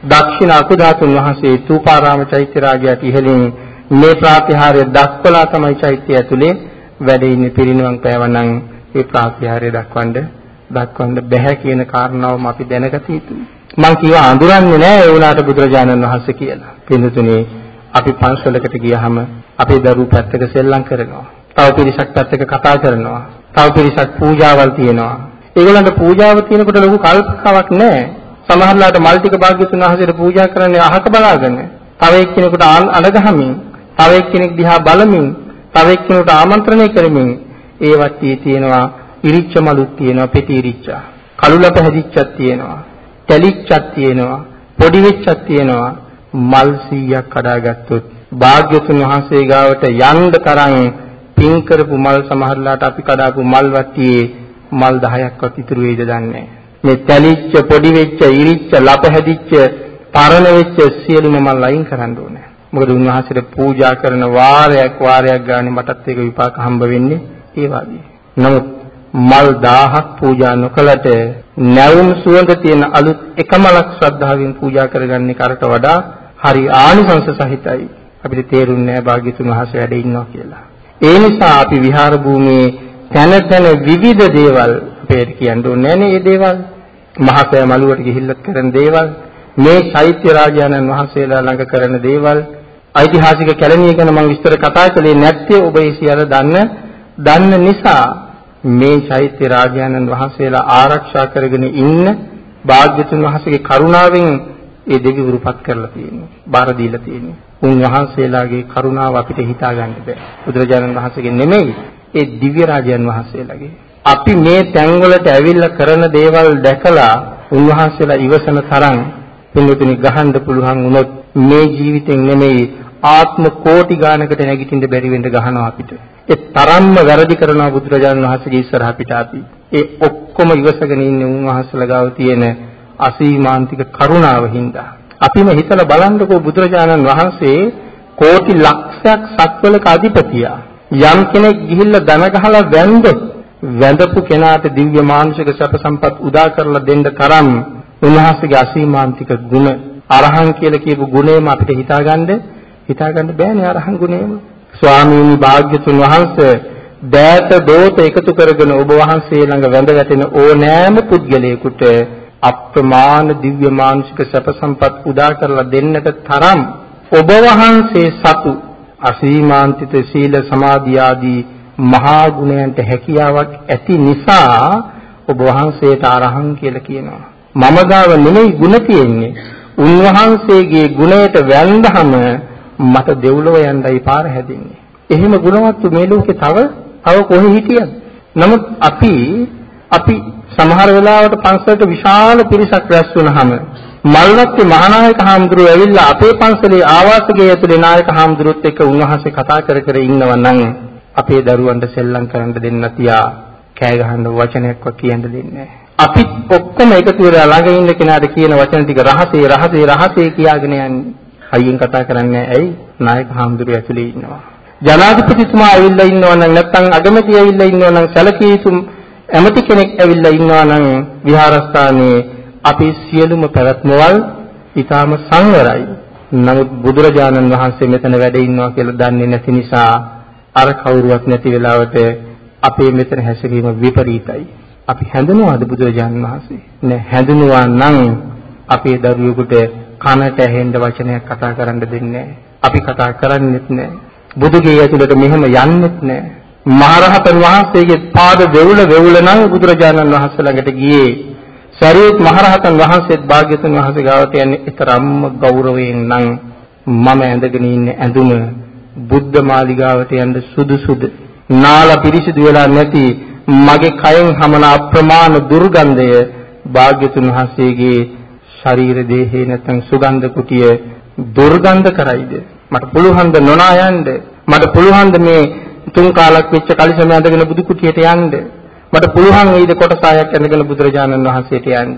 Speaker 1: දක්ෂිණ අකුධාතුන් වහන්සේ තූපාරාම චෛත්‍ය රාජයාට ඉහළින් මේ ප්‍රාතිහාර්ය දක්වලා තමයි චෛත්‍ය ඇතුලේ වැඩ ඉන්නේ පිරිනුවම් පෑවනම් ඒ ප්‍රාතිහාර්ය දක්වන්න දක්වන්න බැහැ කියන කාරණාවම අපි දැනගත යුතුයි. මං කියවා අඳුරන්නේ නැහැ ඒ වුණාට බුදුරජාණන් වහන්සේ කියලා. පින්තුනේ අපි පන්සලකට ගියහම අපේ දරුවෝ පැත්තක සෙල්ලම් කරනවා. තව පිරිසක් පැත්තක කතා කරනවා. තව පිරිසක් පූජාවල් තියෙනවා. ඒගොල්ලන්ට පූජාව තියෙනකොට ලොකු කල්පකාවක් නැහැ. සමහරලාට මල් ටික භාග්‍යතුන් වහන්සේට පූජා කරන්නේ අහක බලාගෙන. තව එක්කෙනෙකුට අඬගහමින්, තව එක්කෙනෙක් දිහා බලමින්, තව එක්කෙනෙකුට ආමන්ත්‍රණය කරමින් ඒ වට්ටියේ තියෙනවා ඉරිච්ච මලුත් තියෙනවා, පෙටි ඉරිච්චා. කළුලප හැදිච්චක් තියෙනවා. තැලිච්චක් තියෙනවා පොඩි වෙච්චක් තියෙනවා. මල් 100ක් කඩාගත්තොත් භාග්‍යතුන් වහන්සේ ගාවට යන්න තරම් පින් කරපු මල් සමහරලාට අපි කඩාපු මල් වට්ටියේ මල් 10ක්වත් ඉතුරු වෙයිද දන්නේ මේ තැලිච්ච පොඩි වෙච්ච ඉරිච්ච ලප හැදිච්ච පරණ වෙච්ච සියලුම මල් අයින් කරන්න ඕනේ. මොකද උන්වහන්සේට පූජා කරන වාරයක් වාරයක් ගානේ මටත් ඒක විපාක හම්බ වෙන්නේ ඒ වගේ. නමුත් මල් 1000ක් පූජා නොකලට නැවුම් සුවඳ තියෙන අලුත් එකමලක් ශ්‍රද්ධාවෙන් පූජා කරගන්න කරට වඩා හරි ආනිසංස සහිතයි. අපිට තේරුන්නේ නැහැ භාග්‍යතුන් වහන්සේ වැඩ ඉන්නවා කියලා. ඒ නිසා අපි විහාර භූමියේ තන තන විවිධ දේවල් අපේට කියන්න ඕනේ නෑනේ මේ දේවල්. මහසය මළුවට ගිහිල්ලා කරන දේවල්. මේ චෛත්‍ය රාජානන් වහන්සේලා ළඟ කරන දේවල් ඓතිහාසික කැලණිය ගැන මම විස්තර කතා කළේ නැත්තේ ඔබ ඒ සියල්ල දන්න දන්න නිසා මේ චෛත්‍ය රාජානන් වහන්සේලා ආරක්ෂා කරගෙන ඉන්න භාග්‍යතුන් වහන්සේගේ කරුණාවෙන් ඒ දෙවිවරුපත් කරලා තියෙන්නේ. බාර දීලා තියෙන්නේ. උන්වහන්සේලාගේ කරුණාව අපිට හිතා ගන්න බෑ. බුදුරජාණන් වහන්සේගේ නෙමෙයි ඒ දිව්‍ය රාජයන් වහන්සේලාගේ. අපි මේ තැන්වලට ඇවිල්ලා කරන දේවල් දැකලා උන්වහන්සේලා ඉවසන තරම් පින්විතනි ගහන්න පුළුවන් වුණොත් මේ ජීවිතෙන් නෙමෙයි ආත්ම කෝටි ගානකට නැගිටින්න බැරි වෙන්න ගහනවා අපිට. ඒ තරම්ම වැරදි කරනවා බුදුරජාණන් වහන්සේගේ ඉස්සරහ අපිට අපි. ඒ ඔක්කොම ඉවසගෙන ඉන්නේ උන්වහන්සේලා ගාව තියෙන අසීමාන්තික කරුණාව හින්දා. අපිම හිතලා බලන්නකෝ බුදුරජාණන් වහන්සේ කෝටි ලක්ෂයක් සත්වලක අධිපතියා. යම් කෙනෙක් ගිහිල්ලා දන ගහලා වැන්දොත් වැඳපු කෙනාට දිව්‍ය මානුෂික සැප සම්පත් උදා කරලා දෙන්න තරම් උන්වහන්සේගේ අසීමාන්තික ගුණ අරහන් කියලා කියපු ගුණයම අපිට හිතාගන්න හිතාගන්න බෑනේ අරහන් ගුණයම. ස්වාමීනි භාග්‍යතුන් වහන්සේ දෑත දෝත එකතු කරගෙන ඔබ වහන්සේ ළඟ වැඳ වැටෙන ඕනෑම පුද්ගලයෙකුට අප්‍රමාණ දිව්‍ය මානසික සැප සම්පත් උදා කරලා දෙන්නට තරම් ඔබ වහන්සේ සතු අසීමාන්තිත සීල සමාධි ආදී මහා ගුණයන්ට හැකියාවක් ඇති නිසා ඔබ වහන්සේට අරහං කියලා කියනවා. මම ගාව නෙමෙයි ಗುಣ තියෙන්නේ. උන්වහන්සේගේ ගුණයට වැළඳහම මට දෙව්ලොව යන්නයි පාර හැදෙන්නේ. එහෙම ගුණවත් මේ ලෝකේ තව තව කොහේ හිටියද? නමුත් අපි අපි සමහර වෙලාවට පන්සලට විශාල පිරිසක් රැස් වුණාම මල්වත්තේ මහානායක හාමුදුරුවෝ ඇවිල්ලා අපේ පන්සලේ ආවාසගයේ ඇතුලේ නායක හාමුදුරුවොත් එක්ක උන්වහන්සේ කතා කර කර ඉන්නවා නම් අපේ දරුවන්ට සෙල්ලම් කරන්න දෙන්න තියා කෑ ගහන්න වචනයක්වත් කියන්න දෙන්නේ අපි ඔක්කොම එකතු වෙලා ළඟ ඉන්න කෙනාට කියන වචන ටික රහසේ රහසේ රහසේ කියාගෙන යන්නේ. හයියෙන් කතා කරන්නේ ඇයි? නායක හාමුදුරුවෝ ඇතුලේ ඉන්නවා. ජනාධිපතිතුමා ඇවිල්ලා ඉන්නවා නම් නැත්නම් අගමැති ඇවිල්ලා ඉන්නවා නම් සැලකිය යුතු ඇමති කෙනෙක් ඇවිල්ලා ඉන්නවා නම් විහාරස්ථානයේ අපි සියලුම පැවැත්මවල් ඊටාම සංවරයි. නමුත් බුදුරජාණන් වහන්සේ මෙතන වැඩ ඉන්නවා කියලා දන්නේ නැති නිසා අර කවුරුවත් නැති වෙලාවට අපේ මෙතන හැසිරීම විපරීතයි. අපි හැඳුනුවාද බුදුරජාණන් වහන්සේ? නෑ හැඳුනුවා නම් අපේ දරුවෙකුට කනට ඇහෙන්න වචනයක් කතා කරන්න දෙන්නේ අපි කතා කරන්නේත් නෑ. බුදුගේ ඇතුළට මෙහෙම යන්නෙත් නෑ. මහරහතන් වහන්සේගේ පාද දෙවුල වෙවුල නම් බුදුරජාණන් වහන්සේ ළඟට ගියේ. සරියුත් මහරහතන් වහන්සේත් භාග්‍යතුන් වහන්සේ ගාවට යන්නේ ඊතරම්ම ගෞරවයෙන් නම් මම ඇඳගෙන ඉන්නේ ඇඳුම බුද්ධ මාලිගාවට යන්න සුදුසුද? නාල පිරිසිදු වෙලා නැති මගේ කයෙන් හමන අප්‍රමාණ දුර්ගන්ධය භාග්‍යතුන් වහන්සේගේ ශරීර දේහේ නැත්නම් සුගන්ධ කුටිය දුර්ගන්ධ කරයිද? මට පුළුවන් ද නොනා යන්න? මට පුළුවන් ද මේ තුන් කාලක් වෙච්ච කලිසම ඇඳගෙන බුදු කුටියට යන්න? මට පුළුවන් වේද කොටසායක් ඇඳගෙන බුදුරජාණන් වහන්සේට යන්න?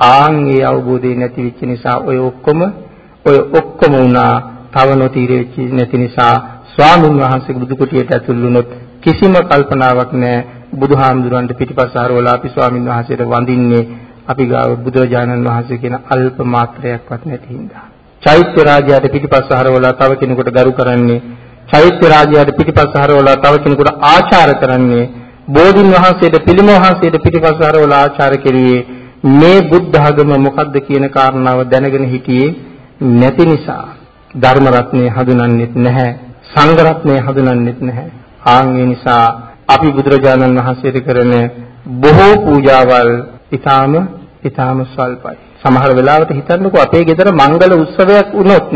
Speaker 1: ආන් ඒ අවබෝධය නැති වෙච්ච නිසා ඔය ඔක්කොම ඔය ඔක්කොම වුණා තව නොතීරෙච්ච නැති නිසා ස්වාමීන් වහන්සේගේ බුදු කුටියට ඇතුල් වුණොත් කිසිම කල්පනාවක් නැහැ බුදුහාමුදුරන්ට පිටිපස්ස හරවලා අපි ස්වාමීන් වහන්සේට වඳින්නේ අපි ගාව බුදුරජාණන් වහන්සේ කියන අල්ප මාත්‍රයක්වත් නැති හින්දා. චෛත්‍ය රාජයාට පිටිපස්ස හරවලා තව කෙනෙකුට ගරු කරන්නේ චෛත්‍ය රාජයාට පිටිපස්ස හරවලා තව කෙනෙකුට ආචාර කරන්නේ බෝධින් වහන්සේට පිළිම වහන්සේට පිටිපස්ස හරවලා ආචාර කෙරුවේ මේ බුද්ධ ධර්ම මොකද්ද කියන කාරණාව දැනගෙන හිටියේ නැති නිසා ධර්ම රත්නය හඳුනන්නෙත් නැහැ සංඝ රත්නය හඳුනන්නෙත් නැහැ ආන් ඒ නිසා අපි බුදුරජාණන් වහන්සේට කරන බොහෝ පූජාවල් ඊටාම ඊටාම ස්වල්පයි සමහර වෙලාවට හිතන්නකෝ අපේ ගෙදර මංගල උත්සවයක් වුණොත්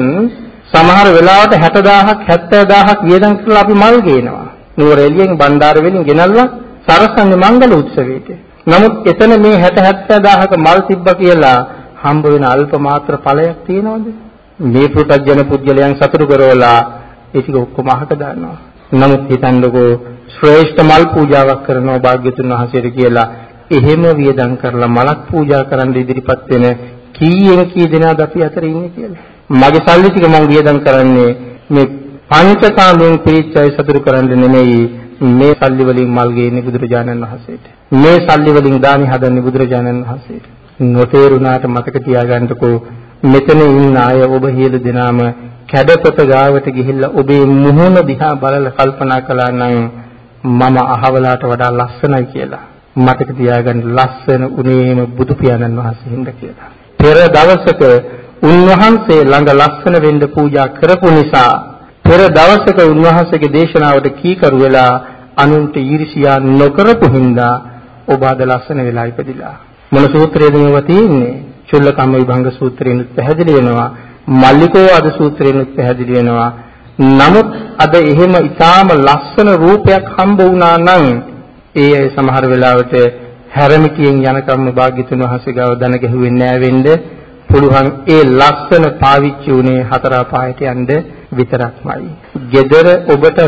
Speaker 1: සමහර වෙලාවට 60000ක් 70000ක් වියදම් කරලා අපි මල් ගේනවා. නුවර එළියෙන් බණ්ඩාර වලින් ගෙනල්ලා සරසන්නේ මංගල උත්සවයට. නමුත් එතන මේ 60 70000ක මල් තිබ්බා කියලා හම්බ වෙන අල්ප මාත්‍ර ඵලයක් තියනවද? මේ පුතග්ජන පුද්ගලයන් සතුටු කරවලා ඒ ටික ඔක්කොම අහක දානවා. නමුත් හිතන්නකෝ ශ්‍රේෂ්ඨ මල් පූජාවක් කරනවා භාග්‍යතුන් වහන්සේට කියලා එහෙම වියදම් කරලා මලක් පූජා කරන්න ඉදිරිපත් වෙන කීයෙන් කී දෙනාද අපි අතර ඉන්නේ කියලා. මගේ සල්ලි ටික මම වියදම් කරන්නේ මේ පංචකාමයෙන් පිරිච්ච අය සතුරු කරන්න නෙමෙයි මේ සල්ලි වලින් මල් ගේන්නේ බුදුරජාණන් වහන්සේට. මේ සල්ලි වලින් දානි හදන්නේ බුදුරජාණන් වහන්සේට. නොතේරුණාට මතක තියාගන්නකෝ මෙතන ඉන්න අය ඔබ හියලු දෙනාම කැඩපත ගාවට ගිහිල්ලා ඔබේ මුහුණ දිහා බලලා කල්පනා කළා නම් මම අහවලාට වඩා ලස්සනයි කියලා. මතක තියාගන්න ලස්සන උනේම බුදු පියාණන් වහන්සේ හින්ද කියලා. පෙර දවසක උන්වහන්සේ ළඟ ලස්සන වෙන්න පූජා කරපු නිසා පෙර දවසක උන්වහන්සේගේ දේශනාවට කීකරු වෙලා අනුන්ට ඊර්ෂියා නොකරපු හින්දා ඔබ අද ලස්සන වෙලා ඉපදිලා. මොන සූත්‍රයේද මේවා තියෙන්නේ? චුල්ලකම්ම විභංග සූත්‍රයෙන් පැහැදිලි වෙනවා. මල්ලිකෝ අද සූත්‍රයෙන් පැහැදිලි වෙනවා. නමුත් අද එහෙම ඊටාම ලස්සන රූපයක් හම්බ වුණා නම් ඒ අය සමහර වෙලාවට හැරමිටියෙන් යනකම් භාග්‍යතුන් වහන්සේ ගාව දන ගැහුවේ නෑ වෙන්නේ පුළුවන් ඒ ලස්සන පාවිච්චි උනේ හතර පායට යන්න විතරක්මයි. gedara ඔබට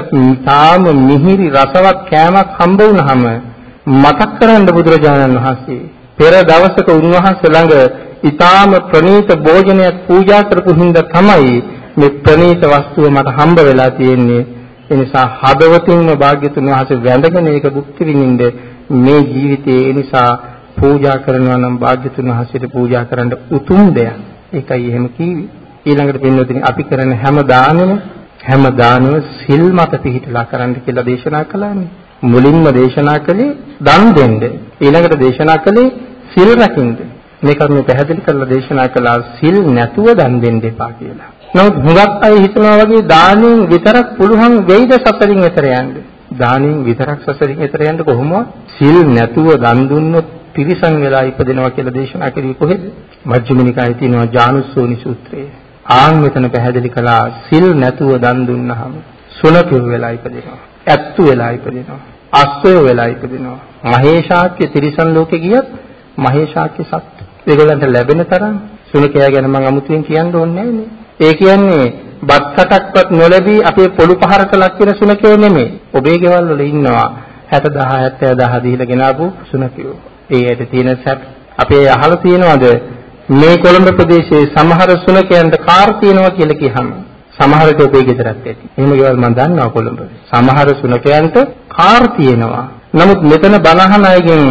Speaker 1: තාම මිහිරි රසවත් කෑමක් හම්බ වුණාම මතක් කරන්න බුදුරජාණන් වහන්සේ පෙර දවසක උන්වහන්සේ ළඟ ඊටාම ප්‍රණීත භෝජනයක් පූජා කරපු හින්දා තමයි මේ ප්‍රණීත වස්තුව මට හම්බ වෙලා තියෙන්නේ. ඒ නිසා හදවතින්ම භාග්‍යතුන් වහන්සේ වැඳගෙන ඒක භුක්ති විඳින්න මේ ජීවිතයේ ඒ නිසා පූජා කරනවා නම් භාග්‍යතුන් වහන්සේට පූජා කරන්න උතුම් දෙයක්. ඒකයි එහෙම කිව්වේ. ඊළඟට පින්නොතින් අපි කරන හැම දානෙම හැම දානෙම සිල් මත පිහිටලා කරන්න කියලා දේශනා කළානේ. මුලින්ම දේශනා කළේ දන් දෙන්න. ඊළඟට දේශනා කළේ සිල් රකින්න. මේ කරුණු පැහැදිලි කරලා දේශනා කළා සිල් නැතුව දන් දෙන්න එපා කියලා. නමුත් හුඟක් අය හිතනවා වගේ දානෙන් විතරක් පුළුවන් වෙයිද සසරින් එතර යන්න. දානෙන් විතරක් සසරින් එතර යන්න කොහොමද? සිල් නැතුව දන් දුන්නොත් තිරිසන් වෙලා ඉපදෙනවා කියලා දේශනා කළේ කොහෙද? මජ්ක්‍ධිම නිකායේ තියෙනවා ජානුස්සෝනි සූත්‍රය. ආන් මෙතන පැහැදිලි කළා සිල් නැතුව දන් දුන්නාම සුනපිරු වෙලා ඉපදෙනවා. ඇත්තු වෙලා ඉපදෙනවා. අස්සය වෙලා ඉපදෙනවා. මහේශාක්‍ය තිරිසන් ලෝකේ ගියත් මහේශාක්‍ය සත්ත්ව. ඒගොල්ලන්ට ලැබෙන තරම් සුනකයා ගැන මම අමුතුවෙන් කියන්න ඕනේ නැහැ ඒ කියන්නේ බත් කටක්වත් නොලැබී අපේ පොළු පහරට ලක් වෙන සුනකයෝ නෙමෙයි. ඔබේ ගෙවල් වල ඉන්නවා 60000 70000 දීලා ගෙනාවු සුනකයෝ. ඒ ඇට තියෙන සැප අපේ අහලා තියෙනවද මේ කොළඹ ප්‍රදේශයේ සමහර සුනකයන්ට කාර් තියෙනවා කියලා කියහම සමහරට ඔබේ ගෙදරත් ඇති. එහෙම ගෙවල් මම දන්නවා කොළඹ. සමහර සුනකයන්ට කාර් තියෙනවා. නමුත් මෙතන බනහන අයගෙන්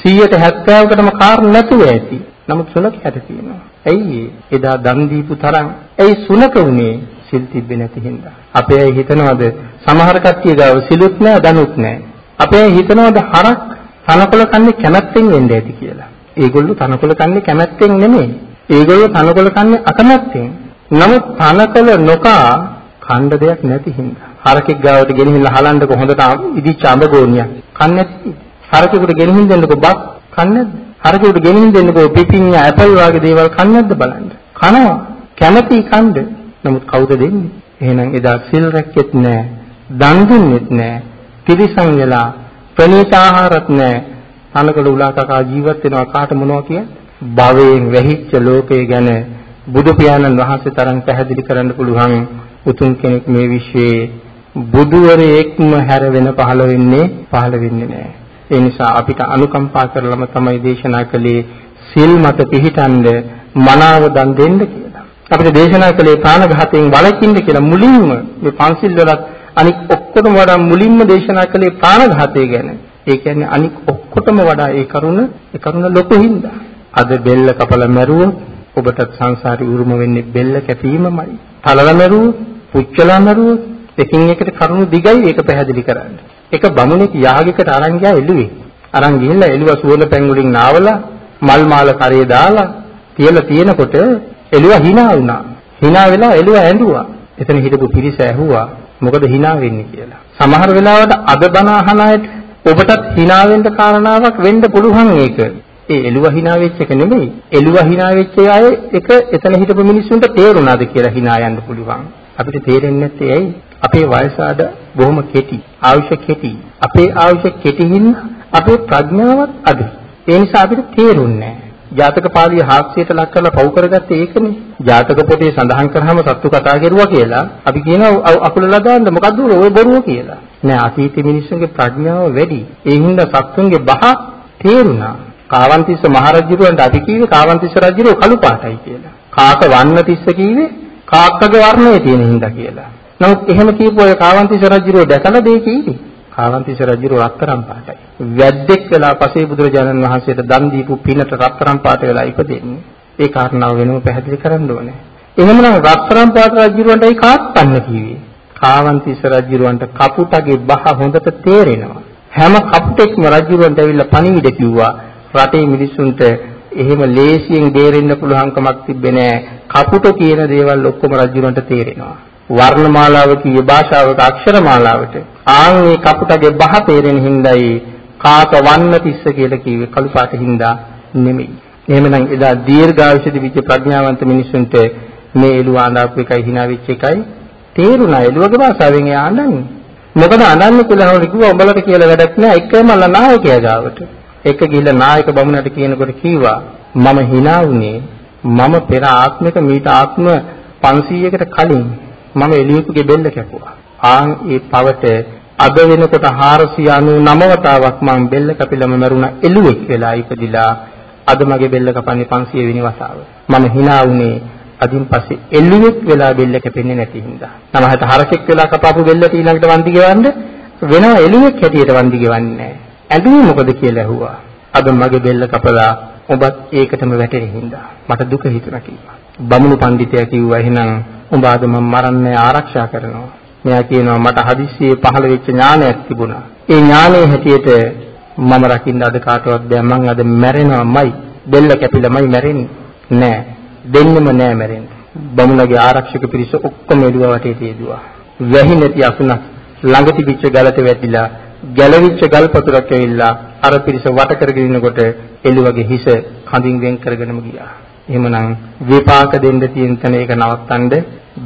Speaker 1: 170කටම කාර් නැතුව ඇති. නමුත් සුනකයට තියෙනවා. ඇයි එදා දන් දීපු තරම් ඇයි සුනක උනේ සිල් තිබ්බේ නැති හින්දා. අපේ අය හිතනවද සමහර කට්ටිය ගාව සිලුත් නැහැ දනුත් නැහැ. අපේ අය හිතනවද හරක් තනකොළ කන්නේ කැමැත්තෙන් වෙන්න ඇති කියලා. ඒගොල්ලෝ තනකොළ කන්නේ කැමැත්තෙන් නෙමෙයි. ඒගොල්ලෝ තනකොළ කන්නේ අකමැත්තෙන්. නමුත් තනකොළ නොකා කණ්ඩ දෙයක් නැති හින්දා. හරකෙක් ගාවට ගෙනහිල්ලා හලන්නකො හොඳට ඉදිච්ච අඹ ගෝනියක්. කන්නේ නැති. හරකෙකුට ගෙනහින් දෙන්නකො බත් කන්නේ නැද්ද? හරකෙකුට ගෙනහින් දෙන්නකො පිපිඤ්ඤා ඇපල් වගේ දේවල් කන්නේ නැද්ද බලන්න. කනවා. කැමැති කණ්ඩ. නමුත් කවුද දෙන්නේ? එහෙනම් එදා සිල් රැක්කෙත් නැහැ. දන් දුන්නෙත් නැහැ. තිරිසන් වෙලා ප්‍රණීත ආහාරත් නැහැ. තනකොළ උලා කකා ජීවත් වෙනවා කාට මොනවා කියන්නේ? භවයෙන් වැහිච්ච ලෝකය ගැන බුදු පියාණන් වහන්සේ තරම් පැහැදිලි කරන්න පුළුවන් උතුම් කෙනෙක් මේ විශ්වයේ බුදුවරයෙක්ම හැර වෙන පහළ වෙන්නේ පහළ වෙන්නේ නැහැ. ඒ නිසා අපිට අනුකම්පා කරලම තමයි දේශනා කළේ සිල් මත පිහිටන්ඩ මනාව දන් දෙන්න කියලා. අපිට දේශනා කළේ ප්‍රාණඝාතයෙන් වළකින්න කියලා මුලින්ම මේ පන්සිල් වලත් අනික් ඔක්කොටම වඩා මුලින්ම දේශනා කළේ ප්‍රාණඝාතය ගැන. ඒ කියන්නේ අනික් ඔක්කොටම වඩා ඒ කරුණ ඒ කරුණ ලොකු හින්දා. අද බෙල්ල කපලා මැරුවොත් ඔබට සංසාරේ උරුම වෙන්නේ බෙල්ල කැපීමමයි. තලලා මැරුවොත්, පුච්චලා මැරුවොත් එකින් එකට කරුණු දිගයි ඒක පැහැදිලි කරන්න. එක බමුණෙක් යාගයකට අරන් ගියා එළුවේ. අරන් ගිහිල්ලා එළුව සුවඳ පැන් වලින් නාවලා මල් මාල කරේ දාලා තියලා තියෙනකොට එළුව hina වුණා. hina වෙලා එළුව ඇඬුවා. එතන හිටපු පිරිස ඇහුවා මොකද hina වෙන්නේ කියලා. සමහර වෙලාවට අද බණ අහන අයට ඔබටත් hina වෙන්න කාරණාවක් වෙන්න පුළුවන් ඒක. ඒ එළුව hina වෙච්ච එක නෙමෙයි. එළුව hina වෙච්ච අය එක එතන හිටපු මිනිස්සුන්ට තේරුණාද කියලා hina යන්න පුළුවන්. අපිට තේරෙන්නේ නැත්තේ ඇයි? අපේ වයස අද බොහොම කෙටි. ආයුෂ කෙටි. අපේ ආයුෂ කෙටි හින්දා අපේ ප්‍රඥාවත් අඩුයි. ඒ නිසා අපිට තේරුන්නේ නැහැ. ජාතක පාළිය හාස්‍යයට ලක් කරලා පව් කරගත්තේ ඒකනේ. ජාතක පොතේ සඳහන් කරාම සත්තු කතා කරුවා කියලා අපි කියනවා අකුලලා දාන්න මොකද්ද ඔය බොරුව කියලා. නෑ අතීත මිනිස්සුන්ගේ ප්‍රඥාව වැඩි. ඒ හින්දා සත්තුන්ගේ බහ තේරුණා. කාවන්තිස්ස මහරජුරවන්ට අපි කිව්වේ කාවන්තිස්ස රජුරෝ කළු පාටයි කියලා. කාක වන්නතිස්ස කිව්වේ කාක්කගේ වර්ණය තියෙන හින්දා කියලා. නමුත් එහෙම කියපු අය කාවන්තිස්ස රජුරෝ දැකලා දෙය කිව්වේ. කාවන්තිස්ස රජුරෝ රත්තරන් පාටයි. වැද්දෙක් වෙලා පසේ බුදුරජාණන් වහන්සේට දන් දීපු පිනට රත්තරන් පාට වෙලා ඉපදෙන්නේ. ඒ කාරණාව වෙනම පැහැදිලි කරන්න ඕනේ. එහෙමනම් රත්තරන් පාට රජුරවන්ට ඒ කාත්පන්න කිව්වේ. කාවන්තිස්ස රජුරවන්ට කපුටගේ බහ හොඳට තේරෙනවා. හැම කප්ටෙක්ම රජුරන්ට ඇවිල්ලා පණිවිඩ කිව්වා රටේ මිනිස්සුන්ට එහෙම ලේසියෙන් බේරෙන්න පුළුවන් කමක් තිබ්බේ නෑ. කපුට කියන දේවල් ඔක්කොම රජුරන්ට තේරෙනවා. වර්ණමාලාව කියේ භාෂාවක අක්ෂරමාලාවට ආන් මේ කපුටගේ බහ තේරෙන හිඳයි කාක වන්න තිස්ස කියලා කිව්වේ කළු පාට හින්දා නෙමෙයි. එහෙමනම් එදා දීර්ඝායුෂ දිවිච්ච ප්‍රඥාවන්ත මිනිසුන්ට මේ එළුව අඬාපු එකයි hina වෙච්ච එකයි තේරුණා එළුවගේ භාෂාවෙන් එයා අඬන්නේ. මොකද අඬන්නේ කියලා හවුල කිව්වා උඹලට කියලා වැඩක් නෑ එකම අල්ල නායකයා ගාවට. එක ගිහිල්ලා නායක බමුණට කියනකොට කිව්වා මම hina වුණේ මම පෙර ආත්මික මීට ආත්ම 500කට කලින් මම එළියෙකුගේ බෙල්ල කැපුවා. ආන් ඒ පවට අද වෙනකොට 499 වතාවක් මම බෙල්ල කැපිලම මරුණා එළුවෙක් වෙලා ඉපදිලා අද මගේ බෙල්ල කපන්නේ 500 වෙනි වතාව. මම hina වුණේ අදින් පස්සේ එළුවෙක් වෙලා බෙල්ල කැපෙන්නේ නැති හින්දා. තමහට හරකෙක් වෙලා කපාපු බෙල්ලට ඊළඟට වන්දි ගෙවන්න වෙනවා එළුවෙක් හැටියට වන්දි ගෙවන්නේ නැහැ. ඇඬුවේ මොකද කියලා ඇහුවා. අද මගේ බෙල්ල කපලා ඔබත් ඒකටම වැටෙන හින්දා මට දුක හිතුණා කිව්වා. බමුණු පඬිතයා කිව්වා එහෙනම් උඹ අද මම මරන්නේ ආරක්ෂා කරනවා. මෙයා කියනවා මට හදිස්සියේ පහළ වෙච්ච ඥානයක් තිබුණා. ඒ ඥානයේ හැටියට මම රකින්න අද කාටවත් බෑ මං අද මැරෙනවමයි. බෙල්ල කැපිලාමයි මැරෙන්නේ. නෑ. දෙන්නෙම නෑ මැරෙන්න. බමුණගේ ආරක්ෂක පිරිස ඔක්කොම එළුව වටේ තියදුවා. වැහි නැති අසුනක් ළඟ තිබිච්ච ගලට වැටිලා ගැලවිච්ච ගල් පතුරක් ඇවිල්ලා අර පිරිස වට කරගෙන ඉනකොට එළුවගේ හිස කඳින් වෙන් කරගෙනම ගියා. එහෙමනම් විපාක දෙන්න තියෙන තැන ඒක නවත්තන්න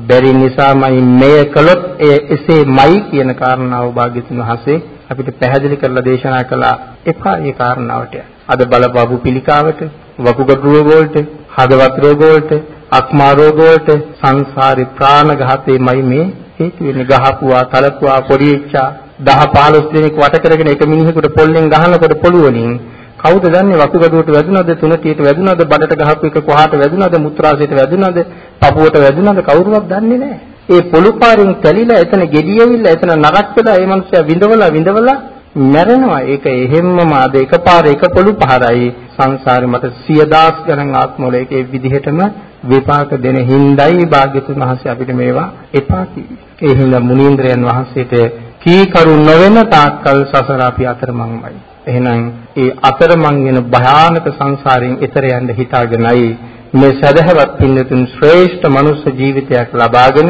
Speaker 1: බැරි නිසාමයි මෙය කළොත් එය එසේමයි කියන කාරණාව භාග්‍යතුන් වහන්සේ අපිට පැහැදිලි කරලා දේශනා කළා එපා ඒ කාරණාවට. අද බලපබු පිළිකාවට, වකුගඩු රෝග වලට, හදවත් රෝග වලට, අක්මා රෝග වලට සංසාරේ ප්‍රාණඝාතේමයි මේ හේතු වෙන්නේ. ගහපුවා, තලපුවා, පොඩි එච්චා 10 15 දෙනෙක් වට කරගෙන එක මිනිහෙකුට පොල්ලෙන් ගහනකොට පොළු වලින් කවුද දන්නේ වකුගඩුවට වැදුනද තුනටියට වැදුනද බඩට ගහපු එක කොහාට වැදුනද මුත්‍රාශයට වැදුනද පපුවට වැදුනද කවුරුවත් දන්නේ නැහැ. ඒ පොළු පාරින් තැලිලා එතන gediyeවිල්ලා එතන නරක් වෙලා ඒ මනුස්සයා විඳවලා විඳවලා මැරෙනවා. ඒක එහෙම්මම අද එකපාර එක පොළු පහරයි සංසාරේ මට සියදාස් ගණන් ආත්මවල ඒකේ විදිහටම විපාක දෙන හිඳයි භාග්‍යතුන් වහන්සේ අපිට මේවා එපා කිව්වේ. ඒ හින්දා මුනීන්ද්‍රයන් වහන්සේට කීකරු නොවන තාක්කල් සසර අපි අතරමංමයි. එහෙනම් ඒ අතරමං වෙන භයානක සංසාරයෙන් එතර යන්න හිතාගෙනයි මේ සදහවත් පින්නතුන් ශ්‍රේෂ්ඨ මනුස්ස ජීවිතයක් ලබාගෙන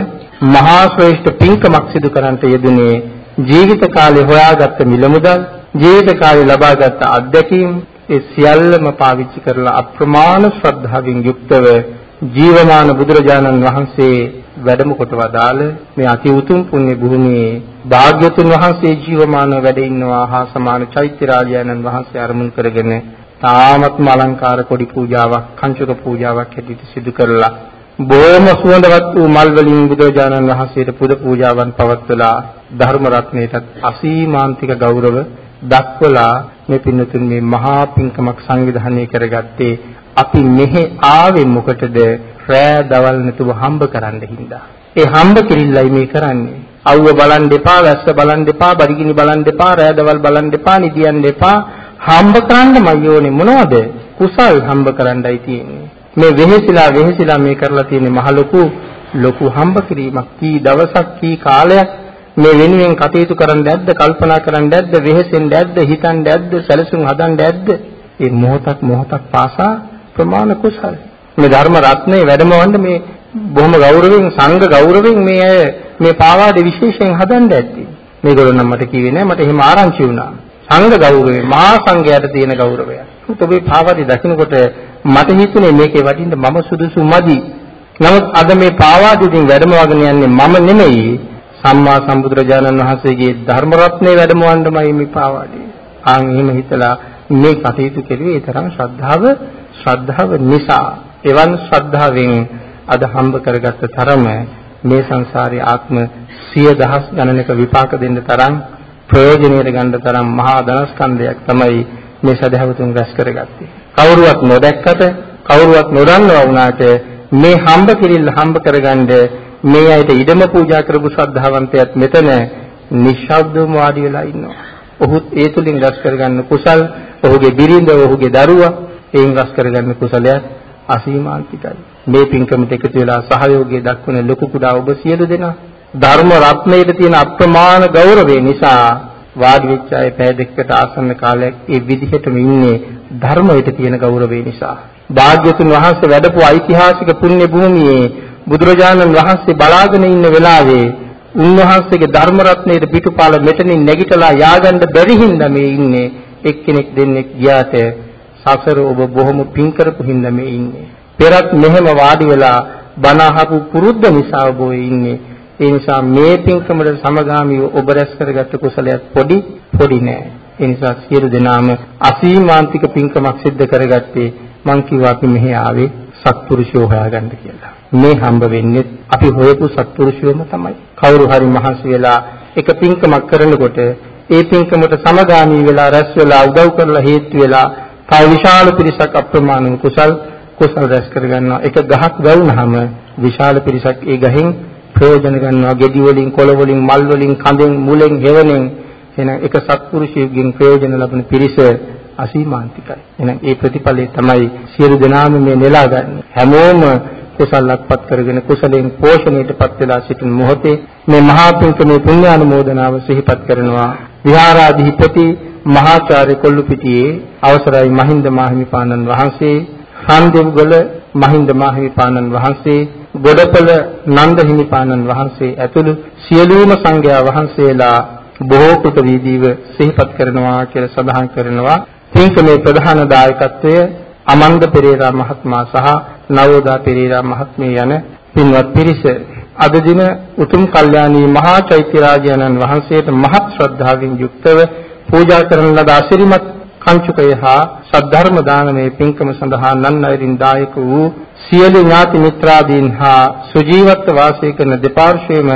Speaker 1: මහා ශ්‍රේෂ්ඨ පින්කමක් සිදු කරන්නට යෙදුනේ ජීවිත කාලේ හොයාගත්ත මිල මුදල් ජීවිත කාලේ ලබාගත් අත්දැකීම් ඒ සියල්ලම පාවිච්චි කරලා අප්‍රමාණ ශ්‍රද්ධාවෙන් යුක්තව ජීවමාන බුදුරජාණන් වහන්සේ වැඩම කොට වදාළ මේ අති උතුම් පුණ්‍ය භූමියේ භාග්‍යතුන් වහන්සේ ජීවමාන වැඩ ඉන්නවා හා සමාන චෛත්‍ය රාජයන්න් වහන්සේ අරමුණු කරගෙන තාමත්ම අලංකාර කොඩි පූජාවක් කංචුක පූජාවක් හැටියට සිදු කරලා බොහොම සුවඳවත් වූ මල් වලින් බුදුරජාණන් වහන්සේට පුද පූජාවන් පවත්වලා ධර්ම රත්නයටත් අසීමාන්තික ගෞරව දක්වලා මේ පින්නතුන් මේ මහා පින්කමක් සංවිධානය කරගත්තේ අපි මෙහෙ ආවේ මොකටද රෑ දවල් නැතුව හම්බ කරන්න හින්දා. ඒ හම්බ කිරිල්ලයි මේ කරන්නේ. අවුව බලන් දෙපා, වැස්ස බලන් දෙපා, බඩගිනි බලන් දෙපා, රෑ දවල් බලන් දෙපා, නිදියන් දෙපා හම්බ කරන්නමයි ඕනේ මොනවද? කුසල් හම්බ කරන්නයි තියෙන්නේ. මේ වෙහෙසිලා වෙහෙසිලා මේ කරලා තියෙන්නේ මහ ලොකු ලොකු හම්බ කිරීමක්. කී දවසක් කී කාලයක් මේ වෙනුවෙන් කටයුතු කරන්න ඇද්ද කල්පනා කරන්න ඇද්ද වෙහෙසෙන්න ඇද්ද හිතන්න ඇද්ද සැලසුම් හදන්න ඇද්ද මේ මොහොතක් මොහොතක් පාසා ප්‍රමාණ කුසල් මේ ධර්ම රත්නේ වැඩමවන්න මේ බොහොම ගෞරවයෙන් සංඝ ගෞරවයෙන් මේ අය මේ පාවාඩේ විශේෂයෙන් හදන්න ඇත්තේ. මේගොල්ලෝ නම් මට කිව්වේ නෑ මට එහෙම ආරංචි වුණා. සංඝ ගෞරවය මහා සංඝයාට තියෙන ගෞරවය. ඔබේ පාවාඩේ දකින්නකොට මට හිතුනේ මේකේ වටින්න මම සුදුසු මදි. නමුත් අද මේ පාවාඩේකින් වැඩමවගෙන යන්නේ මම නෙමෙයි සම්මා සම්බුදුරජාණන් වහන්සේගේ ධර්ම රත්නේ වැඩමවන්නමයි මේ පාවාඩේ. ආන් එහෙම හිතලා මේ කටයුතු කෙරුවේ ඒ තරම් ශ්‍රද්ධාව ශ්‍රද්ධාව නිසා එවන් ශ්‍රද්ධාවෙන් අද හම්බ කරගත්ත තරම මේ සංසාරේ ආත්ම සිය දහස් ගණනක විපාක දෙන්න තරම් ප්‍රයෝජනෙට ගන්න තරම් මහා ධනස්කන්ධයක් තමයි මේ සදහවතුන් රැස් කරගත්තේ. කවුරුවත් නොදැක්කට කවුරුවත් නොදන්නවා වුණාට මේ හම්බ කිරිල්ල හම්බ කරගන්න මේ අයට ඉඩම පූජා කරපු ශ්‍රද්ධාවන්තයත් මෙතන නිශ්ශබ්දවම වාඩි වෙලා ඉන්නවා. ඔහුත් ඒ තුලින් රැස් කරගන්න කුසල්, ඔහුගේ බිරිඳ, ඔහුගේ දරුවා එයින් රැස් කරගන්න කුසලයක් අසීමාන්තිකයි. මේ පින්කමට එකතු වෙලා සහයෝගය දක්වන ලොකු කුඩා ඔබ සියලු දෙනා ධර්ම රත්නයේ තියෙන අප්‍රමාණ ගෞරවය නිසා වාඩි වෙච්ච අය පැය දෙකකට ආසන්න කාලයක් ඒ විදිහටම ඉන්නේ ධර්මයට තියෙන ගෞරවය නිසා. භාග්‍යතුන් වහන්සේ වැඩපු ඓතිහාසික පුණ්‍ය භූමියේ බුදුරජාණන් වහන්සේ බලාගෙන ඉන්න වෙලාවේ උන්වහන්සේගේ ධර්ම රත්නයේ පිටුපාල මෙතනින් නැගිටලා ය아가න්න බැරි හින්දා මේ ඉන්නේ එක්කෙනෙක් දෙන්නෙක් ගියාට සසර ඔබ බොහොම පින් කරපු හින්දා මේ ඉන්නේ පෙරත් මෙහෙම වාඩි වෙලා බණ අහපු පුරුද්ද නිසා ඔබ ඉන්නේ ඒ නිසා මේ පින්කමට සමගාමීව ඔබ රැස් කරගත්ත කුසලයක් පොඩි පොඩි නෑ ඒ නිසා සියලු දෙනාම අසීමාන්තික පින්කමක් සිද්ධ කරගත්තේ මං කිව්වා අපි මෙහි ආවේ සත්පුරුෂයෝ හොයාගන්න කියලා. මේ හම්බ වෙන්නේ අපි හොයපු සත්පුරුෂයෝම තමයි. කවුරු හරි මහන්සි වෙලා එක පින්කමක් කරනකොට ඒ පින්කමට සමගාමී වෙලා රැස් වෙලා උදව් කරලා හේතු වෙලා තව විශාල පිරිසක් අප්‍රමාණ කුසල් කුසල් රැස් කරගන්නවා. එක ගහක් වැවුනහම විශාල පිරිසක් ඒ ගහෙන් ප්‍රයෝජන ගන්නවා. ගෙඩි වලින්, කොළ වලින්, මල් වලින්, කඳෙන්, මුලෙන්, හෙවණෙන් එන එක සත්පුරුෂයෙක්ගෙන් ප්‍රයෝජන ලබන පිරිස අසීමාන්තිකයි. එහෙනම් ඒ ප්‍රතිඵලය තමයි සියලු දෙනාම මේ නෙලාගන්නේ. හැමෝම කුසලක්පත් කරගෙන කුසලයෙන් පෝෂණයටපත් වෙලා සිටින මොහොතේ මේ මහා පින්කමේ පුණ්‍යානුමෝදනාව සිහිපත් කරනවා. විහාරාධිපති මහාචාර්ය කොල්ලුපිටියේ අවසරයි මහින්ද මාහිමිපාණන් වහන්සේ, සම්දෙව්ගල මහින්ද මාහිමිපාණන් වහන්සේ, ගොඩපළ නන්ද හිමිපාණන් වහන්සේ ඇතුළු සියලුම සංඝයා වහන්සේලා බොහෝ කුට වීදීව සිහිපත් කරනවා කියලා සඳහන් කරනවා. පින්කමේ ප්‍රධාන දායකත්වය අමන්ද පෙරේරා මහත්මයා සහ නවෝදා පෙරේරා මහත්මිය යන පින්වත් පිරිස අද දින උතුම් කල්යාණී මහා චෛත්‍යරාජයන්න් වහන්සේට මහත් ශ්‍රද්ධාවෙන් යුක්තව පූජා කරන ලද අසිරිමත් කංචුකය හා සද්ධර්ම දානමේ පින්කම සඳහා නන් අයරින් දායක වූ සියලු ඥාති මිත්‍රාදීන් හා සුජීවත්ව වාසය කරන දෙපාර්ශ්වයේම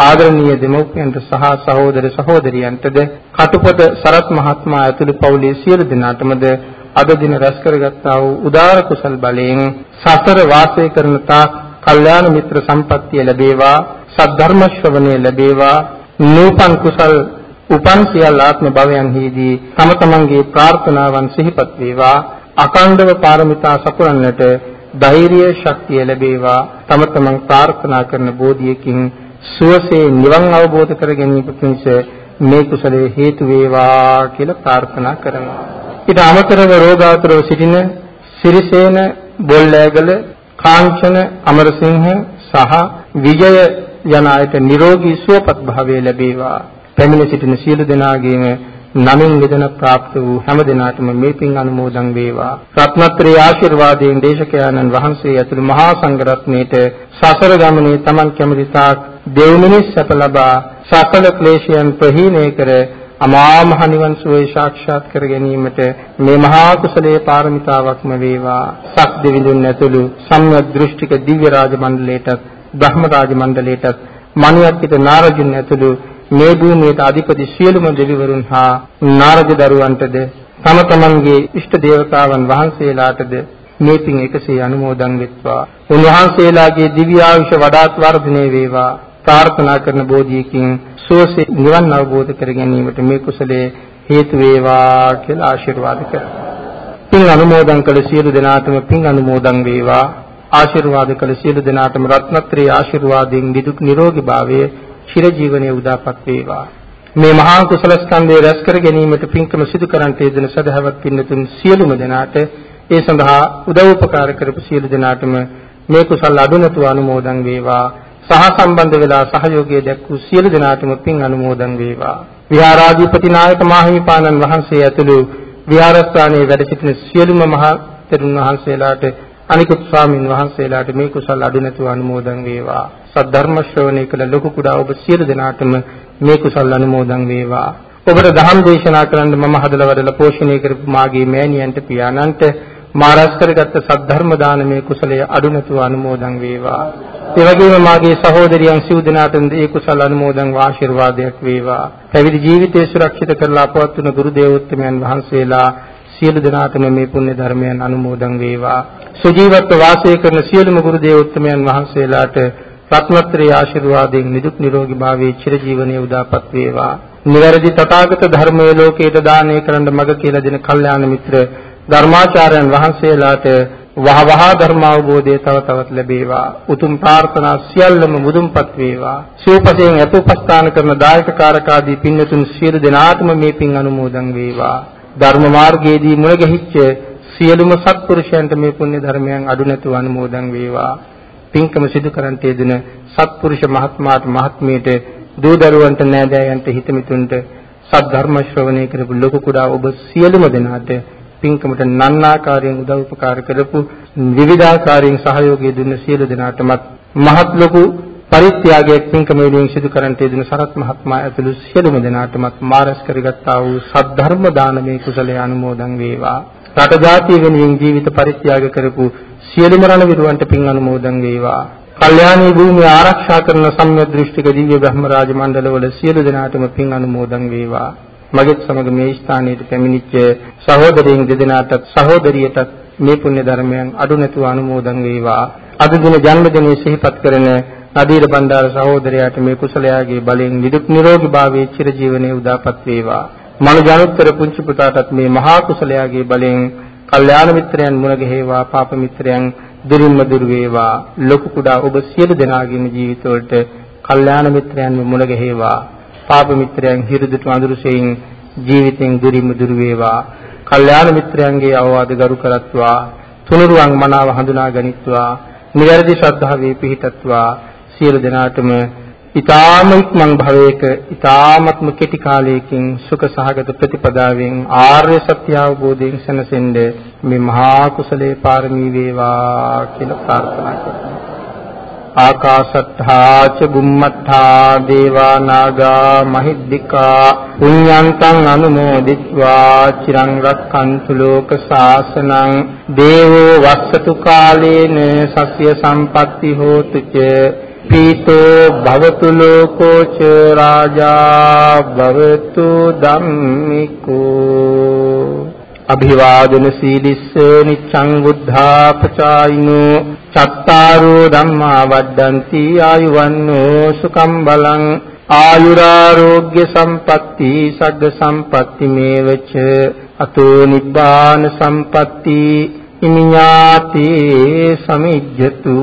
Speaker 1: ආදරණීය දෙමව්පියන්ට සහ සහෝදර සහෝදරියන්ටද කටුපොත සරත් මහත්මයා ඇතුළු පවුලේ සියලු දෙනාටමද අද දින රැස් කරගත්තා වූ උදාර කුසල් බලයෙන් සතර වාසය කරන තාක් කල්යාණ මිත්‍ර සම්පත්තිය ලැබේවා සද්ධර්ම ශ්‍රවණය ලැබේවා නූපන් කුසල් උපන් සියල් ආත්ම භවයන්හිදී තම තමන්ගේ ප්‍රාර්ථනාවන් සිහිපත් වේවා අකණ්ඩව පාරමිතා සපුරන්නට ධෛර්ය ශක්තිය ලැබේවා තම තමන් ප්‍රාර්ථනා කරන බෝධියකින් සුවසේ නිවන් අවබෝධ කර ගැනීම පිණිස මේ කුසලයේ හේතු වේවා කියලා ප්‍රාර්ථනා කරනවා. ඊට අමතරව රෝගාතුරව සිටින සිරිසේන බොල්ලෑගල කාංචන අමරසිංහ සහ විජය යන අයට නිරෝගී සුවපත් භාවය ලැබේවා. පැමිණ සිටින සියලු දෙනාගේම නමින් නිදන પ્રાપ્ત වූ හැම දිනාටම මේ පින් අනුමෝදන් වේවා. රත්නත්‍රි ආශිර්වාදයෙන් දේශකයන්න් වහන්සේ ඇතුළු මහා සංඝරත්නයේට සසර ගමනේ Taman කැමති තාක් දෙව්මිනිස් සැප ලබා සකල ක්ලේශයන් ප්‍රහීණය කර අමා මහ නිවන් සුවය සාක්ෂාත් කර ගැනීමට මේ මහා කුසලයේ පාරමිතාවක්ම වේවා. සක් දෙවිඳුන් ඇතුළු සම්‍යක් දෘෂ්ටික දිව්‍ය රාජ මණ්ඩලයටත් බ්‍රහ්ම රාජ මණ්ඩලයටත් මනුයක්කිත නාරජුන් ඇතුළු මේ භූමියට අධිපති සියලුම දෙවිවරුන් හා නාරද දරුවන්ටද තම තමන්ගේ ඉෂ්ට දේවතාවන් වහන්සේලාටද මේ පින් එකසේ අනුමෝදන් වෙත්වා. උන්වහන්සේලාගේ දිව්‍ය ආයුෂ වඩාත් වර්ධනය වේවා. ප්‍රාර්ථනා කරන බෝධියකින් සෝසේ නිවන් අවබෝධ කර ගැනීමට මේ කුසලයේ හේතු වේවා කියලා ආශිර්වාද කරනවා. පින් අනුමෝදන් කළ සියලු දෙනාටම පින් අනුමෝදන් වේවා. ආශිර්වාද කළ සියලු දෙනාටම රත්නත්‍රයේ ආශිර්වාදයෙන් නිදුක් නිරෝගී භාවයේ චිරජීවනයේ උදාපත් වේවා. මේ මහා කුසල ස්කන්ධය රැස් කර ගැනීමට පින්කම සිදු කරන්ට යෙදෙන සදහවත් පින්නතුන් සියලුම දෙනාට ඒ සඳහා උදව් උපකාර කරපු සියලු දෙනාටම මේ කුසල අඩුනතු අනුමෝදන් වේවා. සහ සම්බන්ධ වෙලා සහයෝගය දැක්වූ සියලු දෙනාටම පින් අනුමෝදන් වේවා. විහාරාධිපති නායක මාහිමිපාණන් වහන්සේ ඇතුළු විහාරස්ථානයේ වැඩ සිටින සියලුම මහා තෙරුන් වහන්සේලාට අනිකුත් ස්වාමින් වහන්සේලාට මේ කුසල අඩු නැතුව අනුමෝදන් වේවා. සද්ධර්ම ශ්‍රවණය කළ ලොකු කුඩා ඔබ සියලු දෙනාටම මේ කුසල අනුමෝදන් වේවා. ඔබට දහම් දේශනා කරන්න මම හදලා වඩලා පෝෂණය කරපු මාගේ මෑණියන්ට පියාණන්ට මා රැස් කරගත්ත සද්ධර්ම දානමේ කුසලය අඩු නැතුව අනුමෝදන් වේවා. ඒ වගේම මාගේ සහෝදරියන් සිව් දෙනාටම මේ කුසල අනුමෝදන් ආශිර්වාදයක් වේවා. පැවිදි ජීවිතය සුරක්ෂිත කරලා අපවත් වුණ ගුරු දේවෝත්තමයන් වහන්සේලා සියලු දෙනාටම මේ පුණ්‍ය ධර්මයන් අනුමෝදන් වේවා. සුජීවත්ව වාසය කරන සියලුම ගුරු දේවෝත්තමයන් වහන්සේලාට රත්නත්‍රයේ ආශිර්වාදයෙන් නිදුක් නිරෝගී භාවයේ චිරජීවනයේ උදාපත් වේවා. නිවැරදි තථාගත ධර්මයේ ලෝකයට දානය කරන්න මඟ කියලා දෙන කල්යාණ මිත්‍ර ධර්මාචාර්යයන් වහන්සේලාට වහවහ ධර්ම අවබෝධය තව තවත් ලැබේවා. උතුම් ප්‍රාර්ථනා සියල්ලම මුදුන්පත් වේවා. සිව්පසයෙන් අතුපස්ථාන කරන දායක කාරකාදී පින්වතුන් සියලු දෙනාටම මේ පින් අනුමෝදන් වේවා. ධර්ම මාර්ගයේදී මුණ ගැහිච්ච සියලුම සත්පුරුෂයන්ට මේ පුණ්‍ය ධර්මයන් අඩු නැතුව අනුමෝදන් වේවා. පින්කම සිදු කරන්ට යෙදෙන සත්පුරුෂ මහත්මාට මහත්මියට දූ දරුවන්ට නෑදෑයන්ට හිතමිතුන්ට සත් ධර්ම ශ්‍රවණය කරපු ලොකු කුඩා ඔබ සියලුම දෙනාට පින්කමට නන්නාකාරයෙන් උදව් උපකාර කරපු විවිධාකාරයෙන් සහයෝගය දුන්න සියලු දෙනාටමත් මහත් ලොකු පරිත්‍යාගයක් පින්කම වලින් සිදු කරන්ට යෙදුණු සරත් මහත්මයා ඇතුළු සියලුම දෙනාටමත් මාරස් කරගත්තා වූ සද්ධර්ම දානමේ කුසලයේ අනුමෝදන් වේවා. රට ජාතිය වෙනුවෙන් ජීවිත පරිත්‍යාග කරපු සියලුම රණවිරුවන්ට පින් අනුමෝදන් වේවා. කල්යාණී භූමිය ආරක්ෂා කරන සම්‍යක් දෘෂ්ටික දිව්‍ය බ්‍රහ්ම රාජ මණ්ඩලවල සියලු දෙනාටම පින් අනුමෝදන් වේවා. මගෙත් සමග මේ ස්ථානයට පැමිණිච්ච සහෝදරයන් දෙදෙනාටත් සහෝදරියටත් මේ පුණ්‍ය ධර්මයන් අඩු නැතුව අනුමෝදන් වේවා. අද දින ජන්මදිනයේ සිහිපත් කරන නදීර බණ්ඩාර සහෝදරයාට මේ කුසලයාගේ බලයෙන් නිදුක් නිරෝගී භාවයේ චිරජීවනයේ උදාපත් වේවා. මනුජානුත්තර පුංචි පුතාටත් මේ මහා කුසලයාගේ බලයෙන් කල්යාණ මිත්‍රයන් මුණ ගැහිවා පාප මිත්‍රයන් දුරින්ම දුර වේවා. ලොකු කුඩා ඔබ සියලු දෙනාගේම ජීවිතවලට කල්යාණ මිත්‍රයන් මුණ ගැහිවා. පාප මිත්‍රයන් හිරුදුට අඳුරසෙයින් ජීවිතෙන් දුරින්ම දුර වේවා. කල්යාණ මිත්‍රයන්ගේ අවවාද ගරු කරත්වා. තුනුරුවන් මනාව හඳුනා ගනිත්වා. නිවැරදි ශ්‍රද්ධාවේ පිහිටත්වා. සියලු දෙනාටම ඊ타ම ඉක්මන් භවයක ඊ타මත්ම කෙටි කාලයකින් සුඛ සහගත ප්‍රතිපදාවෙන් ආර්ය සත්‍ය අවබෝධයෙන් සැනසෙන්න මේ මහා කුසලේ පාරමී වේවා කියලා ප්‍රාර්ථනා කරනවා. ආකාශත්තා ච බුම්මත්තා දේවා නාග මහිද්దికා පුඤ්ඤන්තං අනුමෝදිත්වා චිරං රක්ඛන්තු ලෝක ශාසනං දේවෝ වස්සතු කාලේන සස්්‍ය සම්පatti හෝතු ච පීතෝ භවතු ලෝකෝ ච රාජා භවතු ධම්මිකෝ අභිවාදන සීලිස්ස නිච්ඡං බුද්ධාපචායිනෝ චත්තාරෝ ධම්මා වඩ්ඩಂತಿ ආයුවන්නෝ සුකම් බලං ආයුරාෝග්‍ය සම්පatti සග්ග සම්පatti මේවච අතෝ නිබ්බාන සම්පatti ඉමිඤාති සමිජ්ජතු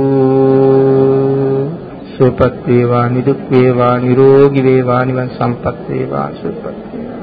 Speaker 1: සුවපත් වේවා නිදුක් වේවා නිරෝගී වේවා නිවන් සම්පත් වේවා සුවපත් වේවා.